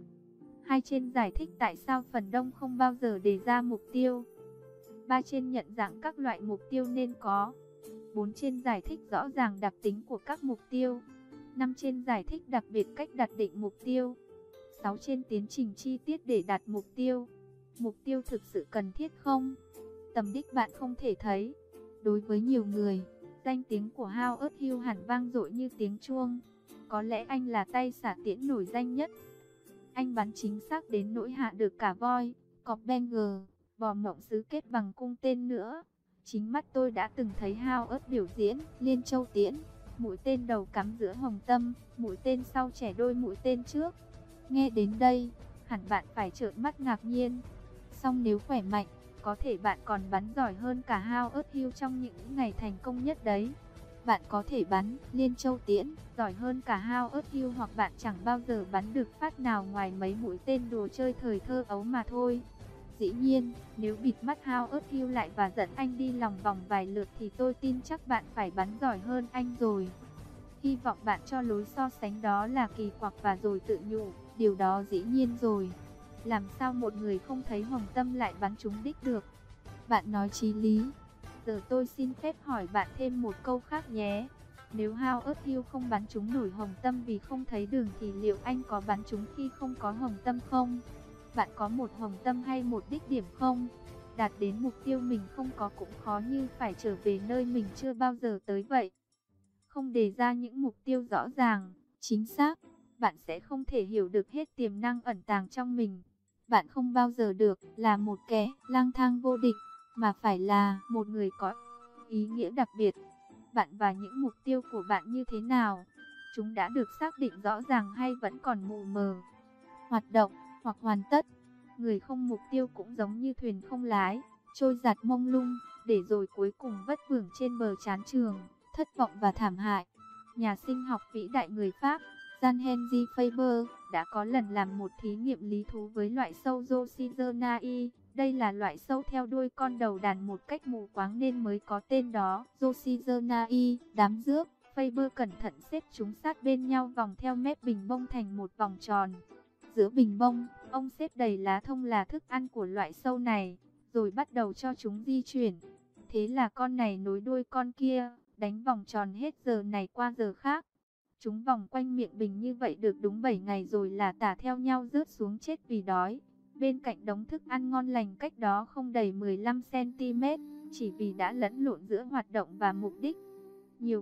Speaker 1: Hai trên giải thích tại sao phần đông không bao giờ đề ra mục tiêu. Ba trên nhận dạng các loại mục tiêu nên có. Bốn trên giải thích rõ ràng đặc tính của các mục tiêu. Năm trên giải thích đặc biệt cách đặt định mục tiêu. Sáu trên tiến trình chi tiết để đạt mục tiêu. Mục tiêu thực sự cần thiết không? Tầm đích bạn không thể thấy. Đối với nhiều người, danh tiếng của hao ớt hưu hẳn vang dội như tiếng chuông. Có lẽ anh là tay xả tiễn nổi danh nhất. Anh bắn chính xác đến nỗi hạ được cả voi, cọp banger, bò mộng sứ kết bằng cung tên nữa. Chính mắt tôi đã từng thấy hao ớt biểu diễn, liên châu tiễn, mũi tên đầu cắm giữa hồng tâm, mũi tên sau trẻ đôi mũi tên trước. Nghe đến đây, hẳn bạn phải trợn mắt ngạc nhiên. Xong nếu khỏe mạnh, có thể bạn còn bắn giỏi hơn cả hao ớt hưu trong những ngày thành công nhất đấy. Bạn có thể bắn liên châu tiễn, giỏi hơn cả hao ớt hưu hoặc bạn chẳng bao giờ bắn được phát nào ngoài mấy mũi tên đồ chơi thời thơ ấu mà thôi. Dĩ nhiên, nếu bịt mắt hao ớt hưu lại và dẫn anh đi lòng vòng vài lượt thì tôi tin chắc bạn phải bắn giỏi hơn anh rồi. Hy vọng bạn cho lối so sánh đó là kỳ quặc và rồi tự nhủ, điều đó dĩ nhiên rồi. Làm sao một người không thấy hồng tâm lại bắn trúng đích được? Bạn nói chí lý, Giờ tôi xin phép hỏi bạn thêm một câu khác nhé. Nếu hao ớt hiêu không bắn trúng nổi hồng tâm vì không thấy đường thì liệu anh có bắn trúng khi không có hồng tâm không? Bạn có một hồng tâm hay một đích điểm không? Đạt đến mục tiêu mình không có cũng khó như phải trở về nơi mình chưa bao giờ tới vậy. Không đề ra những mục tiêu rõ ràng, chính xác, bạn sẽ không thể hiểu được hết tiềm năng ẩn tàng trong mình bạn không bao giờ được là một kẻ lang thang vô địch, mà phải là một người có ý nghĩa đặc biệt. Bạn và những mục tiêu của bạn như thế nào? Chúng đã được xác định rõ ràng hay vẫn còn mù mờ? Hoạt động hoặc hoàn tất. Người không mục tiêu cũng giống như thuyền không lái, trôi giặt mông lung, để rồi cuối cùng vất vưởng trên bờ chán trường, thất vọng và thảm hại. Nhà sinh học vĩ đại người Pháp, gian Henry Faber, đã có lần làm một thí nghiệm lý thú với loại sâu Joxyzernai. Đây là loại sâu theo đuôi con đầu đàn một cách mù quáng nên mới có tên đó, Joxyzernai, đám rước. Faber cẩn thận xếp chúng sát bên nhau vòng theo mép bình bông thành một vòng tròn. Giữa bình bông, ông xếp đầy lá thông là thức ăn của loại sâu này, rồi bắt đầu cho chúng di chuyển. Thế là con này nối đuôi con kia, đánh vòng tròn hết giờ này qua giờ khác. Chúng vòng quanh miệng bình như vậy được đúng 7 ngày rồi là tả theo nhau rớt xuống chết vì đói. Bên cạnh đống thức ăn ngon lành cách đó không đầy 15cm, chỉ vì đã lẫn lộn giữa hoạt động và mục đích.